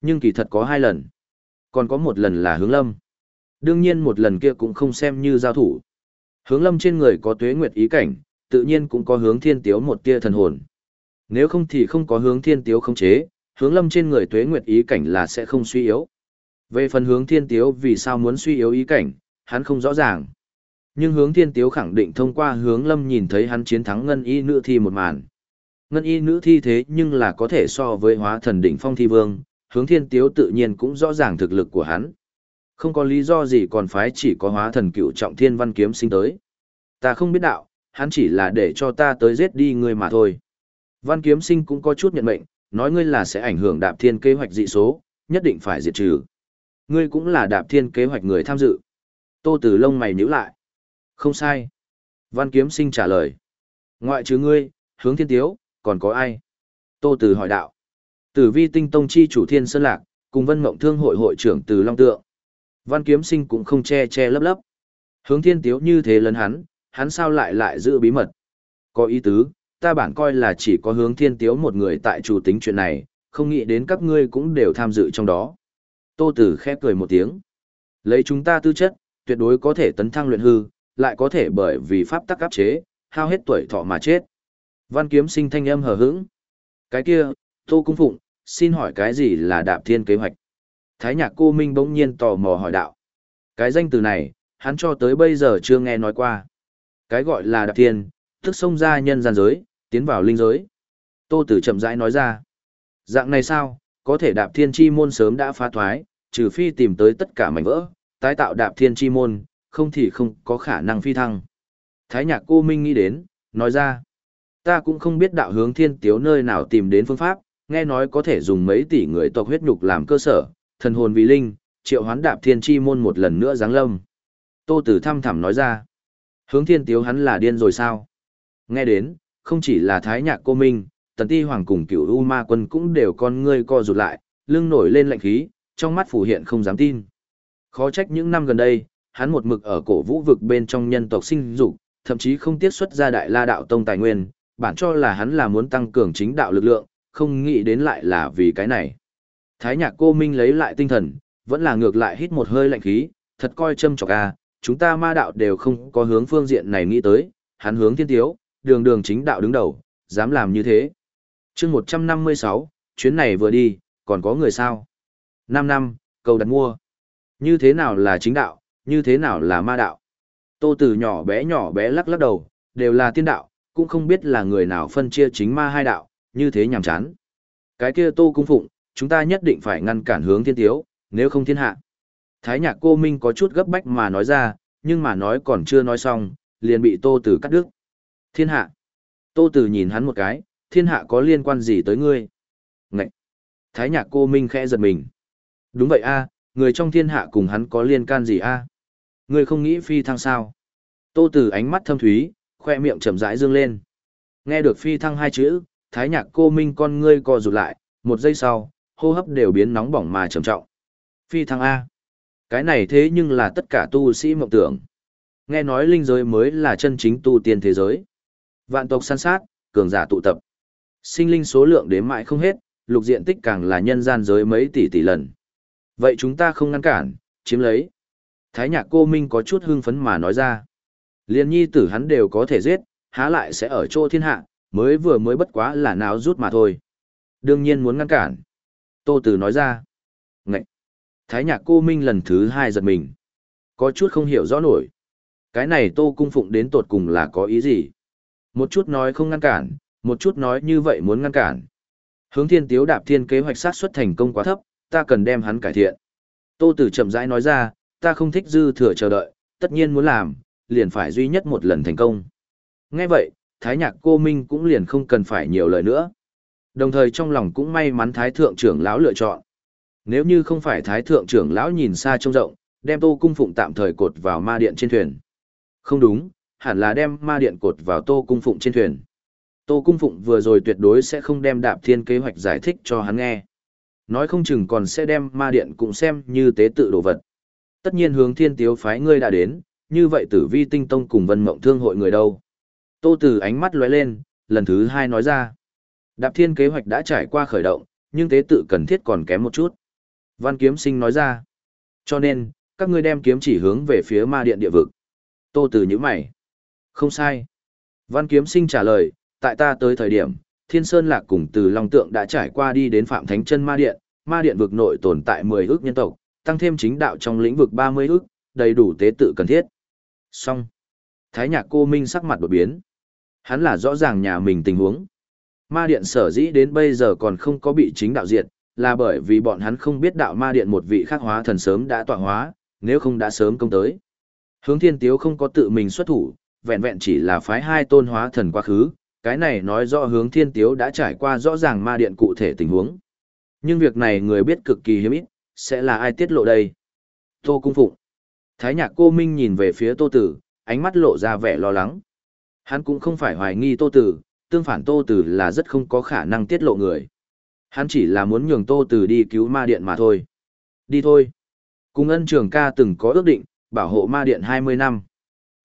Nhưng kỳ thật có hai lần. Còn có một lần là hướng lâm. Đương nhiên một lần kia cũng không xem như giao thủ. Hướng lâm trên người có tuế nguyệt ý cảnh, tự nhiên cũng có hướng thiên tiếu một tia thần hồn. Nếu không thì không có hướng thiên tiếu không chế, hướng lâm trên người tuế nguyệt ý cảnh là sẽ không suy yếu. Về phần hướng thiên tiếu vì sao muốn suy yếu ý cảnh, hắn không rõ ràng. Nhưng hướng thiên tiếu khẳng định thông qua hướng lâm nhìn thấy hắn chiến thắng ngân y nữ thi một màn. Ngân y nữ thi thế nhưng là có thể so với hóa thần đỉnh phong thi vương, hướng thiên tiếu tự nhiên cũng rõ ràng thực lực của hắn. Không có lý do gì còn phái chỉ có hóa thần cựu trọng thiên văn kiếm sinh tới. Ta không biết đạo, hắn chỉ là để cho ta tới giết đi ngươi mà thôi. Văn kiếm sinh cũng có chút nhận mệnh, nói ngươi là sẽ ảnh hưởng đạp thiên kế hoạch dị số, nhất định phải diệt trừ. Ngươi cũng là đạp thiên kế hoạch người tham dự. Tô Tử lông mày nhíu lại. Không sai. Văn kiếm sinh trả lời. Ngoại trừ ngươi, hướng thiên tiếu, còn có ai? Tô Tử hỏi đạo. Tử vi tinh tông chi chủ thiên sơn lạc, cùng vân mộng thương hội hội trưởng Từ Long Tượng. Văn kiếm sinh cũng không che che lấp lấp. Hướng thiên tiếu như thế lấn hắn, hắn sao lại lại giữ bí mật. Có ý tứ, ta bản coi là chỉ có hướng thiên tiếu một người tại chủ tính chuyện này, không nghĩ đến các ngươi cũng đều tham dự trong đó. Tô Tử khép cười một tiếng. Lấy chúng ta tư chất, tuyệt đối có thể tấn thăng luyện hư, lại có thể bởi vì pháp tắc áp chế, hao hết tuổi thọ mà chết. Văn kiếm sinh thanh âm hờ hững. Cái kia, Tô Cung Phụng, xin hỏi cái gì là đạp thiên kế hoạch? Thái nhạc cô Minh bỗng nhiên tò mò hỏi đạo. Cái danh từ này, hắn cho tới bây giờ chưa nghe nói qua. Cái gọi là đạp thiên, tức xông ra nhân gian giới, tiến vào linh giới. Tô Tử chậm rãi nói ra. Dạng này sao, có thể đạp thiên chi môn sớm đã phá thoái, trừ phi tìm tới tất cả mảnh vỡ, tái tạo đạp thiên chi môn, không thì không có khả năng phi thăng. Thái nhạc cô Minh nghĩ đến, nói ra. Ta cũng không biết đạo hướng thiên tiếu nơi nào tìm đến phương pháp, nghe nói có thể dùng mấy tỷ người tộc huyết nhục làm cơ sở, thần hồn vì linh, triệu hoán đạp thiên chi môn một lần nữa giáng lâm. Tô Tử thăm thẳm nói ra. Hướng thiên tiếu hắn là điên rồi sao? Nghe đến, không chỉ là thái nhạc cô Minh, tần ti hoàng cùng cửu U ma quân cũng đều con ngươi co rụt lại, lưng nổi lên lạnh khí, trong mắt phủ hiện không dám tin. Khó trách những năm gần đây, hắn một mực ở cổ vũ vực bên trong nhân tộc sinh dục, thậm chí không tiết xuất ra đại la đạo tông tài nguyên, bản cho là hắn là muốn tăng cường chính đạo lực lượng, không nghĩ đến lại là vì cái này. Thái nhạc cô Minh lấy lại tinh thần, vẫn là ngược lại hít một hơi lạnh khí, thật coi châm chọc à? chúng ta ma đạo đều không có hướng phương diện này nghĩ tới, hắn hướng thiên tiếu, đường đường chính đạo đứng đầu, dám làm như thế. chương 156, chuyến này vừa đi, còn có người sao? 5 năm, cầu đặt mua. Như thế nào là chính đạo, như thế nào là ma đạo? Tô Tử nhỏ bé nhỏ bé lắc lắc đầu, đều là tiên đạo, cũng không biết là người nào phân chia chính ma hai đạo, như thế nhàm chán. Cái kia Tô Cung Phụng, chúng ta nhất định phải ngăn cản hướng thiên tiếu, nếu không thiên hạ. Thái nhạc cô Minh có chút gấp bách mà nói ra, nhưng mà nói còn chưa nói xong, liền bị Tô Tử cắt đứt. Thiên hạ. Tô Tử nhìn hắn một cái, thiên hạ có liên quan gì tới ngươi? Ngậy. Thái nhạc cô Minh khẽ giật mình. Đúng vậy a, người trong thiên hạ cùng hắn có liên can gì a? Ngươi không nghĩ phi thăng sao? Tô Tử ánh mắt thâm thúy, khoe miệng chậm rãi dương lên. Nghe được phi thăng hai chữ, thái nhạc cô Minh con ngươi co rụt lại, một giây sau, hô hấp đều biến nóng bỏng mà trầm trọng. Phi thăng A. Cái này thế nhưng là tất cả tu sĩ mộng tưởng. Nghe nói linh giới mới là chân chính tu tiên thế giới. Vạn tộc săn sát, cường giả tụ tập. Sinh linh số lượng đến mãi không hết, lục diện tích càng là nhân gian giới mấy tỷ tỷ lần. Vậy chúng ta không ngăn cản, chiếm lấy. Thái nhạc cô Minh có chút hưng phấn mà nói ra. Liên nhi tử hắn đều có thể giết, há lại sẽ ở chỗ thiên hạ, mới vừa mới bất quá là náo rút mà thôi. Đương nhiên muốn ngăn cản. Tô Tử nói ra. Ngậy! Thái nhạc cô Minh lần thứ hai giật mình. Có chút không hiểu rõ nổi. Cái này Tô Cung Phụng đến tột cùng là có ý gì? Một chút nói không ngăn cản, một chút nói như vậy muốn ngăn cản. Hướng thiên tiếu đạp thiên kế hoạch sát xuất thành công quá thấp, ta cần đem hắn cải thiện. Tô Tử chậm rãi nói ra, ta không thích dư thừa chờ đợi, tất nhiên muốn làm, liền phải duy nhất một lần thành công. Nghe vậy, Thái Nhạc Cô Minh cũng liền không cần phải nhiều lời nữa. Đồng thời trong lòng cũng may mắn Thái Thượng trưởng lão lựa chọn. Nếu như không phải Thái Thượng trưởng lão nhìn xa trông rộng, đem Tô Cung Phụng tạm thời cột vào ma điện trên thuyền. Không đúng, hẳn là đem ma điện cột vào Tô Cung Phụng trên thuyền. Tô Cung Phụng vừa rồi tuyệt đối sẽ không đem đạp thiên kế hoạch giải thích cho hắn nghe. Nói không chừng còn sẽ đem ma điện cũng xem như tế tự đồ vật. Tất nhiên hướng thiên tiếu phái ngươi đã đến, như vậy tử vi tinh tông cùng vân mộng thương hội người đâu. Tô Tử ánh mắt lóe lên, lần thứ hai nói ra. Đạp thiên kế hoạch đã trải qua khởi động, nhưng tế tự cần thiết còn kém một chút. Văn kiếm sinh nói ra. Cho nên, các ngươi đem kiếm chỉ hướng về phía ma điện địa vực. Tô Tử nhíu mày. Không sai. Văn kiếm sinh trả lời, tại ta tới thời điểm, Thiên Sơn Lạc cùng từ Long Tượng đã trải qua đi đến Phạm Thánh Chân Ma Điện, Ma Điện vực nội tồn tại 10 ước nhân tộc, tăng thêm chính đạo trong lĩnh vực 30 ước, đầy đủ tế tự cần thiết. Xong. Thái Nhạc Cô Minh sắc mặt đột biến. Hắn là rõ ràng nhà mình tình huống. Ma Điện sở dĩ đến bây giờ còn không có bị chính đạo diệt, là bởi vì bọn hắn không biết đạo Ma Điện một vị khác hóa thần sớm đã tọa hóa, nếu không đã sớm công tới. Hướng Thiên Tiếu không có tự mình xuất thủ, vẹn vẹn chỉ là phái hai tôn hóa thần quá khứ, cái này nói rõ hướng thiên tiếu đã trải qua rõ ràng ma điện cụ thể tình huống. Nhưng việc này người biết cực kỳ hiếm ít, sẽ là ai tiết lộ đây? Tô Cung Phụng. Thái nhạc cô Minh nhìn về phía Tô Tử, ánh mắt lộ ra vẻ lo lắng. Hắn cũng không phải hoài nghi Tô Tử, tương phản Tô Tử là rất không có khả năng tiết lộ người. Hắn chỉ là muốn nhường Tô Tử đi cứu ma điện mà thôi. Đi thôi. Cùng ân trường ca từng có ước định, bảo hộ ma điện 20 năm.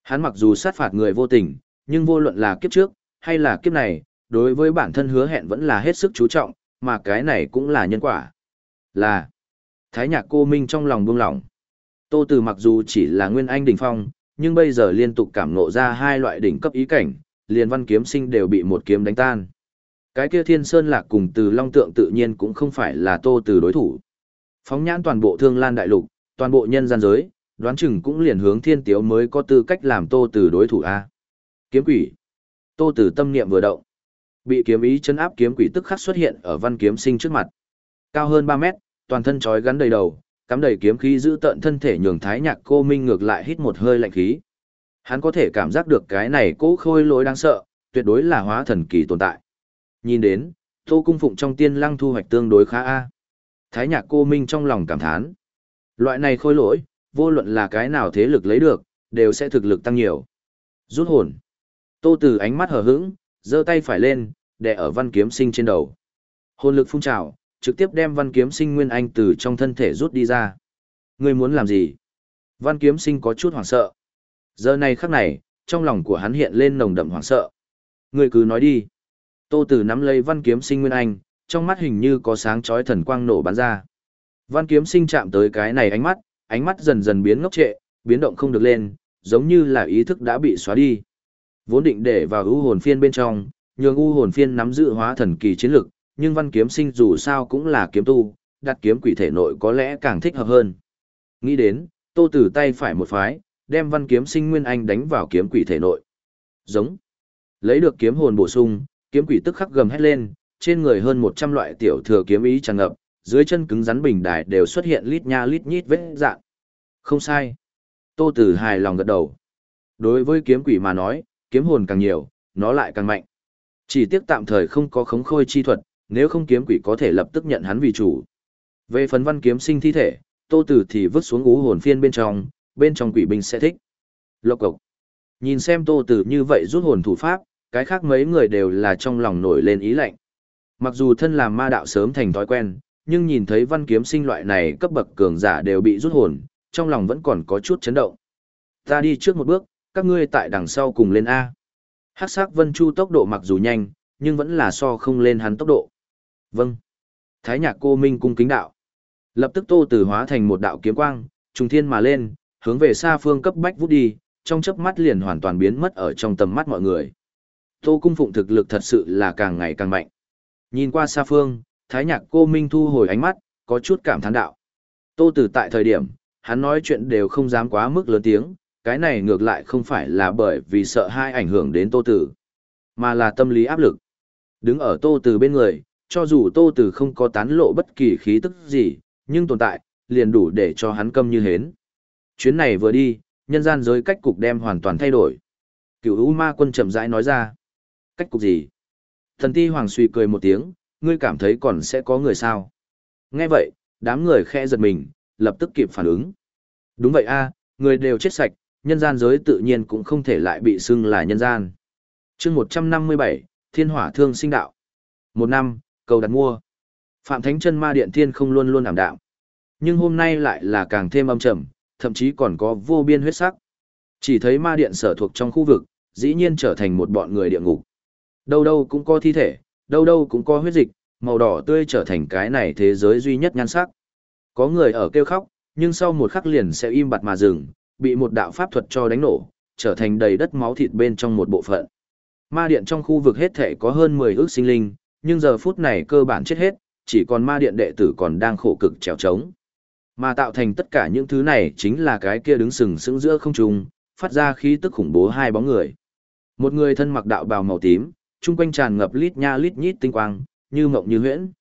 Hắn mặc dù sát phạt người vô tình, nhưng vô luận là kiếp trước, hay là kiếp này, đối với bản thân hứa hẹn vẫn là hết sức chú trọng, mà cái này cũng là nhân quả. Là, Thái nhạc cô Minh trong lòng buông lỏng. Tô Từ mặc dù chỉ là nguyên anh đỉnh phong, nhưng bây giờ liên tục cảm ngộ ra hai loại đỉnh cấp ý cảnh, liền văn kiếm sinh đều bị một kiếm đánh tan. Cái kia thiên sơn lạc cùng từ long tượng tự nhiên cũng không phải là Tô Từ đối thủ. Phóng nhãn toàn bộ thương lan đại lục, toàn bộ nhân gian giới, đoán chừng cũng liền hướng thiên tiếu mới có tư cách làm Tô Từ đối thủ A. Kiếm quỷ. Tô từ tâm niệm vừa động, bị kiếm ý chấn áp kiếm quỷ tức khắc xuất hiện ở văn kiếm sinh trước mặt. Cao hơn 3 mét, toàn thân trói gắn đầy đầu, cắm đầy kiếm khí giữ tận thân thể nhường Thái Nhạc Cô Minh ngược lại hít một hơi lạnh khí. Hắn có thể cảm giác được cái này cố khôi lỗi đáng sợ, tuyệt đối là hóa thần kỳ tồn tại. Nhìn đến, Tô Cung Phụng trong tiên lăng thu hoạch tương đối khá a. Thái Nhạc Cô Minh trong lòng cảm thán. Loại này khôi lỗi, vô luận là cái nào thế lực lấy được, đều sẽ thực lực tăng nhiều. Rút hồn. Tô Từ ánh mắt hờ hững, giơ tay phải lên, đè ở Văn Kiếm Sinh trên đầu. Hồn lực phun trào, trực tiếp đem Văn Kiếm Sinh Nguyên Anh từ trong thân thể rút đi ra. Ngươi muốn làm gì? Văn Kiếm Sinh có chút hoảng sợ. Giờ này khắc này, trong lòng của hắn hiện lên nồng đậm hoảng sợ. Ngươi cứ nói đi. Tô tử nắm lấy Văn Kiếm Sinh Nguyên Anh, trong mắt hình như có sáng chói thần quang nổ bắn ra. Văn Kiếm Sinh chạm tới cái này ánh mắt, ánh mắt dần dần biến ngốc trệ, biến động không được lên, giống như là ý thức đã bị xóa đi. Vốn định để vào ưu hồn phiên bên trong, nhường u hồn phiên nắm giữ hóa thần kỳ chiến lực, nhưng văn kiếm sinh dù sao cũng là kiếm tu, đặt kiếm quỷ thể nội có lẽ càng thích hợp hơn. Nghĩ đến, tô tử tay phải một phái, đem văn kiếm sinh nguyên anh đánh vào kiếm quỷ thể nội. Giống. Lấy được kiếm hồn bổ sung, kiếm quỷ tức khắc gầm hét lên, trên người hơn 100 loại tiểu thừa kiếm ý tràn ngập, dưới chân cứng rắn bình đài đều xuất hiện lít nha lít nhít vết dạng. Không sai. Tô Tử hài lòng gật đầu. Đối với kiếm quỷ mà nói, kiếm hồn càng nhiều, nó lại càng mạnh. Chỉ tiếc tạm thời không có khống khôi chi thuật, nếu không kiếm quỷ có thể lập tức nhận hắn vì chủ. Về phần văn kiếm sinh thi thể, tô tử thì vứt xuống ngũ hồn phiên bên trong, bên trong quỷ binh sẽ thích. Lộc cộc. Nhìn xem tô tử như vậy rút hồn thủ pháp, cái khác mấy người đều là trong lòng nổi lên ý lạnh. Mặc dù thân làm ma đạo sớm thành thói quen, nhưng nhìn thấy văn kiếm sinh loại này cấp bậc cường giả đều bị rút hồn, trong lòng vẫn còn có chút chấn động. Ta đi trước một bước, các ngươi tại đằng sau cùng lên A. Hắc sắc vân chu tốc độ mặc dù nhanh, nhưng vẫn là so không lên hắn tốc độ. Vâng. Thái nhạc cô Minh cung kính đạo. Lập tức tô tử hóa thành một đạo kiếm quang, trùng thiên mà lên, hướng về xa phương cấp bách vút đi, trong chớp mắt liền hoàn toàn biến mất ở trong tầm mắt mọi người. Tô cung phụng thực lực thật sự là càng ngày càng mạnh. Nhìn qua xa phương, thái nhạc cô Minh thu hồi ánh mắt, có chút cảm thán đạo. Tô tử tại thời điểm, hắn nói chuyện đều không dám quá mức lớn tiếng, cái này ngược lại không phải là bởi vì sợ hai ảnh hưởng đến tô tử, mà là tâm lý áp lực. Đứng ở tô tử bên người, cho dù tô tử không có tán lộ bất kỳ khí tức gì, nhưng tồn tại, liền đủ để cho hắn câm như hến. Chuyến này vừa đi, nhân gian giới cách cục đem hoàn toàn thay đổi. Cửu U Ma Quân chậm rãi nói ra. Cách cục gì? Thần Ti Hoàng suy cười một tiếng, ngươi cảm thấy còn sẽ có người sao? Nghe vậy, đám người khẽ giật mình, lập tức kịp phản ứng. Đúng vậy a, người đều chết sạch, nhân gian giới tự nhiên cũng không thể lại bị xưng là nhân gian. chương 157, Thiên Hỏa Thương Sinh Đạo. Một năm, cầu đặt mua. Phạm Thánh chân Ma Điện Thiên không luôn luôn ảm đạm. Nhưng hôm nay lại là càng thêm âm trầm, thậm chí còn có vô biên huyết sắc. Chỉ thấy ma điện sở thuộc trong khu vực, dĩ nhiên trở thành một bọn người địa ngục. Đâu đâu cũng có thi thể, đâu đâu cũng có huyết dịch, màu đỏ tươi trở thành cái này thế giới duy nhất nhan sắc. Có người ở kêu khóc, nhưng sau một khắc liền sẽ im bặt mà dừng, bị một đạo pháp thuật cho đánh nổ, trở thành đầy đất máu thịt bên trong một bộ phận. Ma điện trong khu vực hết thể có hơn 10 ước sinh linh, nhưng giờ phút này cơ bản chết hết, chỉ còn ma điện đệ tử còn đang khổ cực trèo trống. Mà tạo thành tất cả những thứ này chính là cái kia đứng sừng sững giữa không trung, phát ra khí tức khủng bố hai bóng người. Một người thân mặc đạo bào màu tím, trung quanh tràn ngập lít nha lít nhít tinh quang, như mộng như huyễn.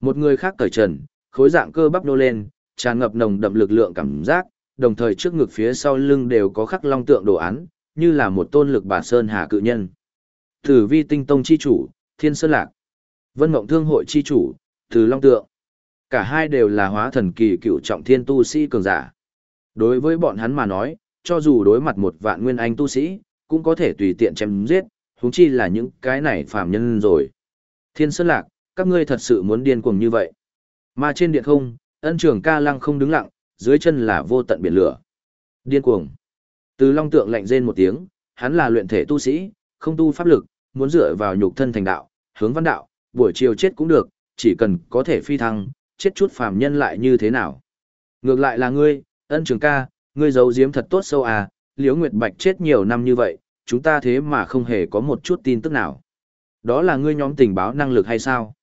Một người khác cởi trần, khối dạng cơ bắp nô lên, tràn ngập nồng đậm lực lượng cảm giác, đồng thời trước ngực phía sau lưng đều có khắc long tượng đồ án, như là một tôn lực bà sơn hà cự nhân. Tử vi tinh tông chi chủ, thiên sơn lạc. Vân mộng thương hội chi chủ, từ long tượng. Cả hai đều là hóa thần kỳ cựu trọng thiên tu sĩ cường giả. Đối với bọn hắn mà nói, cho dù đối mặt một vạn nguyên anh tu sĩ, cũng có thể tùy tiện chém giết, huống chi là những cái này phàm nhân rồi. Thiên Sơn Lạc, các ngươi thật sự muốn điên cuồng như vậy. Mà trên điện không, ân trưởng ca lăng không đứng lặng, dưới chân là vô tận biển lửa. Điên cuồng. Từ long tượng lạnh rên một tiếng, hắn là luyện thể tu sĩ, không tu pháp lực, muốn dựa vào nhục thân thành đạo, hướng văn đạo, buổi chiều chết cũng được, chỉ cần có thể phi thăng, chết chút phàm nhân lại như thế nào. Ngược lại là ngươi, ân trường ca, ngươi giấu giếm thật tốt sâu à, liễu nguyệt bạch chết nhiều năm như vậy, chúng ta thế mà không hề có một chút tin tức nào. Đó là ngươi nhóm tình báo năng lực hay sao?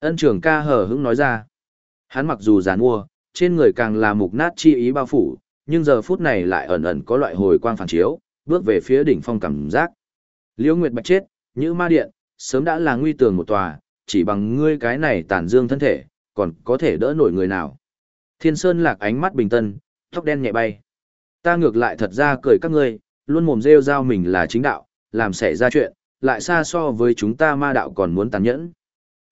Ân trường ca hờ hững nói ra. Hắn mặc dù giàn mua, trên người càng là mục nát chi ý bao phủ, nhưng giờ phút này lại ẩn ẩn có loại hồi quang phản chiếu, bước về phía đỉnh phong cảm giác. Liễu Nguyệt Bạch chết, như ma điện, sớm đã là nguy tường một tòa, chỉ bằng ngươi cái này tàn dương thân thể, còn có thể đỡ nổi người nào. Thiên Sơn lạc ánh mắt bình tân, tóc đen nhẹ bay. Ta ngược lại thật ra cười các ngươi, luôn mồm rêu rao mình là chính đạo, làm xảy ra chuyện, lại xa so với chúng ta ma đạo còn muốn tàn nhẫn.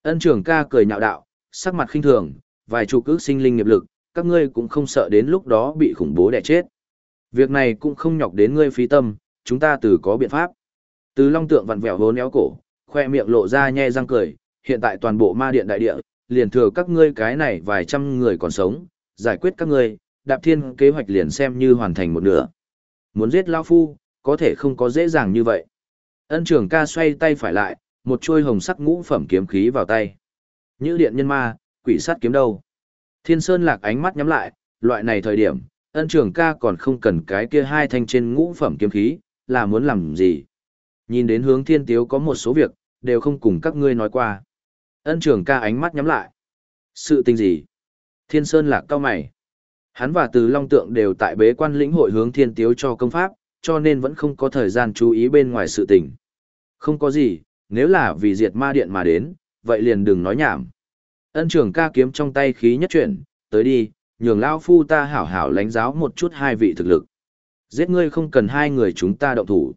Ân trưởng ca cười nhạo đạo, sắc mặt khinh thường, vài chục ước sinh linh nghiệp lực, các ngươi cũng không sợ đến lúc đó bị khủng bố đẻ chết. Việc này cũng không nhọc đến ngươi phí tâm, chúng ta từ có biện pháp. Từ long tượng vặn vẹo vốn éo cổ, khoe miệng lộ ra nhe răng cười, hiện tại toàn bộ ma điện đại địa, liền thừa các ngươi cái này vài trăm người còn sống, giải quyết các ngươi, đạp thiên kế hoạch liền xem như hoàn thành một nửa. Muốn giết Lao Phu, có thể không có dễ dàng như vậy. Ân trưởng ca xoay tay phải lại, một chuôi hồng sắc ngũ phẩm kiếm khí vào tay. Như điện nhân ma, quỷ sát kiếm đâu. Thiên Sơn lạc ánh mắt nhắm lại, loại này thời điểm, ân trưởng ca còn không cần cái kia hai thanh trên ngũ phẩm kiếm khí, là muốn làm gì. Nhìn đến hướng thiên tiếu có một số việc, đều không cùng các ngươi nói qua. Ân Trường ca ánh mắt nhắm lại. Sự tình gì? Thiên Sơn lạc cao mày. Hắn và Từ Long Tượng đều tại bế quan lĩnh hội hướng thiên tiếu cho công pháp, cho nên vẫn không có thời gian chú ý bên ngoài sự tình. Không có gì, nếu là vì diệt ma điện mà đến, vậy liền đừng nói nhảm. Ân Trường ca kiếm trong tay khí nhất chuyển, tới đi, nhường lao phu ta hảo hảo lánh giáo một chút hai vị thực lực. Giết ngươi không cần hai người chúng ta động thủ.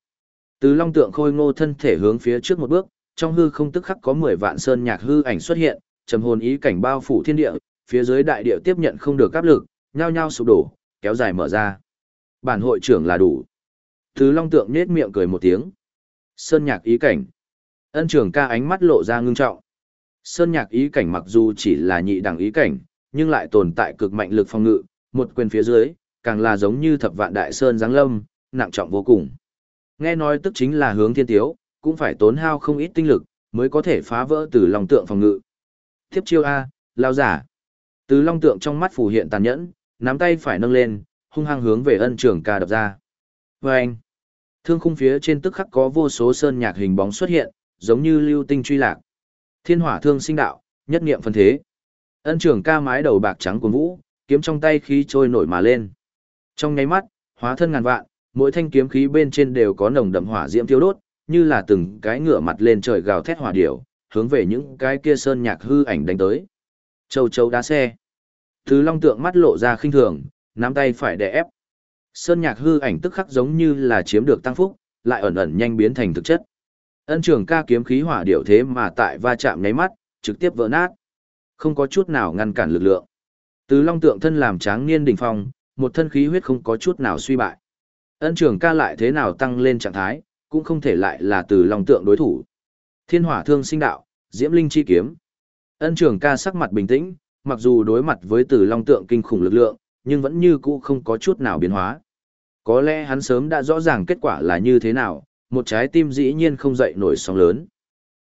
Từ long tượng khôi ngô thân thể hướng phía trước một bước, trong hư không tức khắc có 10 vạn sơn nhạc hư ảnh xuất hiện, trầm hồn ý cảnh bao phủ thiên địa, phía dưới đại địa tiếp nhận không được áp lực, nhao nhao sụp đổ, kéo dài mở ra. Bản hội trưởng là đủ. thứ long tượng nết miệng cười một tiếng. Sơn nhạc ý cảnh. Ân trưởng ca ánh mắt lộ ra ngưng trọng. Sơn nhạc ý cảnh mặc dù chỉ là nhị đẳng ý cảnh, nhưng lại tồn tại cực mạnh lực phòng ngự, một quyền phía dưới, càng là giống như thập vạn đại sơn giáng lâm, nặng trọng vô cùng. Nghe nói tức chính là hướng thiên tiếu, cũng phải tốn hao không ít tinh lực, mới có thể phá vỡ từ lòng tượng phòng ngự. Tiếp chiêu A, lao giả. Từ long tượng trong mắt phù hiện tàn nhẫn, nắm tay phải nâng lên, hung hăng hướng về ân trưởng ca đập ra. Và anh, thương khung phía trên tức khắc có vô số sơn nhạc hình bóng xuất hiện, giống như lưu tinh truy lạc. Thiên hỏa thương sinh đạo, nhất niệm phân thế. Ân trưởng ca mái đầu bạc trắng của vũ, kiếm trong tay khí trôi nổi mà lên. Trong nháy mắt, hóa thân ngàn vạn, mỗi thanh kiếm khí bên trên đều có nồng đậm hỏa diễm thiêu đốt, như là từng cái ngựa mặt lên trời gào thét hỏa điểu, hướng về những cái kia sơn nhạc hư ảnh đánh tới. Châu châu đá xe. Thứ long tượng mắt lộ ra khinh thường, nắm tay phải đè ép. Sơn nhạc hư ảnh tức khắc giống như là chiếm được tăng phúc, lại ẩn ẩn nhanh biến thành thực chất. Ân trường ca kiếm khí hỏa điệu thế mà tại va chạm nháy mắt, trực tiếp vỡ nát. Không có chút nào ngăn cản lực lượng. Từ long tượng thân làm tráng niên đỉnh phong, một thân khí huyết không có chút nào suy bại. Ân trường ca lại thế nào tăng lên trạng thái, cũng không thể lại là từ long tượng đối thủ. Thiên hỏa thương sinh đạo, diễm linh chi kiếm. Ân trường ca sắc mặt bình tĩnh, mặc dù đối mặt với từ long tượng kinh khủng lực lượng, nhưng vẫn như cũ không có chút nào biến hóa. Có lẽ hắn sớm đã rõ ràng kết quả là như thế nào, một trái tim dĩ nhiên không dậy nổi sóng lớn.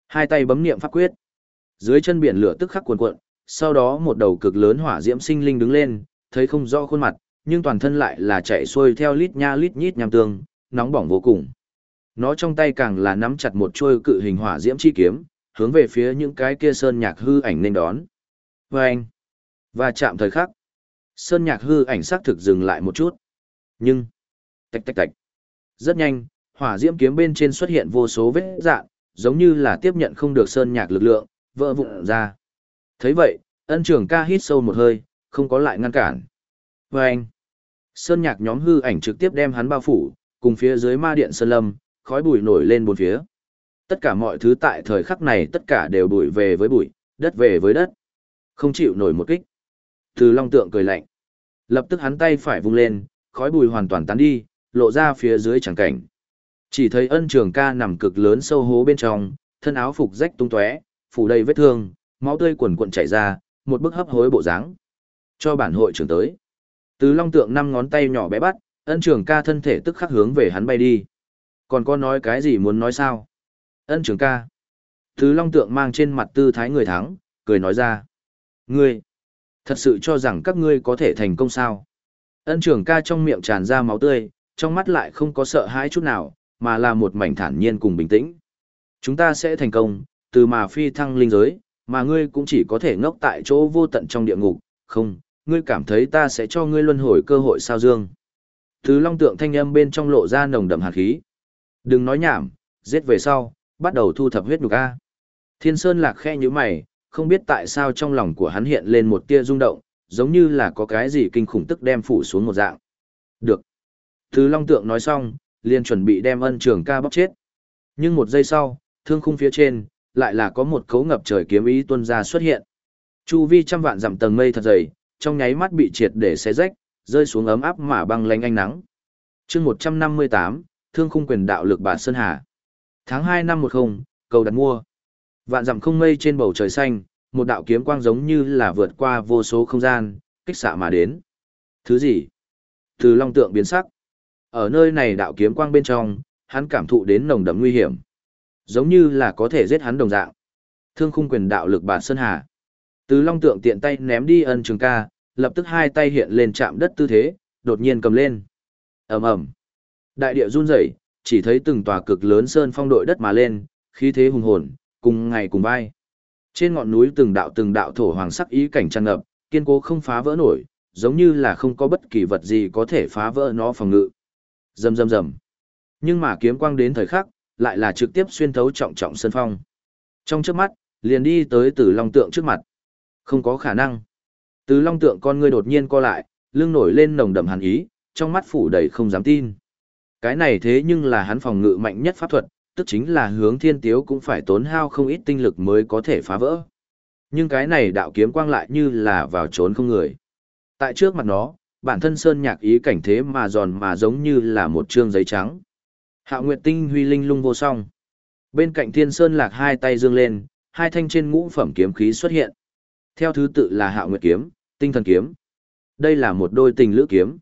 Hai tay bấm niệm pháp quyết. Dưới chân biển lửa tức khắc cuồn cuộn, sau đó một đầu cực lớn hỏa diễm sinh linh đứng lên, thấy không rõ khuôn mặt, nhưng toàn thân lại là chạy xuôi theo lít nha lít nhít nham tương, nóng bỏng vô cùng. Nó trong tay càng là nắm chặt một chuôi cự hình hỏa diễm chi kiếm, hướng về phía những cái kia sơn nhạc hư ảnh nên đón. Và anh, và chạm thời khắc, sơn nhạc hư ảnh xác thực dừng lại một chút. Nhưng, tạch tạch tạch, rất nhanh, hỏa diễm kiếm bên trên xuất hiện vô số vết dạn, giống như là tiếp nhận không được sơn nhạc lực lượng, vỡ vụn ra. thấy vậy, ân trưởng ca hít sâu một hơi, không có lại ngăn cản. Và anh, sơn nhạc nhóm hư ảnh trực tiếp đem hắn bao phủ, cùng phía dưới ma điện sơn lâm, khói bụi nổi lên bốn phía. Tất cả mọi thứ tại thời khắc này tất cả đều bụi về với bụi, đất về với đất. Không chịu nổi một kích. Từ long tượng cười lạnh. Lập tức hắn tay phải vung lên, khói bụi hoàn toàn tán đi, lộ ra phía dưới chẳng cảnh. Chỉ thấy ân trường ca nằm cực lớn sâu hố bên trong, thân áo phục rách tung tóe, phủ đầy vết thương, máu tươi quần cuộn chảy ra, một bức hấp hối bộ dáng. Cho bản hội trưởng tới. Từ long tượng năm ngón tay nhỏ bé bắt, ân trường ca thân thể tức khắc hướng về hắn bay đi. Còn có nói cái gì muốn nói sao? Ân trưởng ca. thứ long tượng mang trên mặt tư thái người thắng, cười nói ra. Ngươi, thật sự cho rằng các ngươi có thể thành công sao? Ân trưởng ca trong miệng tràn ra máu tươi, trong mắt lại không có sợ hãi chút nào, mà là một mảnh thản nhiên cùng bình tĩnh. Chúng ta sẽ thành công, từ mà phi thăng linh giới, mà ngươi cũng chỉ có thể ngốc tại chỗ vô tận trong địa ngục, không, ngươi cảm thấy ta sẽ cho ngươi luân hồi cơ hội sao dương. Thứ long tượng thanh âm bên trong lộ ra nồng đậm hạt khí. Đừng nói nhảm, giết về sau, bắt đầu thu thập huyết nhục A. Thiên Sơn lạc khe như mày, không biết tại sao trong lòng của hắn hiện lên một tia rung động, giống như là có cái gì kinh khủng tức đem phủ xuống một dạng. Được. Thứ long tượng nói xong, liền chuẩn bị đem ân trường ca bóc chết. Nhưng một giây sau, thương khung phía trên, lại là có một cấu ngập trời kiếm ý tuân ra xuất hiện. Chu vi trăm vạn dặm tầng mây thật dày, trong nháy mắt bị triệt để xé rách, rơi xuống ấm áp mà băng lánh ánh nắng. chương 158, thương khung quyền đạo lực bản Sơn Hà. Tháng 2 năm 10, cầu đặt mua. Vạn dặm không mây trên bầu trời xanh, một đạo kiếm quang giống như là vượt qua vô số không gian, kích xạ mà đến. Thứ gì? Từ long tượng biến sắc. Ở nơi này đạo kiếm quang bên trong, hắn cảm thụ đến nồng đậm nguy hiểm. Giống như là có thể giết hắn đồng dạng. Thương khung quyền đạo lực bản Sơn Hà. Từ long tượng tiện tay ném đi ân trường ca, lập tức hai tay hiện lên chạm đất tư thế, đột nhiên cầm lên. ầm ầm Đại địa run rẩy, chỉ thấy từng tòa cực lớn sơn phong đội đất mà lên, khí thế hùng hồn, cùng ngày cùng vai. Trên ngọn núi từng đạo từng đạo thổ hoàng sắc ý cảnh tràn ngập, kiên cố không phá vỡ nổi, giống như là không có bất kỳ vật gì có thể phá vỡ nó phòng ngự. Rầm rầm rầm. Nhưng mà kiếm quang đến thời khắc, lại là trực tiếp xuyên thấu trọng trọng sơn phong. Trong chớp mắt, liền đi tới Tử Long tượng trước mặt. Không có khả năng. Từ Long tượng con ngươi đột nhiên co lại, lưng nổi lên nồng đậm hàn ý, trong mắt phủ đầy không dám tin. Cái này thế nhưng là hắn phòng ngự mạnh nhất pháp thuật, tức chính là hướng thiên tiếu cũng phải tốn hao không ít tinh lực mới có thể phá vỡ. Nhưng cái này đạo kiếm quang lại như là vào trốn không người. Tại trước mặt nó, bản thân sơn nhạc ý cảnh thế mà giòn mà giống như là một trương giấy trắng. Hạo Nguyệt Tinh huy linh lung vô song. Bên cạnh Thiên Sơn Lạc hai tay dương lên, hai thanh trên ngũ phẩm kiếm khí xuất hiện. Theo thứ tự là Hạo Nguyệt kiếm, Tinh Thần kiếm. Đây là một đôi tình lữ kiếm.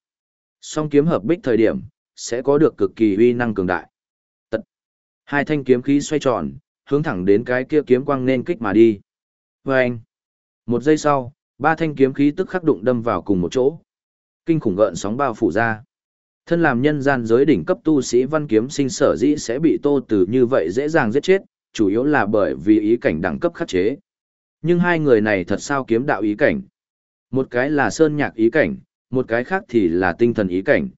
Song kiếm hợp bích thời điểm, sẽ có được cực kỳ uy năng cường đại. Tật. Hai thanh kiếm khí xoay tròn, hướng thẳng đến cái kia kiếm quang nên kích mà đi. Và anh. Một giây sau, ba thanh kiếm khí tức khắc đụng đâm vào cùng một chỗ. Kinh khủng gợn sóng bao phủ ra. Thân làm nhân gian giới đỉnh cấp tu sĩ văn kiếm sinh sở dĩ sẽ bị tô tử như vậy dễ dàng giết chết, chủ yếu là bởi vì ý cảnh đẳng cấp khắc chế. Nhưng hai người này thật sao kiếm đạo ý cảnh. Một cái là sơn nhạc ý cảnh, một cái khác thì là tinh thần ý cảnh.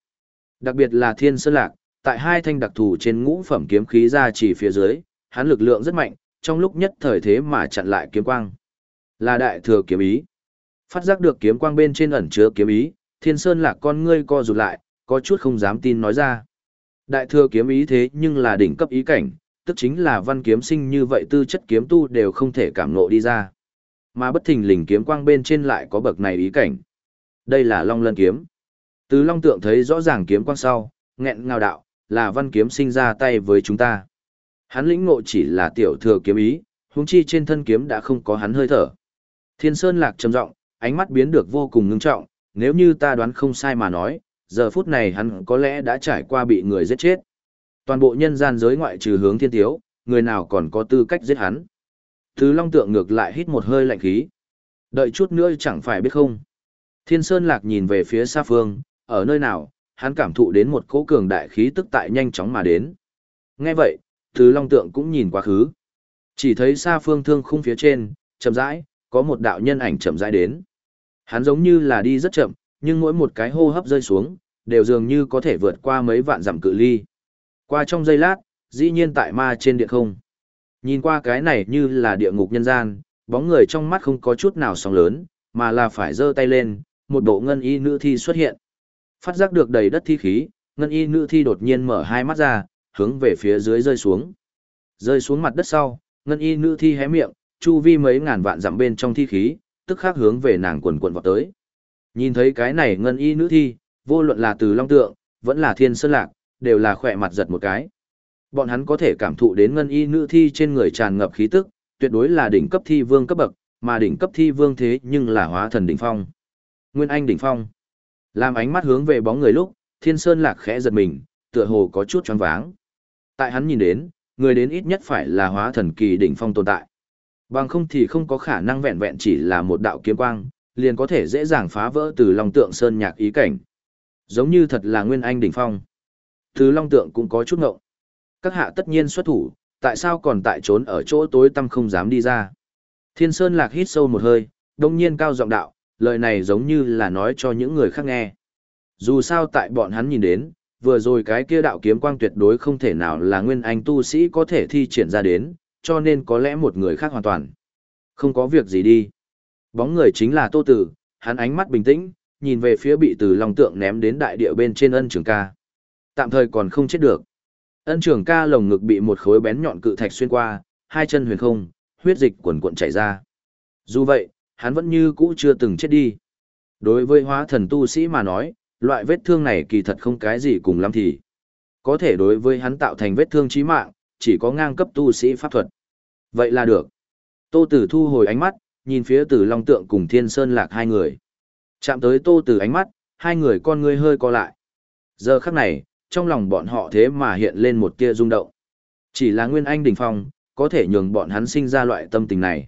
Đặc biệt là thiên sơn lạc, tại hai thanh đặc thù trên ngũ phẩm kiếm khí ra chỉ phía dưới, hắn lực lượng rất mạnh, trong lúc nhất thời thế mà chặn lại kiếm quang. Là đại thừa kiếm ý. Phát giác được kiếm quang bên trên ẩn chứa kiếm ý, Thiên Sơn Lạc con ngươi co rụt lại, có chút không dám tin nói ra. Đại thừa kiếm ý thế nhưng là đỉnh cấp ý cảnh, tức chính là văn kiếm sinh như vậy tư chất kiếm tu đều không thể cảm ngộ đi ra. Mà bất thình lình kiếm quang bên trên lại có bậc này ý cảnh. Đây là Long Lân kiếm. Từ Long Tượng thấy rõ ràng kiếm quang sau, nghẹn ngào đạo, là văn kiếm sinh ra tay với chúng ta. Hắn lĩnh ngộ chỉ là tiểu thừa kiếm ý, huống chi trên thân kiếm đã không có hắn hơi thở. Thiên Sơn Lạc trầm giọng, ánh mắt biến được vô cùng ngưng trọng, nếu như ta đoán không sai mà nói, giờ phút này hắn có lẽ đã trải qua bị người giết chết. Toàn bộ nhân gian giới ngoại trừ hướng thiên tiếu, người nào còn có tư cách giết hắn. Thứ long tượng ngược lại hít một hơi lạnh khí. Đợi chút nữa chẳng phải biết không. Thiên Sơn Lạc nhìn về phía xa phương, ở nơi nào, hắn cảm thụ đến một cỗ cường đại khí tức tại nhanh chóng mà đến. Nghe vậy, Thứ Long Tượng cũng nhìn quá khứ. Chỉ thấy xa phương thương khung phía trên, chậm rãi, có một đạo nhân ảnh chậm rãi đến. Hắn giống như là đi rất chậm, nhưng mỗi một cái hô hấp rơi xuống, đều dường như có thể vượt qua mấy vạn dặm cự ly. Qua trong giây lát, dĩ nhiên tại ma trên địa không. Nhìn qua cái này như là địa ngục nhân gian, bóng người trong mắt không có chút nào sóng lớn, mà là phải giơ tay lên, một bộ ngân y nữ thi xuất hiện. Phát giác được đầy đất thi khí, ngân y nữ thi đột nhiên mở hai mắt ra, hướng về phía dưới rơi xuống. Rơi xuống mặt đất sau, ngân y nữ thi hé miệng, chu vi mấy ngàn vạn dặm bên trong thi khí, tức khắc hướng về nàng quần quần vọt tới. Nhìn thấy cái này ngân y nữ thi, vô luận là từ long tượng, vẫn là thiên sơn lạc, đều là khỏe mặt giật một cái. Bọn hắn có thể cảm thụ đến ngân y nữ thi trên người tràn ngập khí tức, tuyệt đối là đỉnh cấp thi vương cấp bậc, mà đỉnh cấp thi vương thế nhưng là hóa thần đỉnh phong. Nguyên Anh đỉnh phong. Làm ánh mắt hướng về bóng người lúc, Thiên Sơn Lạc khẽ giật mình, tựa hồ có chút choáng váng. Tại hắn nhìn đến, người đến ít nhất phải là hóa thần kỳ đỉnh phong tồn tại. Bằng không thì không có khả năng vẹn vẹn chỉ là một đạo kiếm quang, liền có thể dễ dàng phá vỡ từ Long Tượng Sơn nhạc ý cảnh. Giống như thật là Nguyên Anh đỉnh phong. Từ Long Tượng cũng có chút ngộng. Các hạ tất nhiên xuất thủ, tại sao còn tại trốn ở chỗ tối tăm không dám đi ra? Thiên Sơn Lạc hít sâu một hơi, đông nhiên cao giọng đạo, lời này giống như là nói cho những người khác nghe. Dù sao tại bọn hắn nhìn đến, vừa rồi cái kia đạo kiếm quang tuyệt đối không thể nào là nguyên anh tu sĩ có thể thi triển ra đến, cho nên có lẽ một người khác hoàn toàn. Không có việc gì đi. Bóng người chính là Tô Tử, hắn ánh mắt bình tĩnh, nhìn về phía bị từ lòng tượng ném đến đại địa bên trên ân trường ca. Tạm thời còn không chết được. Ân trường ca lồng ngực bị một khối bén nhọn cự thạch xuyên qua, hai chân huyền không, huyết dịch quần cuộn chảy ra. Dù vậy, hắn vẫn như cũ chưa từng chết đi. Đối với hóa thần tu sĩ mà nói, loại vết thương này kỳ thật không cái gì cùng lắm thì. Có thể đối với hắn tạo thành vết thương chí mạng, chỉ có ngang cấp tu sĩ pháp thuật. Vậy là được. Tô Tử thu hồi ánh mắt, nhìn phía Tử Long Tượng cùng Thiên Sơn Lạc hai người. Chạm tới Tô Tử ánh mắt, hai người con ngươi hơi co lại. Giờ khắc này, trong lòng bọn họ thế mà hiện lên một tia rung động. Chỉ là Nguyên Anh đỉnh phong, có thể nhường bọn hắn sinh ra loại tâm tình này.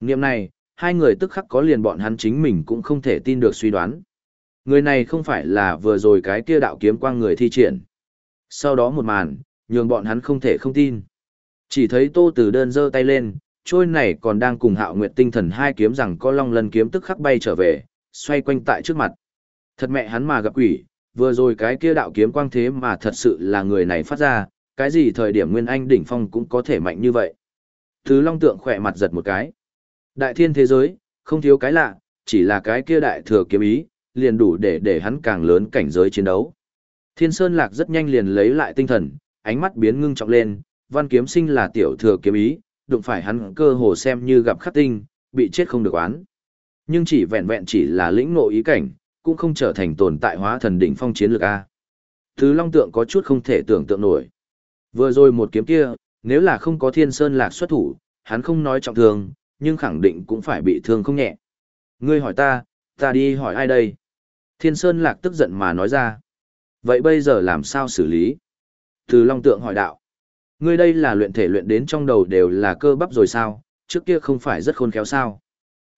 Niệm này, hai người tức khắc có liền bọn hắn chính mình cũng không thể tin được suy đoán. Người này không phải là vừa rồi cái kia đạo kiếm quang người thi triển. Sau đó một màn, nhường bọn hắn không thể không tin. Chỉ thấy Tô Tử đơn giơ tay lên, trôi này còn đang cùng Hạo Nguyệt Tinh Thần hai kiếm rằng có long lân kiếm tức khắc bay trở về, xoay quanh tại trước mặt. Thật mẹ hắn mà gặp quỷ, vừa rồi cái kia đạo kiếm quang thế mà thật sự là người này phát ra, cái gì thời điểm Nguyên Anh đỉnh phong cũng có thể mạnh như vậy. Thứ Long Tượng khỏe mặt giật một cái. Đại thiên thế giới, không thiếu cái lạ, chỉ là cái kia đại thừa kiếm ý, liền đủ để để hắn càng lớn cảnh giới chiến đấu. Thiên Sơn Lạc rất nhanh liền lấy lại tinh thần, ánh mắt biến ngưng trọng lên, văn kiếm sinh là tiểu thừa kiếm ý, đụng phải hắn cơ hồ xem như gặp khắc tinh, bị chết không được oán. Nhưng chỉ vẹn vẹn chỉ là lĩnh ngộ ý cảnh, cũng không trở thành tồn tại hóa thần đỉnh phong chiến lược A. Thứ Long Tượng có chút không thể tưởng tượng nổi. Vừa rồi một kiếm kia, nếu là không có Thiên Sơn Lạc xuất thủ, hắn không nói trọng thương, nhưng khẳng định cũng phải bị thương không nhẹ. Ngươi hỏi ta, ta đi hỏi ai đây? Thiên Sơn Lạc tức giận mà nói ra. Vậy bây giờ làm sao xử lý? Từ Long Tượng hỏi đạo. Ngươi đây là luyện thể luyện đến trong đầu đều là cơ bắp rồi sao, trước kia không phải rất khôn khéo sao?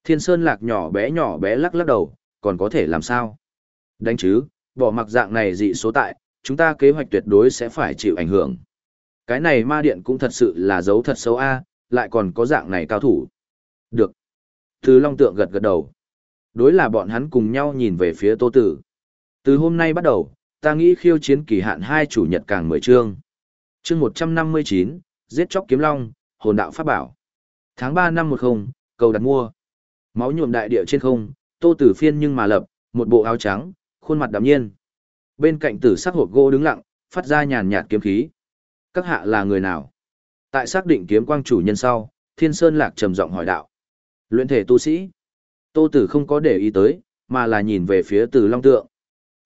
Thiên Sơn Lạc nhỏ bé nhỏ bé lắc lắc đầu, còn có thể làm sao? Đánh chứ, bỏ mặc dạng này dị số tại, chúng ta kế hoạch tuyệt đối sẽ phải chịu ảnh hưởng. Cái này ma điện cũng thật sự là dấu thật xấu a, lại còn có dạng này cao thủ. Được. Từ Long Tượng gật gật đầu. Đối là bọn hắn cùng nhau nhìn về phía Tô Tử. Từ hôm nay bắt đầu, ta nghĩ khiêu chiến kỳ hạn hai chủ nhật càng mười chương. Chương một trăm năm mươi chín, giết chóc kiếm long, hồn đạo pháp bảo. Tháng ba năm một không, cầu đặt mua. Máu nhuộm đại địa trên không, Tô Tử Phiên nhưng mà lập, một bộ áo trắng, khuôn mặt đạm nhiên. Bên cạnh tử sắc hộp gỗ đứng lặng, phát ra nhàn nhạt kiếm khí. Các hạ là người nào? Tại xác định kiếm quang chủ nhân sau, Thiên Sơn Lạc trầm giọng hỏi đạo. Luyện thể tu sĩ. Tô Tử không có để ý tới, mà là nhìn về phía Từ Long Tượng.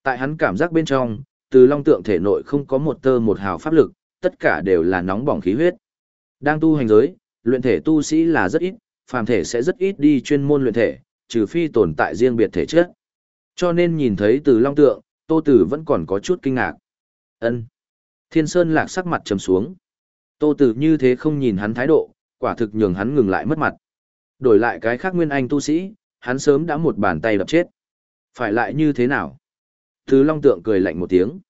Tại hắn cảm giác bên trong, Từ Long Tượng thể nội không có một tơ một hào pháp lực, tất cả đều là nóng bỏng khí huyết. Đang tu hành giới, luyện thể tu sĩ là rất ít, phàm thể sẽ rất ít đi chuyên môn luyện thể, trừ phi tồn tại riêng biệt thể chất. Cho nên nhìn thấy Từ Long Tượng, Tô Tử vẫn còn có chút kinh ngạc. Ân. Thiên Sơn Lạc sắc mặt trầm xuống. Tô Tử như thế không nhìn hắn thái độ, quả thực nhường hắn ngừng lại mất mặt. Đổi lại cái khác nguyên anh tu sĩ, hắn sớm đã một bàn tay đập chết. Phải lại như thế nào? thứ Long Tượng cười lạnh một tiếng.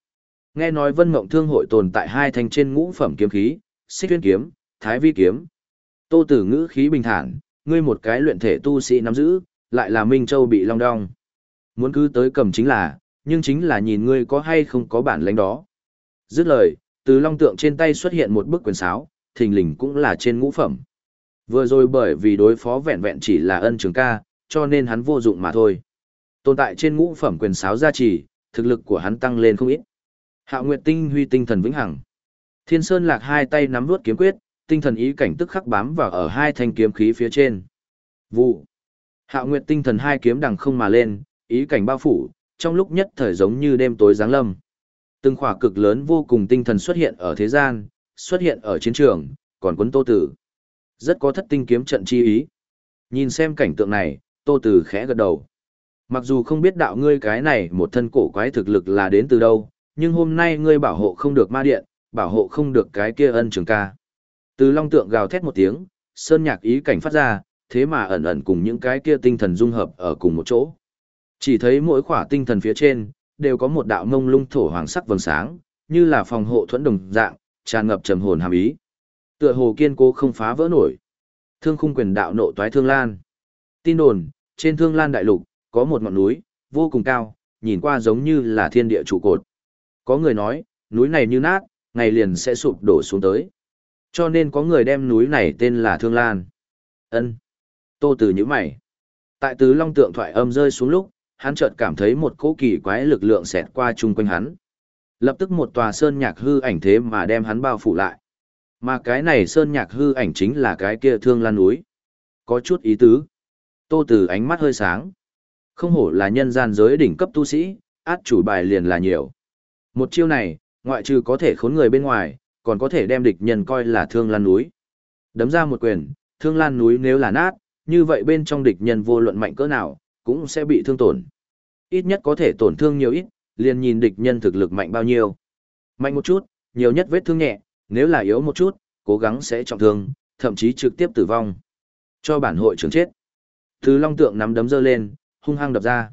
Nghe nói Vân Mộng Thương hội tồn tại hai thanh trên ngũ phẩm kiếm khí, Xích Tuyên kiếm, Thái Vi kiếm. Tô Tử ngữ khí bình thản, ngươi một cái luyện thể tu sĩ nắm giữ, lại là Minh Châu bị long đong. Muốn cứ tới cầm chính là, nhưng chính là nhìn ngươi có hay không có bản lãnh đó. Dứt lời, từ long tượng trên tay xuất hiện một bức quyền sáo, thình lình cũng là trên ngũ phẩm. Vừa rồi bởi vì đối phó vẹn vẹn chỉ là ân trường ca, cho nên hắn vô dụng mà thôi. Tồn tại trên ngũ phẩm quyền sáo gia trì, thực lực của hắn tăng lên không ít. Hạo Nguyệt Tinh huy tinh thần vĩnh hằng. Thiên Sơn Lạc hai tay nắm vuốt kiếm quyết, tinh thần ý cảnh tức khắc bám vào ở hai thanh kiếm khí phía trên. Vụ. Hạo Nguyệt tinh thần hai kiếm đằng không mà lên, ý cảnh bao phủ, trong lúc nhất thời giống như đêm tối giáng lâm. Từng khỏa cực lớn vô cùng tinh thần xuất hiện ở thế gian, xuất hiện ở chiến trường, còn quấn Tô Tử. Rất có thất tinh kiếm trận chi ý. Nhìn xem cảnh tượng này, Tô Tử khẽ gật đầu. Mặc dù không biết đạo ngươi cái này một thân cổ quái thực lực là đến từ đâu, nhưng hôm nay ngươi bảo hộ không được ma điện, bảo hộ không được cái kia ân trường ca. Từ long tượng gào thét một tiếng, sơn nhạc ý cảnh phát ra, thế mà ẩn ẩn cùng những cái kia tinh thần dung hợp ở cùng một chỗ. Chỉ thấy mỗi khỏa tinh thần phía trên, đều có một đạo mông lung thổ hoàng sắc vầng sáng, như là phòng hộ thuẫn đồng dạng, tràn ngập trầm hồn hàm ý. Tựa hồ kiên cố không phá vỡ nổi. Thương khung quyền đạo nộ toái thương lan. Tin đồn, trên thương lan đại lục, có một ngọn núi, vô cùng cao, nhìn qua giống như là thiên địa trụ cột. Có người nói, núi này như nát, ngày liền sẽ sụp đổ xuống tới. Cho nên có người đem núi này tên là Thương Lan. Ân. Tô Từ nhíu mày. Tại Tứ Long tượng thoại âm rơi xuống lúc, hắn chợt cảm thấy một cỗ kỳ quái lực lượng xẹt qua chung quanh hắn. Lập tức một tòa sơn nhạc hư ảnh thế mà đem hắn bao phủ lại. Mà cái này sơn nhạc hư ảnh chính là cái kia Thương Lan núi. Có chút ý tứ. Tô Từ ánh mắt hơi sáng. Không hổ là nhân gian giới đỉnh cấp tu sĩ, át chủ bài liền là nhiều. Một chiêu này, ngoại trừ có thể khốn người bên ngoài, còn có thể đem địch nhân coi là thương lan núi. Đấm ra một quyền, thương lan núi nếu là nát, như vậy bên trong địch nhân vô luận mạnh cỡ nào, cũng sẽ bị thương tổn. Ít nhất có thể tổn thương nhiều ít, liền nhìn địch nhân thực lực mạnh bao nhiêu. Mạnh một chút, nhiều nhất vết thương nhẹ, nếu là yếu một chút, cố gắng sẽ trọng thương, thậm chí trực tiếp tử vong. Cho bản hội trưởng chết. Thứ long tượng nắm đấm giơ lên, hung hăng đập ra.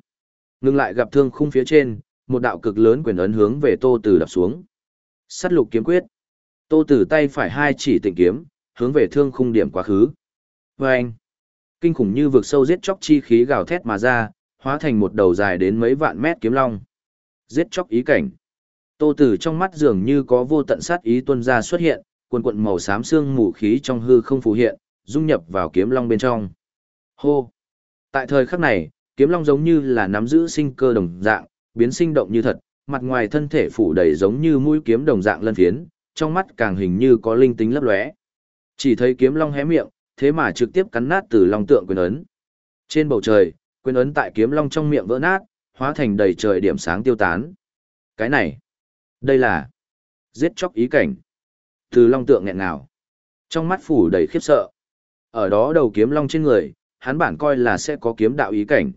Ngưng lại gặp thương khung phía trên, một đạo cực lớn quyền ấn hướng về tô tử đập xuống. Sắt lục kiếm quyết. Tô Tử tay phải hai chỉ tịnh kiếm, hướng về thương khung điểm quá khứ. Oeng. kinh khủng như vực sâu giết chóc chi khí gào thét mà ra, hóa thành một đầu dài đến mấy vạn mét kiếm long. Giết chóc ý cảnh. Tô Tử trong mắt dường như có vô tận sát ý tuôn ra xuất hiện, quần quần màu xám xương mù khí trong hư không phù hiện, dung nhập vào kiếm long bên trong. Hô! Tại thời khắc này, kiếm long giống như là nắm giữ sinh cơ đồng dạng, biến sinh động như thật, mặt ngoài thân thể phủ đầy giống như mũi kiếm đồng dạng lân phiến, trong mắt càng hình như có linh tính lấp lóe. Chỉ thấy kiếm long hé miệng, thế mà trực tiếp cắn nát từ long tượng quyền ấn. Trên bầu trời, quyền ấn tại kiếm long trong miệng vỡ nát, hóa thành đầy trời điểm sáng tiêu tán. Cái này, đây là giết chóc ý cảnh. Từ long tượng nghẹn ngào. Trong mắt phủ đầy khiếp sợ. Ở đó đầu kiếm long trên người, hắn bản coi là sẽ có kiếm đạo ý cảnh.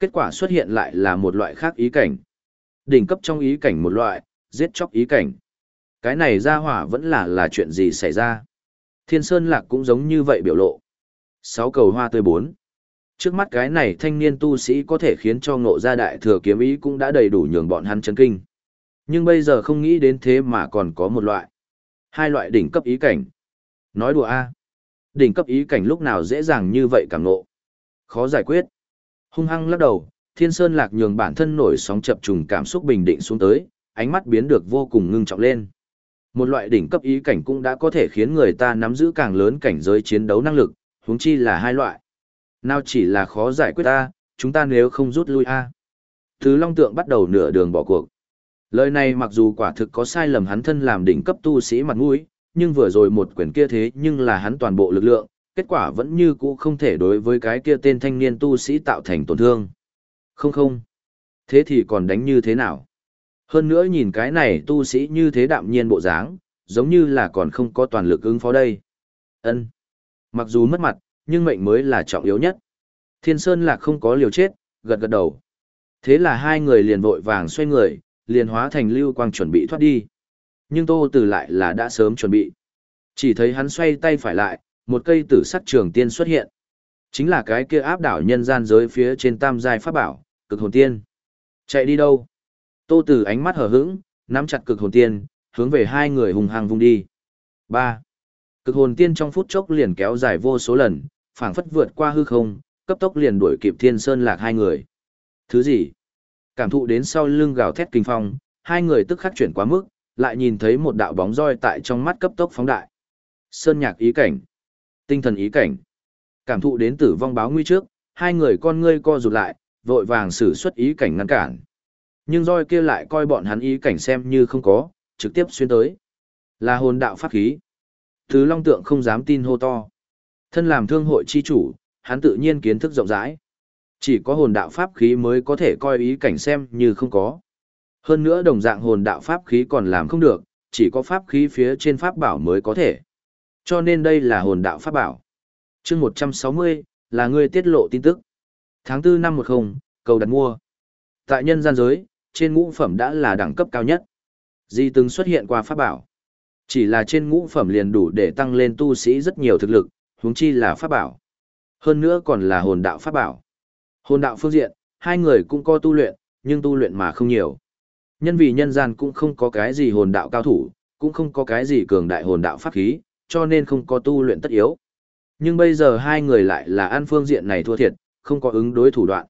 Kết quả xuất hiện lại là một loại khác ý cảnh. Đỉnh cấp trong ý cảnh một loại, giết chóc ý cảnh. Cái này ra hỏa vẫn là là chuyện gì xảy ra. Thiên Sơn Lạc cũng giống như vậy biểu lộ. Sáu cầu hoa tươi bốn. Trước mắt cái này thanh niên tu sĩ có thể khiến cho ngộ gia đại thừa kiếm ý cũng đã đầy đủ nhường bọn hắn chấn kinh. Nhưng bây giờ không nghĩ đến thế mà còn có một loại. Hai loại đỉnh cấp ý cảnh. Nói đùa a Đỉnh cấp ý cảnh lúc nào dễ dàng như vậy càng ngộ. Khó giải quyết. Hung hăng lắc đầu, thiên sơn lạc nhường bản thân nổi sóng chập trùng cảm xúc bình định xuống tới, ánh mắt biến được vô cùng ngưng trọng lên. Một loại đỉnh cấp ý cảnh cũng đã có thể khiến người ta nắm giữ càng lớn cảnh giới chiến đấu năng lực, huống chi là hai loại. Nào chỉ là khó giải quyết ta, chúng ta nếu không rút lui a Từ Long Tượng bắt đầu nửa đường bỏ cuộc. Lời này mặc dù quả thực có sai lầm hắn thân làm đỉnh cấp tu sĩ mặt mũi, nhưng vừa rồi một quyền kia thế nhưng là hắn toàn bộ lực lượng, kết quả vẫn như cũ không thể đối với cái kia tên thanh niên tu sĩ tạo thành tổn thương. Không không. Thế thì còn đánh như thế nào? Hơn nữa nhìn cái này tu sĩ như thế đạm nhiên bộ dáng, giống như là còn không có toàn lực ứng phó đây. Ân. Mặc dù mất mặt, nhưng mệnh mới là trọng yếu nhất. Thiên Sơn là không có liều chết, gật gật đầu. Thế là hai người liền vội vàng xoay người, liền hóa thành lưu quang chuẩn bị thoát đi. Nhưng Tô Tử lại là đã sớm chuẩn bị. Chỉ thấy hắn xoay tay phải lại, một cây tử sắc trường tiên xuất hiện. Chính là cái kia áp đảo nhân gian giới phía trên tam giai pháp bảo, cực hồn tiên. Chạy đi đâu? Tô Tử ánh mắt hở hững, nắm chặt cực hồn tiên, hướng về hai người hùng hăng vung đi. 3. Cực hồn tiên trong phút chốc liền kéo dài vô số lần, phảng phất vượt qua hư không, cấp tốc liền đuổi kịp Thiên Sơn Lạc hai người. Thứ gì? Cảm thụ đến sau lưng gào thét kinh phong, hai người tức khắc chuyển quá mức, lại nhìn thấy một đạo bóng roi tại trong mắt cấp tốc phóng đại. Sơn Nhạc ý cảnh, tinh thần ý cảnh. Cảm thụ đến tử vong báo nguy trước, hai người con ngươi co rụt lại, vội vàng sử xuất ý cảnh ngăn cản. Nhưng roi kia lại coi bọn hắn ý cảnh xem như không có, trực tiếp xuyên tới. Là hồn đạo pháp khí. Thứ Long Tượng không dám tin hô to. Thân làm thương hội chi chủ, hắn tự nhiên kiến thức rộng rãi. Chỉ có hồn đạo pháp khí mới có thể coi ý cảnh xem như không có. Hơn nữa đồng dạng hồn đạo pháp khí còn làm không được, chỉ có pháp khí phía trên pháp bảo mới có thể. Cho nên đây là hồn đạo pháp bảo. chương 160, là người tiết lộ tin tức. Tháng 4 năm 10, cầu đặt mua. Tại nhân gian giới, trên ngũ phẩm đã là đẳng cấp cao nhất. Di từng xuất hiện qua pháp bảo. Chỉ là trên ngũ phẩm liền đủ để tăng lên tu sĩ rất nhiều thực lực, huống chi là pháp bảo. Hơn nữa còn là hồn đạo pháp bảo. Hồn đạo phương diện, hai người cũng có tu luyện, nhưng tu luyện mà không nhiều. Nhân vì nhân gian cũng không có cái gì hồn đạo cao thủ, cũng không có cái gì cường đại hồn đạo pháp khí, cho nên không có tu luyện tất yếu. Nhưng bây giờ hai người lại là ăn phương diện này thua thiệt, không có ứng đối thủ đoạn.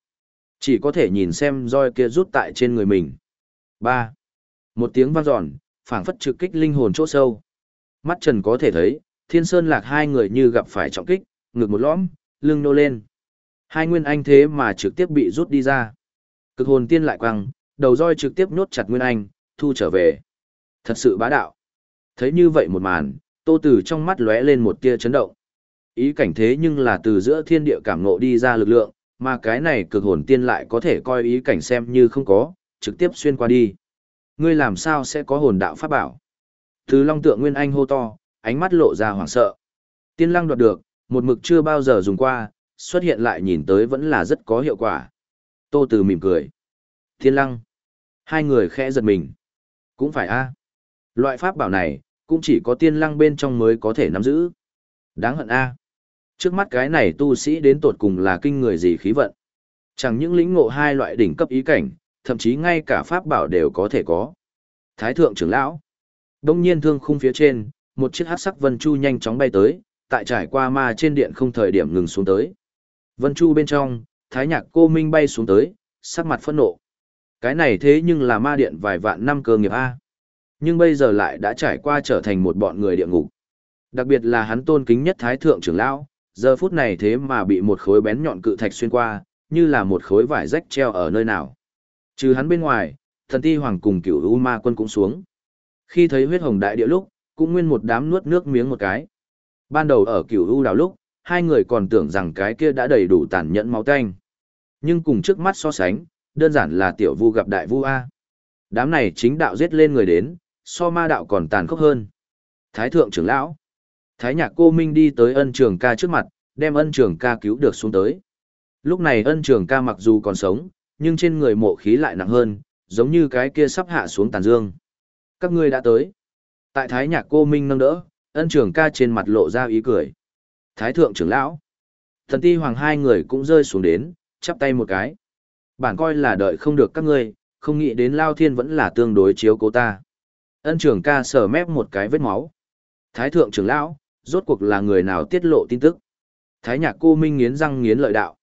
Chỉ có thể nhìn xem roi kia rút tại trên người mình. 3. Một tiếng vang giòn, phảng phất trực kích linh hồn chỗ sâu. Mắt Trần có thể thấy, Thiên Sơn Lạc hai người như gặp phải trọng kích, ngực một lõm, lưng nô lên. Hai nguyên anh thế mà trực tiếp bị rút đi ra. Cực hồn tiên lại quăng, đầu roi trực tiếp nhốt chặt nguyên anh, thu trở về. Thật sự bá đạo. Thấy như vậy một màn, tô tử trong mắt lóe lên một tia chấn động. Ý cảnh thế nhưng là từ giữa thiên địa cảm ngộ đi ra lực lượng, mà cái này cực hồn tiên lại có thể coi ý cảnh xem như không có, trực tiếp xuyên qua đi. Ngươi làm sao sẽ có hồn đạo pháp bảo? Từ long tượng nguyên anh hô to, ánh mắt lộ ra hoảng sợ. Tiên lăng đoạt được, một mực chưa bao giờ dùng qua, xuất hiện lại nhìn tới vẫn là rất có hiệu quả. Tô Từ mỉm cười. Thiên lăng. Hai người khẽ giật mình. Cũng phải a Loại pháp bảo này, cũng chỉ có tiên lăng bên trong mới có thể nắm giữ. Đáng hận a Trước mắt cái này tu sĩ đến tột cùng là kinh người gì khí vận. Chẳng những lĩnh ngộ hai loại đỉnh cấp ý cảnh, thậm chí ngay cả pháp bảo đều có thể có. Thái thượng trưởng lão. Đông nhiên thương khung phía trên, một chiếc hắc sắc vân chu nhanh chóng bay tới, tại trải qua ma trên điện không thời điểm ngừng xuống tới. Vân chu bên trong, thái nhạc cô minh bay xuống tới, sắc mặt phẫn nộ. Cái này thế nhưng là ma điện vài vạn năm cơ nghiệp A. Nhưng bây giờ lại đã trải qua trở thành một bọn người địa ngục. Đặc biệt là hắn tôn kính nhất thái thượng trưởng lão, giờ phút này thế mà bị một khối bén nhọn cự thạch xuyên qua, như là một khối vải rách treo ở nơi nào. Trừ hắn bên ngoài, thần ti hoàng cùng cửu u ma quân cũng xuống. Khi thấy huyết hồng đại địa lúc, cũng nguyên một đám nuốt nước miếng một cái. Ban đầu ở cửu u đào lúc, hai người còn tưởng rằng cái kia đã đầy đủ tàn nhẫn máu tanh. Nhưng cùng trước mắt so sánh, đơn giản là tiểu vu gặp đại vu A. Đám này chính đạo giết lên người đến, so ma đạo còn tàn khốc hơn. Thái thượng trưởng lão. Thái nhạc cô Minh đi tới ân trường ca trước mặt, đem ân trường ca cứu được xuống tới. Lúc này ân trường ca mặc dù còn sống, nhưng trên người mộ khí lại nặng hơn, giống như cái kia sắp hạ xuống tàn dương. Các ngươi đã tới. Tại thái nhạc cô Minh nâng đỡ, ân trường ca trên mặt lộ ra ý cười. Thái thượng trưởng lão. Thần ti hoàng hai người cũng rơi xuống đến, chắp tay một cái. Bản coi là đợi không được các ngươi, không nghĩ đến Lao Thiên vẫn là tương đối chiếu cố ta. Ân trưởng ca sờ mép một cái vết máu. Thái thượng trưởng lão, rốt cuộc là người nào tiết lộ tin tức. Thái nhạc cô Minh nghiến răng nghiến lợi đạo.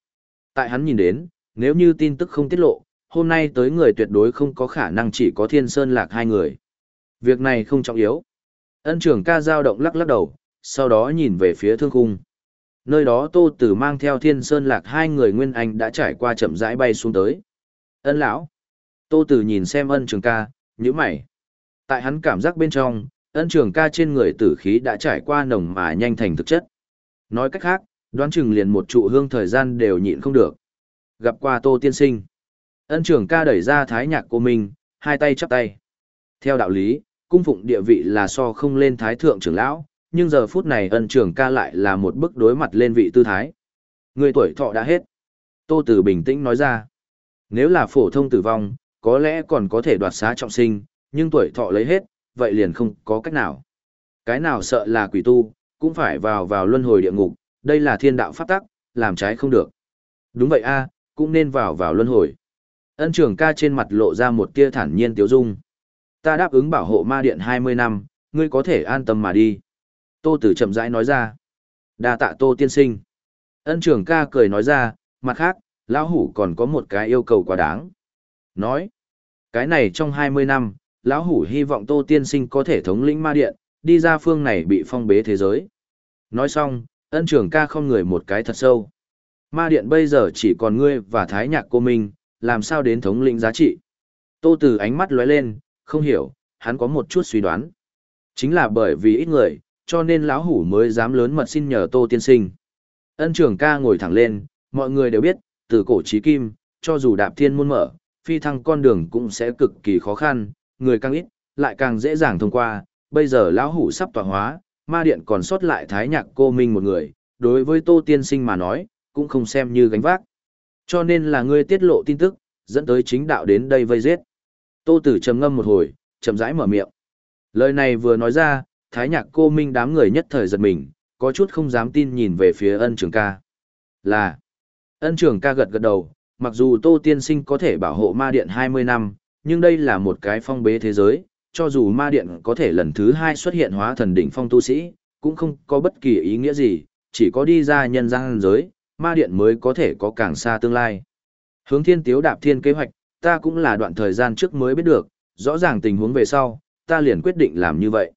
Tại hắn nhìn đến, nếu như tin tức không tiết lộ, hôm nay tới người tuyệt đối không có khả năng chỉ có thiên sơn lạc hai người. Việc này không trọng yếu. Ân trưởng ca dao động lắc lắc đầu, sau đó nhìn về phía thương khung. Nơi đó Tô Tử mang theo Thiên Sơn Lạc hai người nguyên anh đã trải qua chậm rãi bay xuống tới. Ân lão. Tô Tử nhìn xem ân trường ca, nhíu mày. Tại hắn cảm giác bên trong, ân trường ca trên người tử khí đã trải qua nồng mà nhanh thành thực chất. Nói cách khác, đoán chừng liền một trụ hương thời gian đều nhịn không được. Gặp qua Tô Tiên Sinh. Ân trường ca đẩy ra thái nhạc của mình, hai tay chắp tay. Theo đạo lý, cung phụng địa vị là so không lên thái thượng trưởng lão, nhưng giờ phút này ân trường ca lại là một bức đối mặt lên vị tư thái. Người tuổi thọ đã hết. Tô Tử bình tĩnh nói ra. Nếu là phổ thông tử vong, có lẽ còn có thể đoạt xá trọng sinh, nhưng tuổi thọ lấy hết, vậy liền không có cách nào. Cái nào sợ là quỷ tu, cũng phải vào vào luân hồi địa ngục, đây là thiên đạo pháp tắc, làm trái không được. Đúng vậy a, cũng nên vào vào luân hồi. Ân trường ca trên mặt lộ ra một tia thản nhiên tiếu dung. Ta đáp ứng bảo hộ ma điện 20 năm, ngươi có thể an tâm mà đi. Tô Tử chậm rãi nói ra. Đa tạ Tô tiên sinh. Ân trường ca cười nói ra, mặt khác, lão hủ còn có một cái yêu cầu quá đáng. Nói, cái này trong 20 năm, lão hủ hy vọng Tô tiên sinh có thể thống lĩnh ma điện, đi ra phương này bị phong bế thế giới. Nói xong, ân trường ca không người một cái thật sâu. Ma điện bây giờ chỉ còn ngươi và thái nhạc cô Minh, làm sao đến thống lĩnh giá trị. Tô Tử ánh mắt lóe lên, không hiểu, hắn có một chút suy đoán. Chính là bởi vì ít người, cho nên lão hủ mới dám lớn mật xin nhờ Tô tiên sinh. Ân trường ca ngồi thẳng lên, mọi người đều biết, từ cổ chí kim, cho dù đạp thiên môn mở, phi thăng con đường cũng sẽ cực kỳ khó khăn, người càng ít, lại càng dễ dàng thông qua, bây giờ lão hủ sắp tọa hóa, ma điện còn sót lại thái nhạc cô minh một người, đối với Tô tiên sinh mà nói, cũng không xem như gánh vác. Cho nên là ngươi tiết lộ tin tức, dẫn tới chính đạo đến đây vây giết. Tô Tử trầm ngâm một hồi, chậm rãi mở miệng. Lời này vừa nói ra, thái nhạc cô minh đám người nhất thời giật mình, có chút không dám tin nhìn về phía ân trường ca. Là, ân trường ca gật gật đầu, mặc dù Tô Tiên Sinh có thể bảo hộ ma điện 20 năm, nhưng đây là một cái phong bế thế giới, cho dù ma điện có thể lần thứ hai xuất hiện hóa thần đỉnh phong tu sĩ, cũng không có bất kỳ ý nghĩa gì, chỉ có đi ra nhân gian giới, ma điện mới có thể có càng xa tương lai. Hướng thiên tiếu đạp thiên kế hoạch, ta cũng là đoạn thời gian trước mới biết được, rõ ràng tình huống về sau, ta liền quyết định làm như vậy.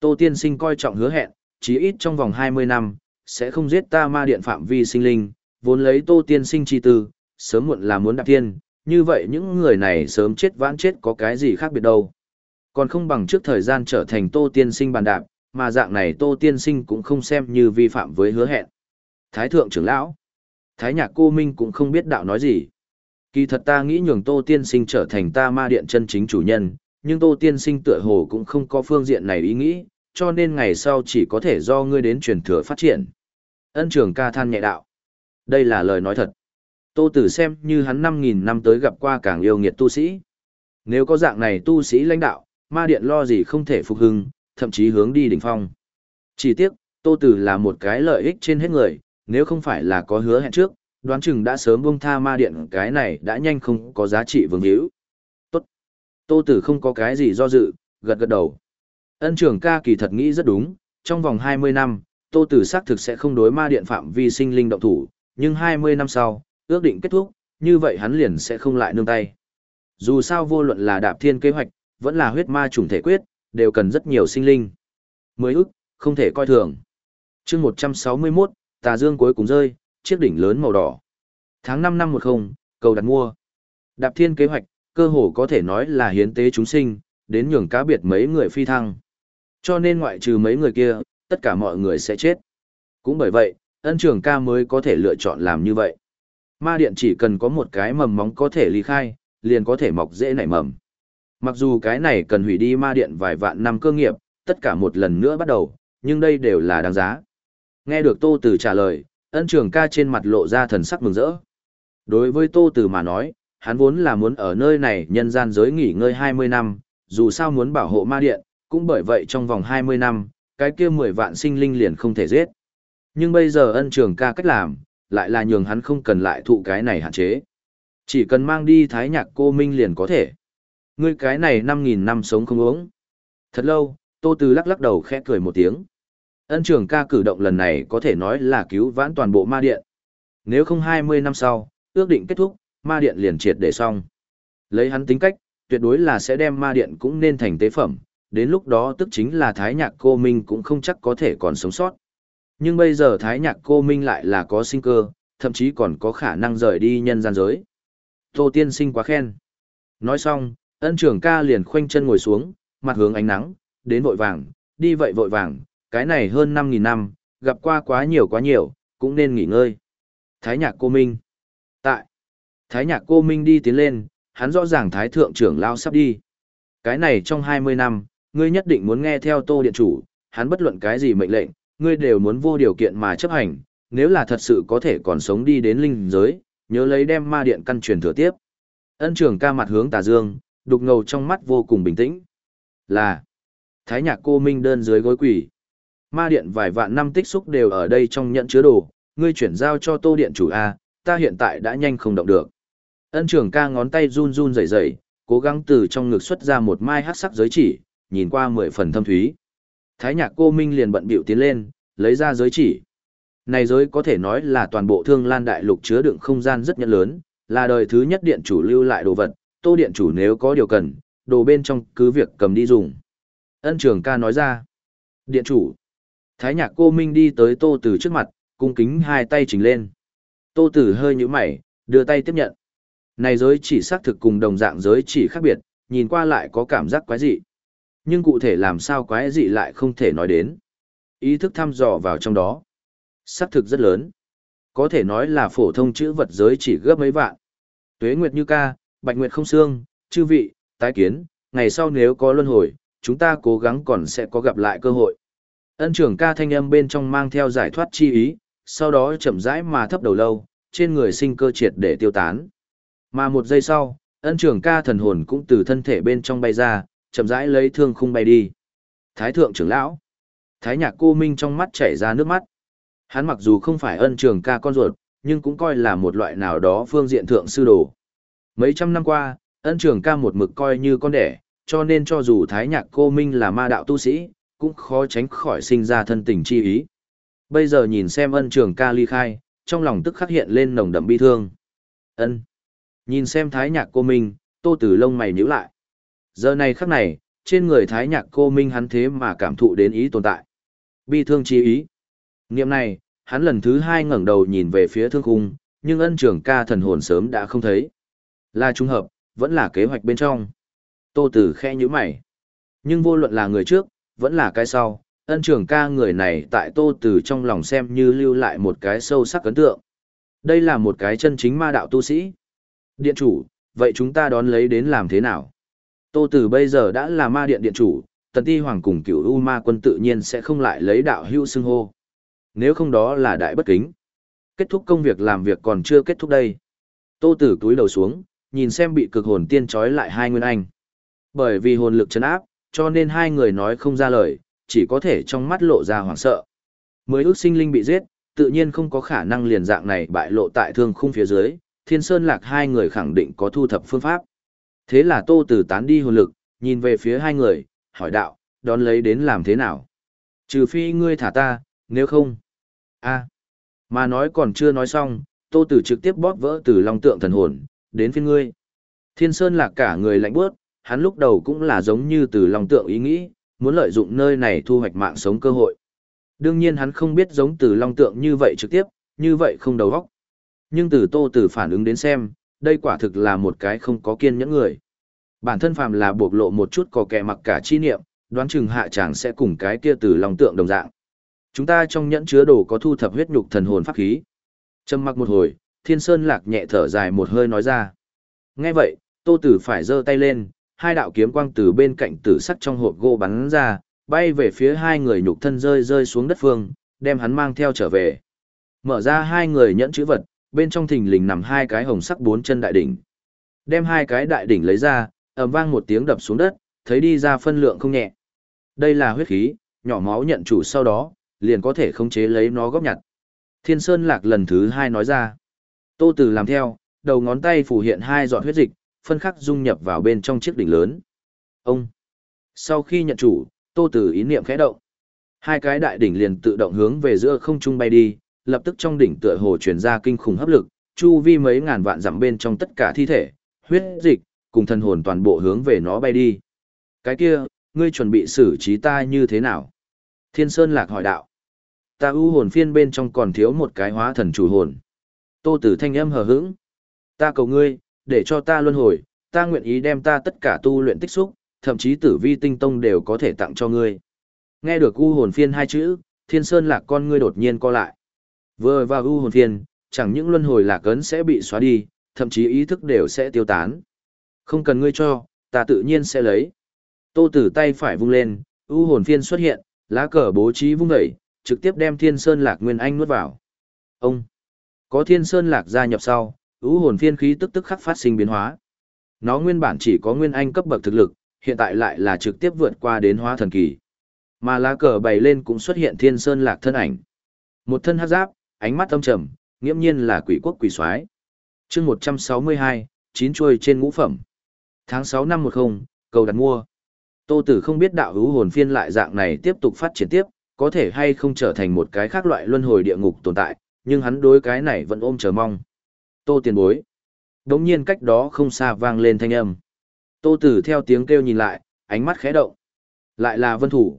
Tô Tiên Sinh coi trọng hứa hẹn, chí ít trong vòng 20 năm, sẽ không giết ta ma điện phạm vi sinh linh, vốn lấy Tô Tiên Sinh chi tư, sớm muộn là muốn đạp tiên, như vậy những người này sớm chết vãn chết có cái gì khác biệt đâu. Còn không bằng trước thời gian trở thành Tô Tiên Sinh bàn đạp, mà dạng này Tô Tiên Sinh cũng không xem như vi phạm với hứa hẹn. Thái thượng trưởng lão, Thái nhạc cô Minh cũng không biết đạo nói gì. Kỳ thật ta nghĩ nhường Tô Tiên Sinh trở thành ta ma điện chân chính chủ nhân, nhưng Tô Tiên Sinh tựa hồ cũng không có phương diện này ý nghĩ, cho nên ngày sau chỉ có thể do ngươi đến truyền thừa phát triển. Ân trường ca than nhẹ đạo. Đây là lời nói thật. Tô Tử xem như hắn 5.000 năm tới gặp qua càng yêu nghiệt tu sĩ. Nếu có dạng này tu sĩ lãnh đạo, ma điện lo gì không thể phục hưng, thậm chí hướng đi đỉnh phong. Chỉ tiếc, Tô Tử là một cái lợi ích trên hết người, nếu không phải là có hứa hẹn trước, đoán chừng đã sớm buông tha ma điện cái này đã nhanh không có giá trị vương hữu. Tô Tử không có cái gì do dự, gật gật đầu. Ân trưởng ca kỳ thật nghĩ rất đúng, trong vòng 20 năm, Tô Tử xác thực sẽ không đối ma điện phạm vi sinh linh động thủ, nhưng 20 năm sau, ước định kết thúc, như vậy hắn liền sẽ không lại nương tay. Dù sao vô luận là đạp thiên kế hoạch, vẫn là huyết ma trùng thể quyết, đều cần rất nhiều sinh linh. Mới ước, không thể coi thường. chương 161, tà dương cuối cùng rơi, chiếc đỉnh lớn màu đỏ. Tháng 5 năm 10, cầu đặt mua. Đạp thiên kế hoạch, cơ hồ có thể nói là hiến tế chúng sinh, đến nhường cá biệt mấy người phi thăng. Cho nên ngoại trừ mấy người kia, tất cả mọi người sẽ chết. Cũng bởi vậy, ân trường ca mới có thể lựa chọn làm như vậy. Ma điện chỉ cần có một cái mầm móng có thể ly khai, liền có thể mọc dễ nảy mầm. Mặc dù cái này cần hủy đi ma điện vài vạn năm cơ nghiệp, tất cả một lần nữa bắt đầu, nhưng đây đều là đáng giá. Nghe được Tô Tử trả lời, ân trường ca trên mặt lộ ra thần sắc mừng rỡ. Đối với Tô Tử mà nói, hắn vốn là muốn ở nơi này nhân gian giới nghỉ ngơi 20 năm, dù sao muốn bảo hộ ma điện, cũng bởi vậy trong vòng 20 năm, cái kia 10 vạn sinh linh liền không thể giết. Nhưng bây giờ ân trường ca cách làm, lại là nhường hắn không cần lại thụ cái này hạn chế. Chỉ cần mang đi thái nhạc cô Minh liền có thể. Ngươi cái này 5.000 năm sống không uống. Thật lâu, Tô Từ lắc lắc đầu khẽ cười một tiếng. Ân trường ca cử động lần này có thể nói là cứu vãn toàn bộ ma điện. Nếu không 20 năm sau, ước định kết thúc, ma điện liền triệt để xong. Lấy hắn tính cách, tuyệt đối là sẽ đem ma điện cũng nên thành tế phẩm, đến lúc đó tức chính là thái nhạc cô Minh cũng không chắc có thể còn sống sót. Nhưng bây giờ Thái Nhạc Cô Minh lại là có sinh cơ, thậm chí còn có khả năng rời đi nhân gian giới. Tô Tiên Sinh quá khen. Nói xong, ân trưởng ca liền khoanh chân ngồi xuống, mặt hướng ánh nắng, đến vội vàng, đi vậy vội vàng, cái này hơn 5.000 năm, gặp qua quá nhiều quá nhiều, cũng nên nghỉ ngơi. Thái Nhạc Cô Minh. Thái Nhạc Cô Minh đi tiến lên, hắn rõ ràng Thái Thượng trưởng lao sắp đi. Cái này trong 20 năm, ngươi nhất định muốn nghe theo Tô Điện Chủ, hắn bất luận cái gì mệnh lệnh, ngươi đều muốn vô điều kiện mà chấp hành, nếu là thật sự có thể còn sống đi đến linh giới, nhớ lấy đem ma điện căn truyền thừa tiếp. Ân trưởng ca mặt hướng tà dương, đục ngầu trong mắt vô cùng bình tĩnh. Là, thái nhạc cô minh đơn dưới gối quỷ. Ma điện vài vạn năm tích xúc đều ở đây trong nhận chứa đồ, ngươi chuyển giao cho tô điện chủ A, ta hiện tại đã nhanh không động được. Ân trưởng ca ngón tay run run rẩy rẩy, cố gắng từ trong ngực xuất ra một mai hắc sắc giới chỉ, nhìn qua mười phần thâm thúy. Thái nhạc cô Minh liền bận biểu tiến lên, lấy ra giới chỉ. Này giới có thể nói là toàn bộ thương lan đại lục chứa đựng không gian rất nhận lớn, là đời thứ nhất điện chủ lưu lại đồ vật, tô điện chủ nếu có điều cần, đồ bên trong cứ việc cầm đi dùng. Ân trường ca nói ra. Điện chủ. Thái nhạc cô Minh đi tới tô tử trước mặt, cung kính hai tay chỉnh lên. Tô tử hơi nhũ mày, đưa tay tiếp nhận. Này giới chỉ xác thực cùng đồng dạng giới chỉ khác biệt, nhìn qua lại có cảm giác quái dị. Nhưng cụ thể làm sao quái dị lại không thể nói đến. Ý thức thăm dò vào trong đó. Xác thực rất lớn. Có thể nói là phổ thông chữ vật giới chỉ gấp mấy vạn. Tuế Nguyệt Như Ca, Bạch Nguyệt Không Xương, chư vị, tái kiến, ngày sau nếu có luân hồi, chúng ta cố gắng còn sẽ có gặp lại cơ hội. Ân trưởng ca thanh âm bên trong mang theo giải thoát chi ý, sau đó chậm rãi mà thấp đầu lâu, trên người sinh cơ triệt để tiêu tán. Mà một giây sau, ân trưởng ca thần hồn cũng từ thân thể bên trong bay ra, chậm rãi lấy thương khung bay đi. Thái thượng trưởng lão. Thái nhạc cô Minh trong mắt chảy ra nước mắt. Hắn mặc dù không phải ân trường ca con ruột, nhưng cũng coi là một loại nào đó phương diện thượng sư đồ. Mấy trăm năm qua, ân trường ca một mực coi như con đẻ, cho nên cho dù thái nhạc cô Minh là ma đạo tu sĩ, cũng khó tránh khỏi sinh ra thân tình chi ý. Bây giờ nhìn xem ân trường ca ly khai, trong lòng tức khắc hiện lên nồng đậm bi thương. Ân. Nhìn xem thái nhạc cô Minh, tô tử lông mày nhíu lại. Giờ này khắc này, trên người thái nhạc cô Minh hắn thế mà cảm thụ đến ý tồn tại. Bi thương chi ý. Niệm này, hắn lần thứ hai ngẩng đầu nhìn về phía thương khung, nhưng ân trưởng ca thần hồn sớm đã không thấy. Là trung hợp, vẫn là kế hoạch bên trong. Tô Tử khẽ nhíu mày. Nhưng vô luận là người trước, vẫn là cái sau, ân trưởng ca người này tại Tô Tử trong lòng xem như lưu lại một cái sâu sắc ấn tượng. Đây là một cái chân chính ma đạo tu sĩ. Điện chủ, vậy chúng ta đón lấy đến làm thế nào? Tô Tử bây giờ đã là ma điện điện chủ, tần ti hoàng cùng cửu u ma quân tự nhiên sẽ không lại lấy đạo hưu xưng hô nếu không đó là đại bất kính. Kết thúc công việc làm việc còn chưa kết thúc đây. Tô Tử túi đầu xuống, nhìn xem bị cực hồn tiên trói lại hai nguyên anh. Bởi vì hồn lực chấn áp, cho nên hai người nói không ra lời, chỉ có thể trong mắt lộ ra hoảng sợ. Mới ước sinh linh bị giết, tự nhiên không có khả năng liền dạng này bại lộ tại thương khung phía dưới, Thiên Sơn Lạc hai người khẳng định có thu thập phương pháp. Thế là Tô Tử tán đi hồn lực, nhìn về phía hai người, hỏi đạo, đón lấy đến làm thế nào? Trừ phi ngươi thả ta, nếu không. A. Mà nói còn chưa nói xong tô tử trực tiếp bóp vỡ từ long tượng thần hồn đến phía ngươi. Thiên sơn lạc cả người lạnh buốt, hắn lúc đầu cũng là giống như từ long tượng ý nghĩ muốn lợi dụng nơi này thu hoạch mạng sống cơ hội. Đương nhiên hắn không biết giống từ long tượng như vậy trực tiếp như vậy không đầu óc nhưng từ tô tử phản ứng đến xem đây quả thực là một cái không có kiên nhẫn người bản thân phàm là bộc lộ một chút có kẻ mặc cả chi niệm đoán chừng hạ chàng sẽ cùng cái kia từ long tượng đồng dạng Chúng ta trong nhẫn chứa đồ có thu thập huyết nhục thần hồn pháp khí. Trầm mặc một hồi, Thiên Sơn Lạc nhẹ thở dài một hơi nói ra. Nghe vậy, Tô Tử phải giơ tay lên, hai đạo kiếm quang từ bên cạnh tử sắc trong hộp gỗ bắn ra, bay về phía hai người nhục thân rơi rơi xuống đất phương, đem hắn mang theo trở về. Mở ra hai người nhẫn chữ vật, bên trong thình lình nằm hai cái hồng sắc bốn chân đại đỉnh. Đem hai cái đại đỉnh lấy ra, ầm vang một tiếng đập xuống đất, thấy đi ra phân lượng không nhẹ. Đây là huyết khí, nhỏ máu nhận chủ sau đó, liền có thể khống chế lấy nó góp nhặt. Thiên Sơn Lạc lần thứ hai nói ra. Tô Tử làm theo, đầu ngón tay phủ hiện hai giọt huyết dịch, phân khắc dung nhập vào bên trong chiếc đỉnh lớn. Ông. Sau khi nhận chủ, Tô Tử ý niệm khẽ động. Hai cái đại đỉnh liền tự động hướng về giữa không trung bay đi, lập tức trong đỉnh tựa hồ truyền ra kinh khủng hấp lực, chu vi mấy ngàn vạn dặm bên trong tất cả thi thể, huyết dịch, cùng thân hồn toàn bộ hướng về nó bay đi. Cái kia, ngươi chuẩn bị xử trí ta như thế nào? Thiên Sơn Lạc hỏi đạo. ta u hồn phiên bên trong còn thiếu một cái hóa thần chủ hồn. Tô Tử thanh âm hờ hững. Ta cầu ngươi, để cho ta luân hồi, ta nguyện ý đem ta tất cả tu luyện tích xúc, thậm chí tử vi tinh tông đều có thể tặng cho ngươi. Nghe được u hồn phiên hai chữ, thiên sơn lạc con ngươi đột nhiên co lại. Vừa vào u hồn phiên, chẳng những luân hồi lạc ấn sẽ bị xóa đi, thậm chí ý thức đều sẽ tiêu tán. Không cần ngươi cho, ta tự nhiên sẽ lấy. Tô Tử tay phải vung lên, u hồn phiên xuất hiện, lá cờ bố trí vung dậy, trực tiếp đem Thiên Sơn Lạc Nguyên Anh nuốt vào. Ông có Thiên Sơn Lạc gia nhập sau, u hồn phiên khí tức tức khắc phát sinh biến hóa. Nó nguyên bản chỉ có Nguyên Anh cấp bậc thực lực, hiện tại lại là trực tiếp vượt qua đến hóa thần kỳ. Mà lá cờ bày lên cũng xuất hiện Thiên Sơn Lạc thân ảnh. Một thân hắc giáp, ánh mắt âm trầm, nghiễm nhiên là quỷ quốc quỷ soái. Chương 162, chín chuôi trên ngũ phẩm. Tháng 6 năm 10, cầu đặt mua. Tô Tử không biết đạo hữu hồn phiên lại dạng này tiếp tục phát triển tiếp, có thể hay không trở thành một cái khác loại luân hồi địa ngục tồn tại, nhưng hắn đối cái này vẫn ôm chờ mong. Tô tiền bối. Đống nhiên cách đó không xa vang lên thanh âm. Tô Tử theo tiếng kêu nhìn lại, ánh mắt khẽ động. Lại là vân thủ.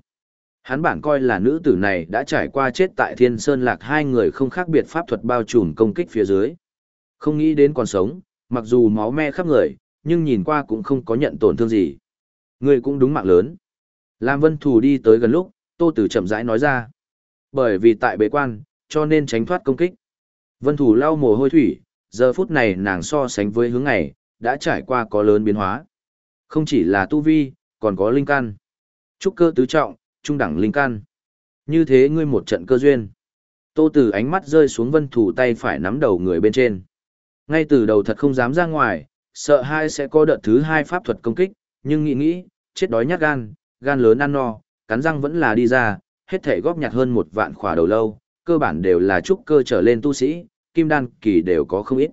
Hắn bản coi là nữ tử này đã trải qua chết tại Thiên Sơn Lạc hai người không khác biệt pháp thuật bao trùm công kích phía dưới. Không nghĩ đến còn sống, mặc dù máu me khắp người, nhưng nhìn qua cũng không có nhận tổn thương gì. Người cũng đúng mạng lớn. Lam Vân Thù đi tới gần lúc, Tô Tử chậm rãi nói ra. Bởi vì tại bế quan, cho nên tránh thoát công kích. Vân Thù lau mồ hôi thủy, giờ phút này nàng so sánh với hướng này, đã trải qua có lớn biến hóa. Không chỉ là tu vi, còn có linh căn. Trúc cơ tứ trọng, trung đẳng linh căn. Như thế ngươi một trận cơ duyên. Tô Tử ánh mắt rơi xuống Vân Thủ, tay phải nắm đầu người bên trên. Ngay từ đầu thật không dám ra ngoài, sợ hai sẽ có đợt thứ hai pháp thuật công kích, nhưng nghĩ nghĩ, chết đói nhát gan, gan lớn ăn no, cắn răng vẫn là đi ra, hết thể góp nhặt hơn một vạn khỏa đầu lâu, cơ bản đều là trúc cơ trở lên tu sĩ, kim đan kỳ đều có không ít.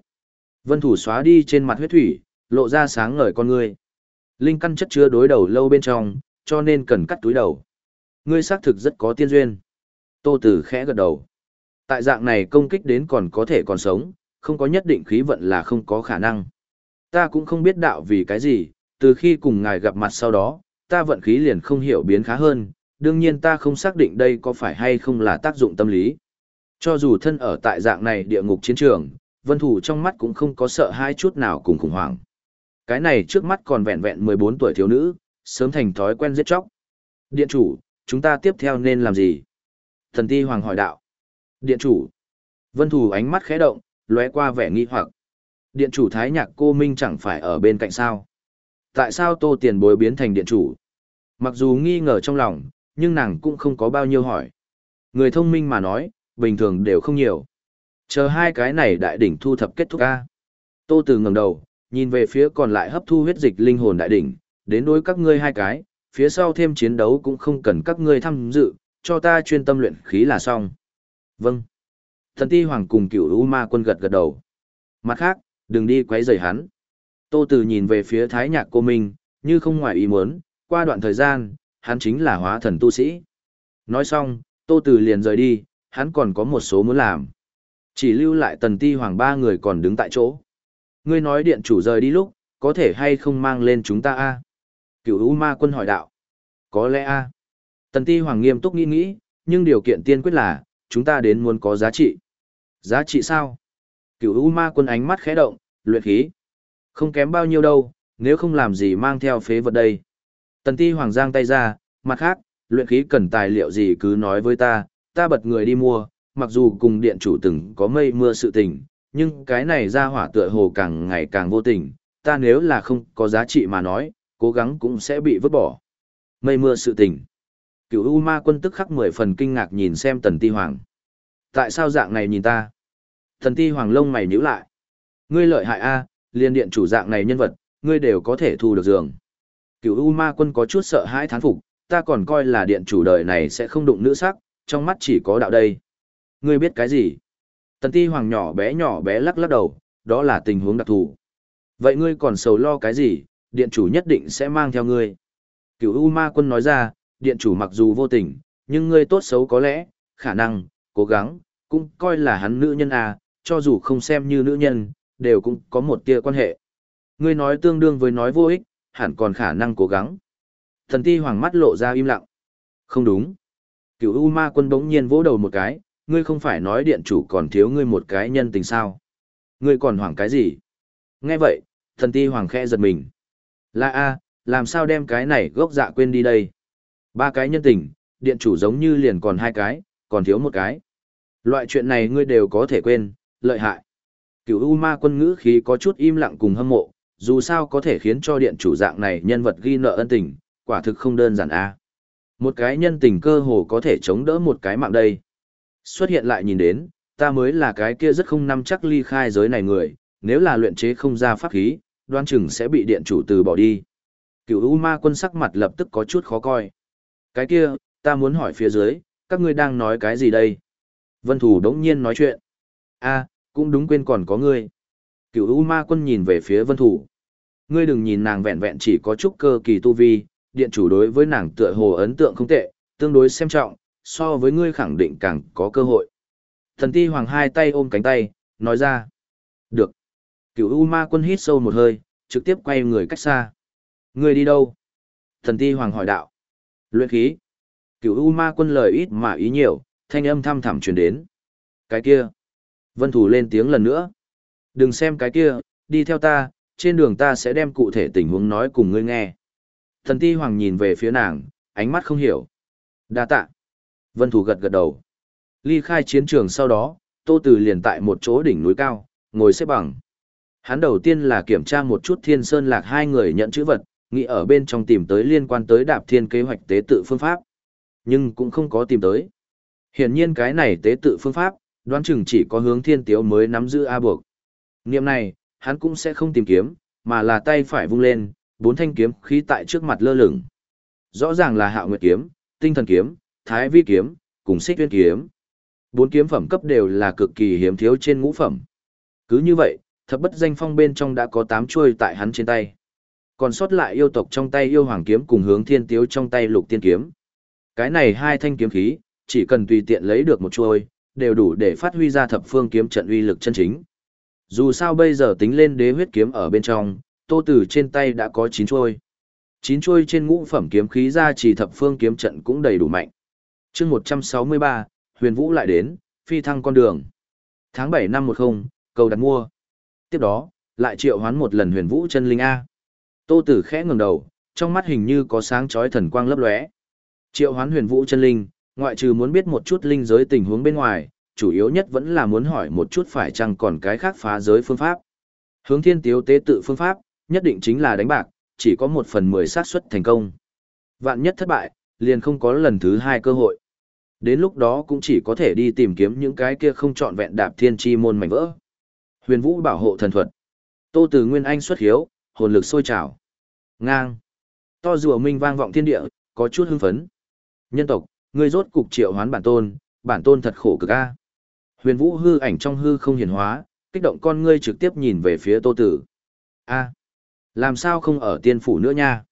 Vân thủ xóa đi trên mặt huyết thủy, lộ ra sáng ngời con ngươi. Linh căn chất chứa đối đầu lâu bên trong, cho nên cần cắt túi đầu. Ngươi xác thực rất có tiên duyên. Tô Tử khẽ gật đầu. Tại dạng này công kích đến còn có thể còn sống, không có nhất định khí vận là không có khả năng. Ta cũng không biết đạo vì cái gì, từ khi cùng ngài gặp mặt sau đó, ta vận khí liền không hiểu biến khá hơn, đương nhiên ta không xác định đây có phải hay không là tác dụng tâm lý. Cho dù thân ở tại dạng này địa ngục chiến trường, vân thủ trong mắt cũng không có sợ hai chút nào cùng khủng hoảng. Cái này trước mắt còn vẹn vẹn 14 tuổi thiếu nữ, sớm thành thói quen giết chóc. Điện chủ, chúng ta tiếp theo nên làm gì? Thần ti hoàng hỏi đạo. Điện chủ. Vân thủ ánh mắt khẽ động, lóe qua vẻ nghi hoặc. Điện chủ thái nhạc cô Minh chẳng phải ở bên cạnh sao? Tại sao tô tiền bối biến thành điện chủ? Mặc dù nghi ngờ trong lòng, nhưng nàng cũng không có bao nhiêu hỏi. Người thông minh mà nói, bình thường đều không nhiều. Chờ hai cái này đại đỉnh thu thập kết thúc ca. Tô Từ ngẩng đầu, nhìn về phía còn lại hấp thu huyết dịch linh hồn đại đỉnh, đến đối các ngươi hai cái, phía sau thêm chiến đấu cũng không cần các ngươi tham dự, cho ta chuyên tâm luyện khí là xong. Vâng. Thần ti hoàng cùng cựu U ma quân gật gật đầu. Mặt khác, đừng đi quấy rầy hắn. Tô Từ nhìn về phía thái nhạc cô Minh, như không ngoài ý muốn, qua đoạn thời gian, hắn chính là hóa thần tu sĩ. Nói xong, Tô Từ liền rời đi, hắn còn có một số muốn làm. Chỉ lưu lại tần ti hoàng ba người còn đứng tại chỗ. Ngươi nói điện chủ rời đi lúc, có thể hay không mang lên chúng ta a Cựu U ma quân hỏi đạo. Có lẽ a Tần ti hoàng nghiêm túc nghĩ nghĩ, nhưng điều kiện tiên quyết là, chúng ta đến muốn có giá trị. Giá trị sao? Cựu U ma quân ánh mắt khẽ động, luyện khí. Không kém bao nhiêu đâu, nếu không làm gì mang theo phế vật đây. Tần ti hoàng giang tay ra, mặt khác, luyện khí cần tài liệu gì cứ nói với ta, ta bật người đi mua, mặc dù cùng điện chủ từng có mây mưa sự tình, nhưng cái này ra hỏa tựa hồ càng ngày càng vô tình, ta nếu là không có giá trị mà nói, cố gắng cũng sẽ bị vứt bỏ. Mây mưa sự tình. Cựu U ma quân tức khắc mười phần kinh ngạc nhìn xem tần ti hoàng. Tại sao dạng này nhìn ta? Tần ti hoàng lông mày nhíu lại. Ngươi lợi hại a, liên điện chủ dạng này nhân vật, ngươi đều có thể thu được giường. Cựu U ma quân có chút sợ hãi thán phục, ta còn coi là điện chủ đời này sẽ không đụng nữ sắc, trong mắt chỉ có đạo đây. Ngươi biết cái gì? Tần ti hoàng nhỏ bé nhỏ bé lắc lắc đầu, đó là tình huống đặc thù. Vậy ngươi còn sầu lo cái gì, điện chủ nhất định sẽ mang theo ngươi. Cựu U ma quân nói ra, điện chủ mặc dù vô tình, nhưng ngươi tốt xấu có lẽ, khả năng, cố gắng, cũng coi là hắn nữ nhân à, cho dù không xem như nữ nhân, đều cũng có một tia quan hệ. Ngươi nói tương đương với nói vô ích, hẳn còn khả năng cố gắng. Thần ti hoàng mắt lộ ra im lặng. Không đúng. Cựu U Ma quân bỗng nhiên vỗ đầu một cái, ngươi không phải nói điện chủ còn thiếu ngươi một cái nhân tình sao? Ngươi còn hoảng cái gì? Nghe vậy, thần ti hoàng khẽ giật mình. Là a, làm sao đem cái này gốc dạ quên đi đây? Ba cái nhân tình, điện chủ giống như liền còn hai cái, còn thiếu một cái. Loại chuyện này ngươi đều có thể quên, lợi hại. Cựu U Ma quân ngữ khí có chút im lặng cùng hâm mộ, dù sao có thể khiến cho điện chủ dạng này nhân vật ghi nợ ân tình, quả thực không đơn giản a. Một cái nhân tình cơ hồ có thể chống đỡ một cái mạng đây. Xuất hiện lại nhìn đến, ta mới là cái kia rất không nắm chắc ly khai giới này người, nếu là luyện chế không ra pháp khí, đoan chừng sẽ bị điện chủ từ bỏ đi. Cựu U Ma quân sắc mặt lập tức có chút khó coi. Cái kia, ta muốn hỏi phía dưới, các ngươi đang nói cái gì đây? Vân Thủ đống nhiên nói chuyện. a cũng đúng quên còn có ngươi. Cựu U Ma quân nhìn về phía Vân Thủ. Ngươi đừng nhìn nàng vẹn vẹn chỉ có chút cơ kỳ tu vi, điện chủ đối với nàng tựa hồ ấn tượng không tệ, tương đối xem trọng, so với ngươi khẳng định càng có cơ hội. Thần ti hoàng hai tay ôm cánh tay, nói ra. Được. Cựu U Ma quân hít sâu một hơi, trực tiếp quay người cách xa. Người đi đâu? Thần ti hoàng hỏi đạo. Luyện khí. Cựu U Ma quân lời ít mà ý nhiều, thanh âm thăm thẳm truyền đến. Cái kia. Vân Thủ lên tiếng lần nữa. Đừng xem cái kia, đi theo ta, trên đường ta sẽ đem cụ thể tình huống nói cùng ngươi nghe. Thần ti hoàng nhìn về phía nàng, ánh mắt không hiểu. đa tạ. Vân Thủ gật gật đầu. Ly khai chiến trường sau đó, Tô Từ liền tại một chỗ đỉnh núi cao, ngồi xếp bằng. Hắn đầu tiên là kiểm tra một chút thiên sơn lạc hai người nhận chữ vật, nghĩ ở bên trong tìm tới liên quan tới đạp thiên kế hoạch tế tự phương pháp. Nhưng cũng không có tìm tới. Hiển nhiên cái này tế tự phương pháp, đoán chừng chỉ có hướng thiên tiếu mới nắm giữ A buộc. Niệm này, hắn cũng sẽ không tìm kiếm, mà là tay phải vung lên, bốn thanh kiếm khí tại trước mặt lơ lửng. Rõ ràng là hạo nguyệt kiếm, tinh thần kiếm, thái vi kiếm, cùng xích tuyên kiếm. Bốn kiếm phẩm cấp đều là cực kỳ hiếm thiếu trên ngũ phẩm. Cứ như vậy, thập bất danh phong bên trong đã có tám chuôi tại hắn trên tay. Còn sót lại yêu tộc trong tay yêu hoàng kiếm cùng hướng thiên tiếu trong tay lục tiên kiếm. Cái này hai thanh kiếm khí, chỉ cần tùy tiện lấy được một chuôi, đều đủ để phát huy ra thập phương kiếm trận uy lực chân chính. Dù sao bây giờ tính lên đế huyết kiếm ở bên trong, tô tử trên tay đã có chín chuôi. Chín chuôi trên ngũ phẩm kiếm khí ra chỉ thập phương kiếm trận cũng đầy đủ mạnh. chương 163, huyền vũ lại đến, phi thăng con đường. Tháng bảy năm 10, cầu đặt mua. Tiếp đó, lại triệu hoán một lần huyền vũ chân linh A. Tô tử khẽ ngẩng đầu, trong mắt hình như có sáng chói thần quang lấp lóe. Triệu hoán huyền vũ chân linh, ngoại trừ muốn biết một chút linh giới tình huống bên ngoài, chủ yếu nhất vẫn là muốn hỏi một chút phải chăng còn cái khác phá giới phương pháp. Hướng thiên tiếu tế tự phương pháp, nhất định chính là đánh bạc, chỉ có một phần mười xác suất thành công. Vạn nhất thất bại, liền không có lần thứ hai cơ hội. Đến lúc đó cũng chỉ có thể đi tìm kiếm những cái kia không trọn vẹn đạp thiên chi môn mảnh vỡ. Huyền vũ bảo hộ thần thuật. Tô Từ Nguyên Anh xuất hiếu, hồn lực sôi trào. Ngang. To rùa minh vang vọng thiên địa, có chút hưng phấn. Nhân tộc, ngươi rốt cục triệu hoán bản tôn, bản tôn thật khổ cực a. Huyền Vũ hư ảnh trong hư không hiển hóa, kích động con ngươi trực tiếp nhìn về phía Tô Tử. A, làm sao không ở tiên phủ nữa nha?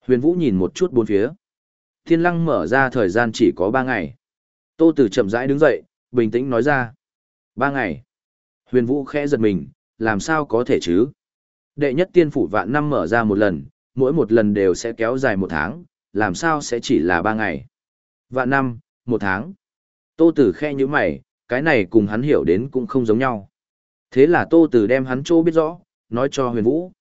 Huyền Vũ nhìn một chút bốn phía. Thiên Lăng mở ra thời gian chỉ có ba ngày. Tô Tử chậm rãi đứng dậy, bình tĩnh nói ra. Ba ngày. Huyền Vũ khẽ giật mình, làm sao có thể chứ? Đệ nhất tiên phủ vạn năm mở ra một lần, mỗi một lần đều sẽ kéo dài một tháng, làm sao sẽ chỉ là ba ngày? Vạn năm, một tháng. Tô Tử khe như mày, cái này cùng hắn hiểu đến cũng không giống nhau. Thế là Tô Tử đem hắn chỗ biết rõ, nói cho Huyền Vũ.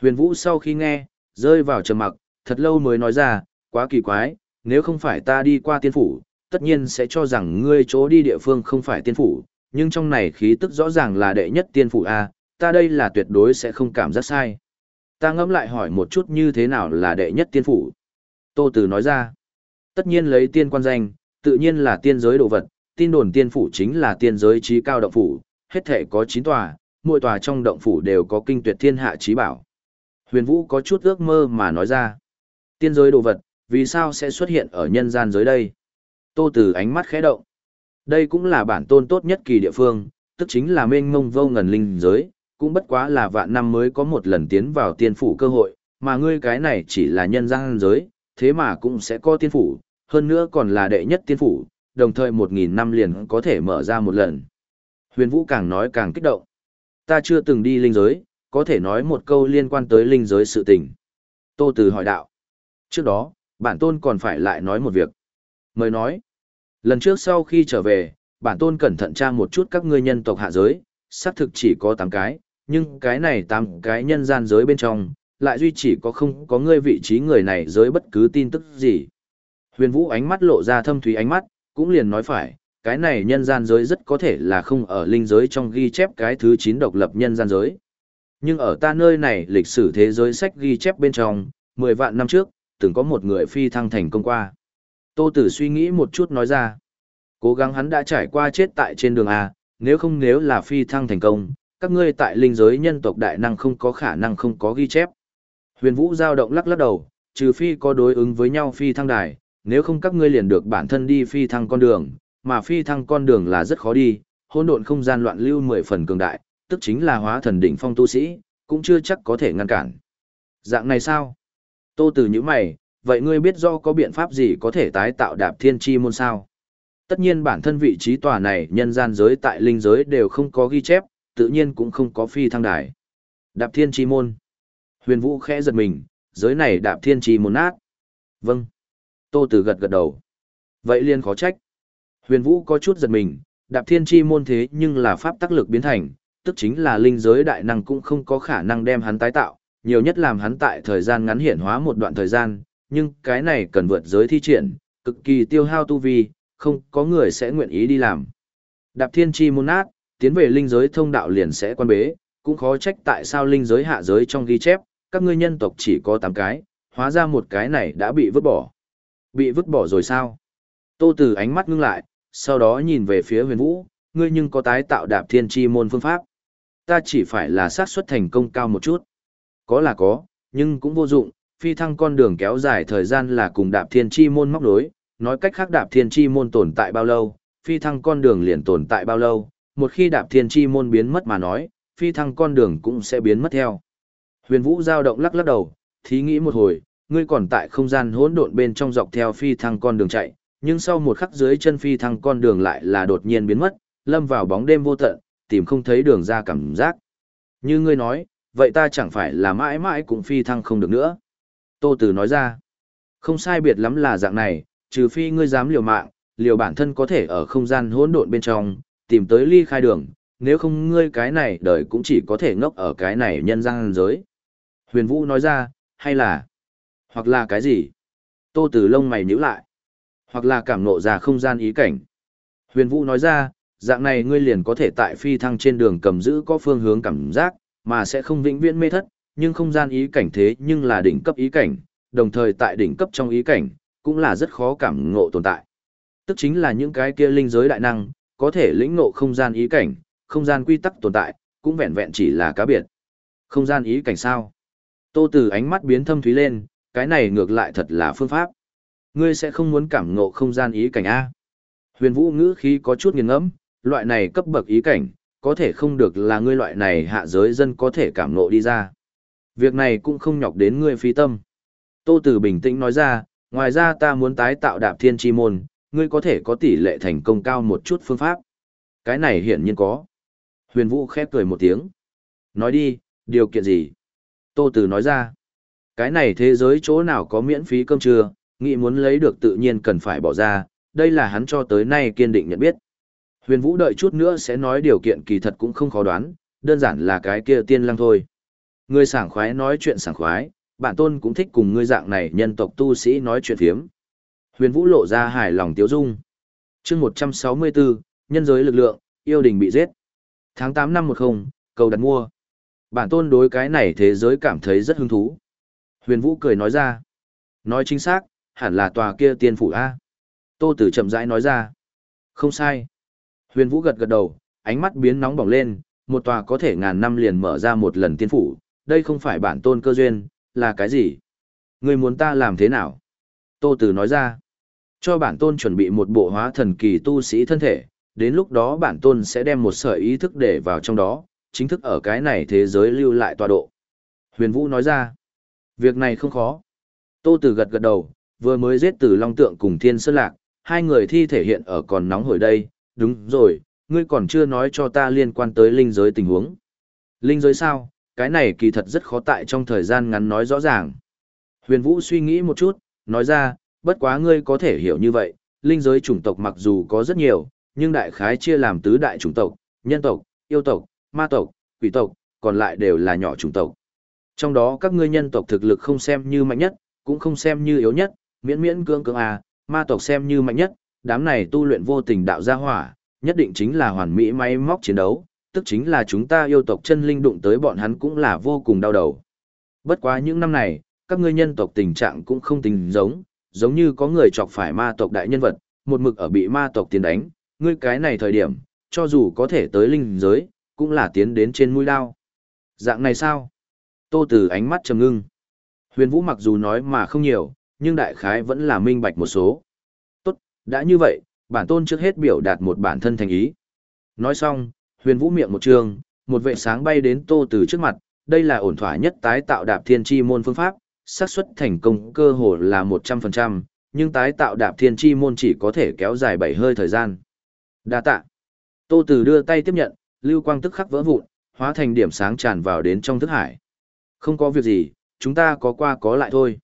Huyền Vũ sau khi nghe, rơi vào trầm mặc, thật lâu mới nói ra, quá kỳ quái, nếu không phải ta đi qua tiên phủ, tất nhiên sẽ cho rằng ngươi chỗ đi địa phương không phải tiên phủ, nhưng trong này khí tức rõ ràng là đệ nhất tiên phủ A, ta đây là tuyệt đối sẽ không cảm giác sai. Ta ngẫm lại hỏi một chút như thế nào là đệ nhất tiên phủ. Tô Tử nói ra, tất nhiên lấy tiên quan danh, tự nhiên là tiên giới đồ vật, tin đồn tiên phủ chính là tiên giới trí cao động phủ, hết thể có 9 tòa, mỗi tòa trong động phủ đều có kinh tuyệt thiên hạ trí bảo. Huyền Vũ có chút ước mơ mà nói ra. Tiên giới đồ vật, vì sao sẽ xuất hiện ở nhân gian giới đây? Tô Tử ánh mắt khẽ động. Đây cũng là bản tôn tốt nhất kỳ địa phương, tức chính là mênh mông vô ngần linh giới, cũng bất quá là vạn năm mới có một lần tiến vào tiên phủ cơ hội, mà ngươi cái này chỉ là nhân gian giới, thế mà cũng sẽ có tiên phủ, hơn nữa còn là đệ nhất tiên phủ, đồng thời một nghìn năm liền có thể mở ra một lần. Huyền Vũ càng nói càng kích động. Ta chưa từng đi linh giới, có thể nói một câu liên quan tới linh giới sự tình. Tô Từ hỏi đạo. Trước đó, bản tôn còn phải lại nói một việc. Mời nói. Lần trước sau khi trở về, bản tôn cẩn thận tra một chút các ngươi nhân tộc hạ giới, xác thực chỉ có 8 cái, nhưng cái này 8 cái nhân gian giới bên trong, lại duy chỉ có không có ngươi vị trí người này giới bất cứ tin tức gì. Huyền Vũ ánh mắt lộ ra thâm thúy ánh mắt, cũng liền nói phải, cái này nhân gian giới rất có thể là không ở linh giới trong ghi chép cái thứ 9 độc lập nhân gian giới. Nhưng ở ta nơi này lịch sử thế giới sách ghi chép bên trong, 10 vạn năm trước, từng có một người phi thăng thành công qua. Tô Tử suy nghĩ một chút nói ra. Cố gắng hắn đã trải qua chết tại trên đường A, nếu không nếu là phi thăng thành công, các ngươi tại linh giới nhân tộc đại năng không có khả năng không có ghi chép. Huyền Vũ giao động lắc lắc đầu, trừ phi có đối ứng với nhau phi thăng đài, nếu không các ngươi liền được bản thân đi phi thăng con đường, mà phi thăng con đường là rất khó đi, hỗn độn không gian loạn lưu mười phần cường đại, tức chính là hóa thần đỉnh phong tu sĩ, cũng chưa chắc có thể ngăn cản. Dạng này sao? Tô Tử nhíu mày, vậy ngươi biết do có biện pháp gì có thể tái tạo đạp thiên chi môn sao? Tất nhiên bản thân vị trí tòa này nhân gian giới tại linh giới đều không có ghi chép, tự nhiên cũng không có phi thăng đài. Đạp thiên chi môn. Huyền Vũ khẽ giật mình, giới này đạp thiên chi môn nát. Vâng. Tô Tử gật gật đầu. Vậy liền khó trách. Huyền Vũ có chút giật mình, đạp thiên chi môn thế nhưng là pháp tác lực biến thành, tức chính là linh giới đại năng cũng không có khả năng đem hắn tái tạo, nhiều nhất làm hắn tại thời gian ngắn hiển hóa một đoạn thời gian, nhưng cái này cần vượt giới thi triển, cực kỳ tiêu hao tu vi, không có người sẽ nguyện ý đi làm. Đạp thiên chi môn nát, tiến về linh giới thông đạo liền sẽ quan bế, cũng khó trách tại sao linh giới hạ giới trong ghi chép, các ngươi nhân tộc chỉ có 8 cái, hóa ra một cái này đã bị vứt bỏ. Bị vứt bỏ rồi sao? Tô Tử ánh mắt ngưng lại, sau đó nhìn về phía huyền vũ, ngươi nhưng có tái tạo đạp thiên chi môn phương pháp. Ta chỉ phải là xác suất thành công cao một chút. Có là có, nhưng cũng vô dụng, phi thăng con đường kéo dài thời gian là cùng đạp thiên chi môn móc đối, nói cách khác đạp thiên chi môn tồn tại bao lâu, phi thăng con đường liền tồn tại bao lâu, một khi đạp thiên chi môn biến mất mà nói, phi thăng con đường cũng sẽ biến mất theo. Huyền Vũ giao động lắc lắc đầu, thí nghĩ một hồi, ngươi còn tại không gian hỗn độn bên trong dọc theo phi thăng con đường chạy, nhưng sau một khắc dưới chân phi thăng con đường lại là đột nhiên biến mất, lâm vào bóng đêm vô tận, tìm không thấy đường ra cảm giác. Như ngươi nói, vậy ta chẳng phải là mãi mãi cũng phi thăng không được nữa. Tô Tử nói ra, không sai biệt lắm là dạng này, trừ phi ngươi dám liều mạng, liều bản thân có thể ở không gian hỗn độn bên trong, tìm tới ly khai đường, nếu không ngươi cái này đời cũng chỉ có thể ngốc ở cái này nhân gian giới. Huyền Vũ nói ra, hay là, hoặc là cái gì? Tô Tử lông mày nhíu lại, hoặc là cảm ngộ ra không gian ý cảnh. Huyền Vũ nói ra, dạng này ngươi liền có thể tại phi thăng trên đường cầm giữ có phương hướng cảm giác, mà sẽ không vĩnh viễn mê thất, nhưng không gian ý cảnh thế nhưng là đỉnh cấp ý cảnh, đồng thời tại đỉnh cấp trong ý cảnh, cũng là rất khó cảm ngộ tồn tại. Tức chính là những cái kia linh giới đại năng, có thể lĩnh ngộ không gian ý cảnh, không gian quy tắc tồn tại, cũng vẹn vẹn chỉ là cá biệt. Không gian ý cảnh sao? Tô Tử ánh mắt biến thâm thúy lên, cái này ngược lại thật là phương pháp. Ngươi sẽ không muốn cảm ngộ không gian ý cảnh a? Huyền Vũ ngữ khí có chút nghiền ngẫm, loại này cấp bậc ý cảnh, có thể không được là ngươi loại này hạ giới dân có thể cảm ngộ đi ra. Việc này cũng không nhọc đến ngươi phi tâm. Tô Tử bình tĩnh nói ra, ngoài ra ta muốn tái tạo đạp thiên chi môn, ngươi có thể có tỷ lệ thành công cao một chút phương pháp. Cái này hiển nhiên có. Huyền Vũ khép cười một tiếng. Nói đi, điều kiện gì? Tô Tử nói ra. Cái này thế giới chỗ nào có miễn phí cơm trưa, nghĩ muốn lấy được tự nhiên cần phải bỏ ra, đây là hắn cho tới nay kiên định nhận biết. Huyền Vũ đợi chút nữa sẽ nói điều kiện kỳ thật cũng không khó đoán, đơn giản là cái kia tiên lăng thôi. Người sảng khoái nói chuyện sảng khoái, bản tôn cũng thích cùng ngươi dạng này nhân tộc tu sĩ nói chuyện phiếm. Huyền Vũ lộ ra hài lòng tiếu dung. chương 164, nhân giới lực lượng, yêu đình bị giết. Tháng 8 năm 10, cầu đặt mua. Bản tôn đối cái này thế giới cảm thấy rất hứng thú. Huyền Vũ cười nói ra. Nói chính xác, hẳn là tòa kia tiên phủ A. Tô Tử chậm rãi nói ra. Không sai. Huyền Vũ gật gật đầu, ánh mắt biến nóng bỏng lên, một tòa có thể ngàn năm liền mở ra một lần tiên phủ, đây không phải bản tôn cơ duyên, là cái gì? Ngươi muốn ta làm thế nào? Tô Tử nói ra. Cho bản tôn chuẩn bị một bộ hóa thần kỳ tu sĩ thân thể, đến lúc đó bản tôn sẽ đem một sợi ý thức để vào trong đó, chính thức ở cái này thế giới lưu lại tọa độ. Huyền Vũ nói ra. Việc này không khó. Tô Tử gật gật đầu, vừa mới giết Tử Long Tượng cùng Thiên Sơn Lạc, hai người thi thể hiện ở còn nóng hổi đây, đúng rồi, ngươi còn chưa nói cho ta liên quan tới linh giới tình huống. Linh giới sao, cái này kỳ thật rất khó tại trong thời gian ngắn nói rõ ràng. Huyền Vũ suy nghĩ một chút, nói ra, bất quá ngươi có thể hiểu như vậy, linh giới chủng tộc mặc dù có rất nhiều, nhưng đại khái chia làm tứ đại chủng tộc, nhân tộc, yêu tộc, ma tộc, quỷ tộc, còn lại đều là nhỏ chủng tộc. Trong đó các ngươi nhân tộc thực lực không xem như mạnh nhất, cũng không xem như yếu nhất, miễn miễn cưỡng cưỡng à, ma tộc xem như mạnh nhất, đám này tu luyện vô tình đạo gia hỏa, nhất định chính là hoàn mỹ máy móc chiến đấu, tức chính là chúng ta yêu tộc chân linh đụng tới bọn hắn cũng là vô cùng đau đầu. Bất quá những năm này, các ngươi nhân tộc tình trạng cũng không tình giống, giống như có người chọc phải ma tộc đại nhân vật, một mực ở bị ma tộc tiến đánh, ngươi cái này thời điểm, cho dù có thể tới linh giới, cũng là tiến đến trên mũi đao. Dạng này sao? Tô Tử ánh mắt trầm ngưng. Huyền Vũ mặc dù nói mà không nhiều, nhưng đại khái vẫn là minh bạch một số. Tốt, đã như vậy, bản tôn trước hết biểu đạt một bản thân thành ý. Nói xong, Huyền Vũ miệng một trường, một vệ sáng bay đến Tô từ trước mặt, đây là ổn thỏa nhất tái tạo đạp thiên chi môn phương pháp, xác suất thành công cơ hồ là 100%, nhưng tái tạo đạp thiên chi môn chỉ có thể kéo dài 7 hơi thời gian. Đa tạ. Tô từ đưa tay tiếp nhận, lưu quang tức khắc vỡ vụn, hóa thành điểm sáng tràn vào đến trong thức hải. Không có việc gì, chúng ta có qua có lại thôi.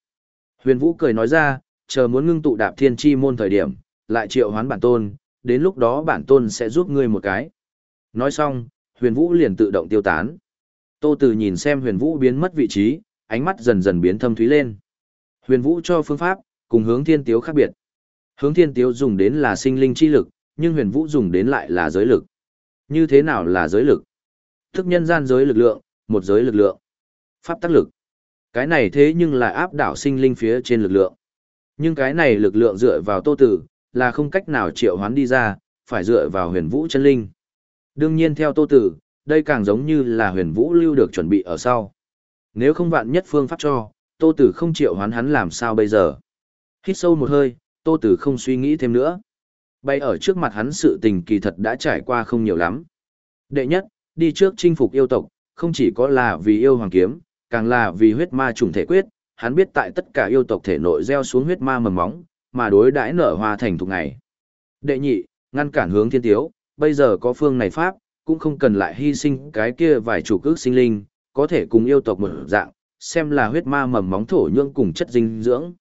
Huyền Vũ cười nói ra, chờ muốn ngưng tụ đạp thiên chi môn thời điểm, lại triệu hoán bản tôn, đến lúc đó bản tôn sẽ giúp ngươi một cái. Nói xong, Huyền Vũ liền tự động tiêu tán. Tô Từ nhìn xem Huyền Vũ biến mất vị trí, ánh mắt dần dần biến thâm thúy lên. Huyền Vũ cho phương pháp, cùng hướng thiên tiếu khác biệt. Hướng thiên tiếu dùng đến là sinh linh chi lực, nhưng huyền vũ dùng đến lại là giới lực. Như thế nào là giới lực? Thức nhân gian giới lực lượng, một giới lực lượng. Pháp tác lực. Cái này thế nhưng lại áp đảo sinh linh phía trên lực lượng. Nhưng cái này lực lượng dựa vào tô tử, là không cách nào triệu hoán đi ra, phải dựa vào huyền vũ chân linh. Đương nhiên theo tô tử, đây càng giống như là huyền vũ lưu được chuẩn bị ở sau. Nếu không vạn nhất phương pháp cho, tô tử không chịu hoán hắn làm sao bây giờ. Hít sâu một hơi, tô tử không suy nghĩ thêm nữa. Bay ở trước mặt hắn sự tình kỳ thật đã trải qua không nhiều lắm. Đệ nhất, đi trước chinh phục yêu tộc, không chỉ có là vì yêu hoàng kiếm, càng là vì huyết ma trùng thể quyết, hắn biết tại tất cả yêu tộc thể nội gieo xuống huyết ma mầm móng, mà đối đãi nở hoa thành thục ngày. Đệ nhị, ngăn cản hướng thiên tiếu, bây giờ có phương này pháp, cũng không cần lại hy sinh cái kia vài chủ cước sinh linh, có thể cùng yêu tộc một dạng, xem là huyết ma mầm móng thổ nhưỡng cùng chất dinh dưỡng.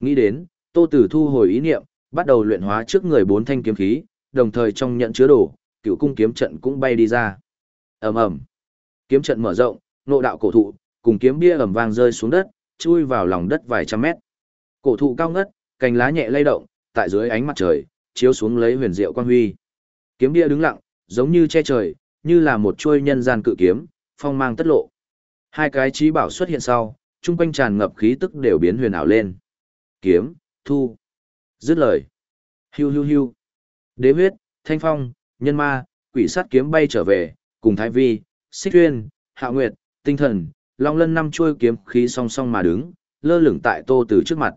Nghĩ đến, Tô Tử thu hồi ý niệm, bắt đầu luyện hóa trước người bốn thanh kiếm khí, đồng thời trong nhận chứa đồ, cựu cung kiếm trận cũng bay đi ra. Ầm ầm. Kiếm trận mở rộng, nộ đạo cổ thụ, cùng kiếm bia ầm vang rơi xuống đất, chui vào lòng đất vài trăm mét. Cổ thụ cao ngất, cành lá nhẹ lay động, tại dưới ánh mặt trời, chiếu xuống lấy huyền diệu quang huy. Kiếm bia đứng lặng, giống như che trời, như là một chuôi nhân gian cự kiếm, phong mang tất lộ. Hai cái trí bảo xuất hiện sau, trung quanh tràn ngập khí tức đều biến huyền ảo lên. Kiếm, thu. Dứt lời. Hiu hiu hiu. Đế huyết, thanh phong, nhân ma, quỷ sát kiếm bay trở về, cùng thái vi, xích tuyên, hạ nguyệt, tinh thần, long lân năm chuôi kiếm khí song song mà đứng, lơ lửng tại tô từ trước mặt.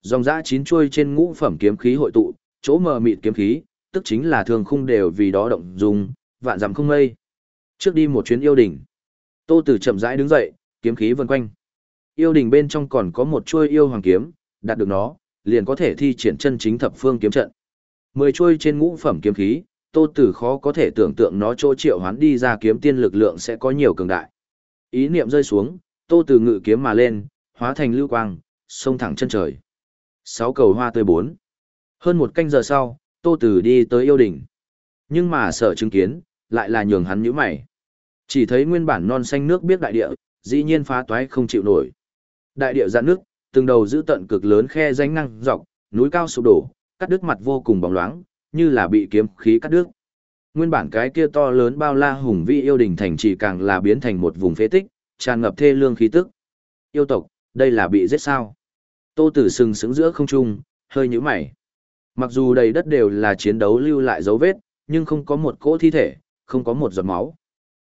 Dòng dã chín chuôi trên ngũ phẩm kiếm khí hội tụ, chỗ mờ mịt kiếm khí, tức chính là thường khung đều vì đó động dùng, vạn dặm không mây. Trước đi một chuyến yêu đỉnh. Tô Tử chậm rãi đứng dậy, kiếm khí vần quanh. Yêu đỉnh bên trong còn có một chuôi yêu hoàng kiếm, đạt được nó, liền có thể thi triển chân chính thập phương kiếm trận. Mười chuôi trên ngũ phẩm kiếm khí, Tô Tử khó có thể tưởng tượng nó chỗ triệu hoán đi ra kiếm tiên lực lượng sẽ có nhiều cường đại. Ý niệm rơi xuống, Tô Tử ngự kiếm mà lên, hóa thành lưu quang, xông thẳng chân trời. Sáu cầu hoa tươi bốn. Hơn một canh giờ sau, Tô Tử đi tới yêu đỉnh. Nhưng mà sợ chứng kiến, lại là nhường hắn nhíu mày. Chỉ thấy nguyên bản non xanh nước biết đại địa, dĩ nhiên phá toái không chịu nổi. Đại địa dạn nước, từng đầu giữ tận cực lớn khe danh năng dọc, núi cao sụp đổ, cắt đứt mặt vô cùng bóng loáng, như là bị kiếm khí cắt đứt. Nguyên bản cái kia to lớn bao la hùng vĩ yêu đình thành chỉ càng là biến thành một vùng phế tích, tràn ngập thê lương khí tức. Yêu tộc, đây là bị giết sao? Tô Tử sừng sững giữa không trung, hơi nhíu mày. Mặc dù đầy đất đều là chiến đấu lưu lại dấu vết, nhưng không có một cỗ thi thể, không có một giọt máu.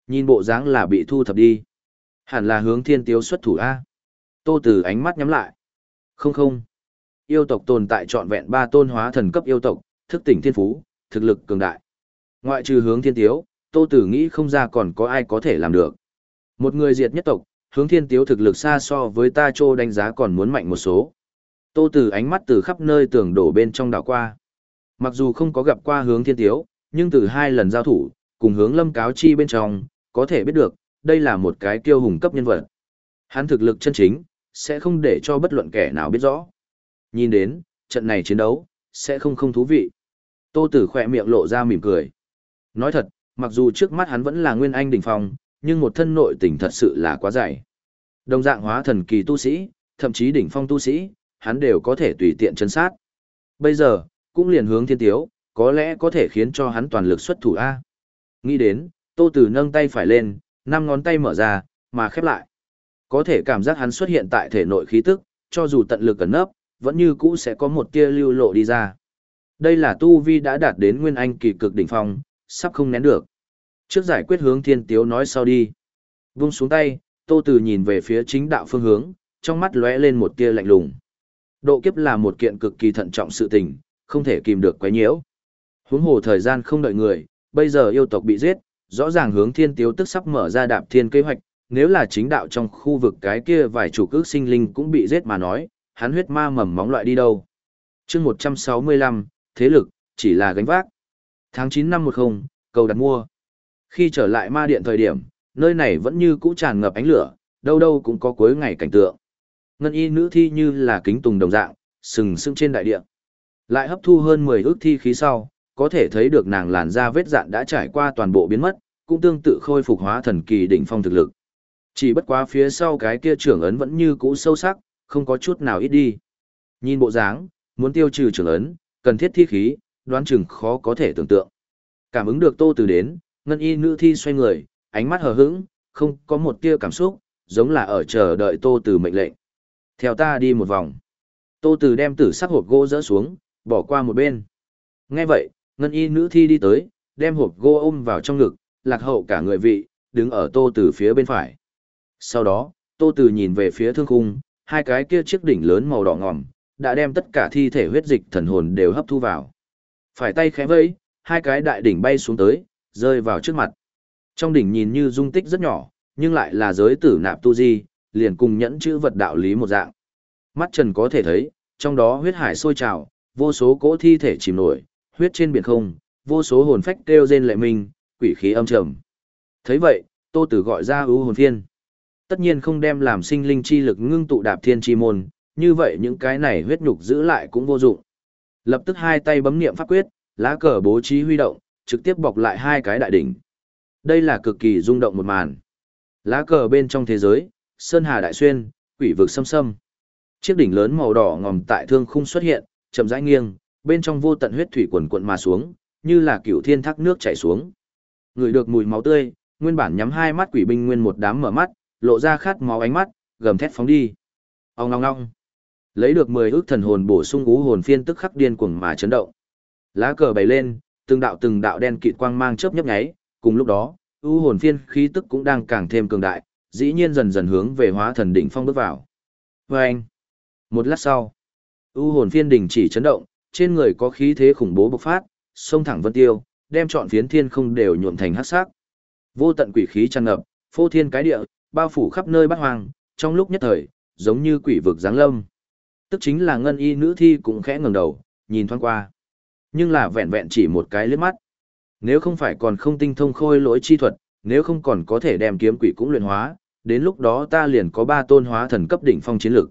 Nhìn bộ dáng là bị thu thập đi. Hẳn là hướng thiên tiếu xuất thủ A. Tô Tử ánh mắt nhắm lại. Không không. Yêu tộc tồn tại trọn vẹn ba tôn hóa thần cấp yêu tộc, thức tỉnh thiên phú, thực lực cường đại. Ngoại trừ hướng thiên tiếu, Tô Tử nghĩ không ra còn có ai có thể làm được. Một người diệt nhất tộc, hướng thiên tiếu thực lực xa so với ta trô đánh giá còn muốn mạnh một số. Tô Tử ánh mắt từ khắp nơi tường đổ bên trong đảo qua. Mặc dù không có gặp qua hướng thiên tiếu, nhưng từ hai lần giao thủ, cùng hướng lâm cáo chi bên trong, có thể biết được, đây là một cái kiêu hùng cấp nhân vật. Hắn thực lực chân chính, sẽ không để cho bất luận kẻ nào biết rõ. Nhìn đến, trận này chiến đấu, sẽ không không thú vị. Tô Tử khỏe miệng lộ ra mỉm cười. Nói thật, mặc dù trước mắt hắn vẫn là nguyên anh đỉnh phong, nhưng một thân nội tình thật sự là quá dày. Đồng dạng hóa thần kỳ tu sĩ, thậm chí đỉnh phong tu sĩ, hắn đều có thể tùy tiện chân sát. Bây giờ, cũng liền hướng thiên tiếu, có lẽ có thể khiến cho hắn toàn lực xuất thủ A. Nghĩ đến, Tô Tử nâng tay phải lên, năm ngón tay mở ra, mà khép lại. Có thể cảm giác hắn xuất hiện tại thể nội khí tức, cho dù tận lực ẩn nấp, vẫn như cũ sẽ có một tia lưu lộ đi ra. Đây là tu vi đã đạt đến nguyên anh kỳ cực đỉnh phong, sắp không nén được. Trước giải quyết hướng thiên tiếu nói sau đi. Vung xuống tay, Tô Từ nhìn về phía chính đạo phương hướng, trong mắt lóe lên một tia lạnh lùng. Độ kiếp là một kiện cực kỳ thận trọng sự tình, không thể kìm được quấy nhiễu. Huống hồ thời gian không đợi người, bây giờ yêu tộc bị giết, rõ ràng hướng thiên tiếu tức sắp mở ra đạp thiên kế hoạch, nếu là chính đạo trong khu vực cái kia vài chủ cước sinh linh cũng bị giết mà nói, hắn huyết ma mầm móng loại đi đâu. chương 165, thế lực, chỉ là gánh vác. Tháng 9 năm 10, cầu đặt mua. Khi trở lại ma điện thời điểm, nơi này vẫn như cũ tràn ngập ánh lửa, đâu đâu cũng có cuối ngày cảnh tượng. Ngân y nữ thi như là kính tùng đồng dạng, sừng sững trên đại địa. Lại hấp thu hơn 10 ước thi khí sau, có thể thấy được nàng làn da vết dạn đã trải qua toàn bộ biến mất, cũng tương tự khôi phục hóa thần kỳ đỉnh phong thực lực. Chỉ bất quá phía sau cái kia trưởng ấn vẫn như cũ sâu sắc, không có chút nào ít đi. Nhìn bộ dáng, muốn tiêu trừ trưởng ấn, cần thiết thi khí, đoán chừng khó có thể tưởng tượng. Cảm ứng được Tô Từ đến, ngân y nữ thi xoay người, ánh mắt hờ hững, không có một tia cảm xúc, giống là ở chờ đợi Tô Từ mệnh lệnh. Theo ta đi một vòng. Tô Từ đem tử sắc hộp gỗ dỡ xuống, bỏ qua một bên. Nghe vậy, ngân y nữ thi đi tới, đem hộp gỗ ôm vào trong ngực, lạc hậu cả người vị, đứng ở Tô Từ phía bên phải. Sau đó, Tô Từ nhìn về phía thương khung, hai cái kia chiếc đỉnh lớn màu đỏ ngòm, đã đem tất cả thi thể huyết dịch thần hồn đều hấp thu vào. Phải tay khẽ vẫy, hai cái đại đỉnh bay xuống tới, rơi vào trước mặt. Trong đỉnh nhìn như dung tích rất nhỏ, nhưng lại là giới tử nạp tu di, liền cùng nhẫn chữ vật đạo lý một dạng. Mắt trần có thể thấy, trong đó huyết hải sôi trào, vô số cỗ thi thể chìm nổi, huyết trên biển không, vô số hồn phách kêu rên lệ minh, quỷ khí âm trầm. Thấy vậy, Tô Tử gọi ra ưu hồn thiên Tất nhiên không đem làm sinh linh chi lực ngưng tụ đạp thiên chi môn, như vậy những cái này huyết nhục giữ lại cũng vô dụng. Lập tức hai tay bấm niệm pháp quyết, lá cờ bố trí huy động, trực tiếp bọc lại hai cái đại đỉnh. Đây là cực kỳ rung động một màn. Lá cờ bên trong thế giới, sơn hà đại xuyên, quỷ vực xâm xâm. Chiếc đỉnh lớn màu đỏ ngòm tại thương khung xuất hiện, chậm rãi nghiêng, bên trong vô tận huyết thủy quần quận mà xuống, như là cựu thiên thác nước chảy xuống. Người được mùi máu tươi, nguyên bản nhắm hai mắt quỷ binh nguyên một đám mở mắt, lộ ra khát máu ánh mắt, gầm thét phóng đi. Ông ngong ngong. Lấy được 10 ước thần hồn bổ sung ngũ hồn phiên tức khắc điên cuồng mà chấn động. Lá cờ bày lên, từng đạo từng đạo đen kịt quang mang chớp nhấp nháy, cùng lúc đó, ưu hồn phiên khí tức cũng đang càng thêm cường đại, dĩ nhiên dần dần hướng về hóa thần đỉnh phong bước vào. Và anh, một lát sau, ưu hồn phiên đỉnh chỉ chấn động, trên người có khí thế khủng bố bộc phát, xông thẳng vân tiêu, đem trọn phiến thiên không đều nhuộm thành hắc sắc. Vô tận quỷ khí tràn ngập, phô thiên cái địa, bao phủ khắp nơi bát hoang, trong lúc nhất thời, giống như quỷ vực giáng lâm. Tức chính là ngân y nữ thi cũng khẽ ngẩng đầu, nhìn thoáng qua. Nhưng là vẹn vẹn chỉ một cái liếc mắt. Nếu không phải còn không tinh thông khôi lỗi chi thuật, nếu không còn có thể đem kiếm quỷ cũng luyện hóa, đến lúc đó ta liền có ba tôn hóa thần cấp đỉnh phong chiến lực.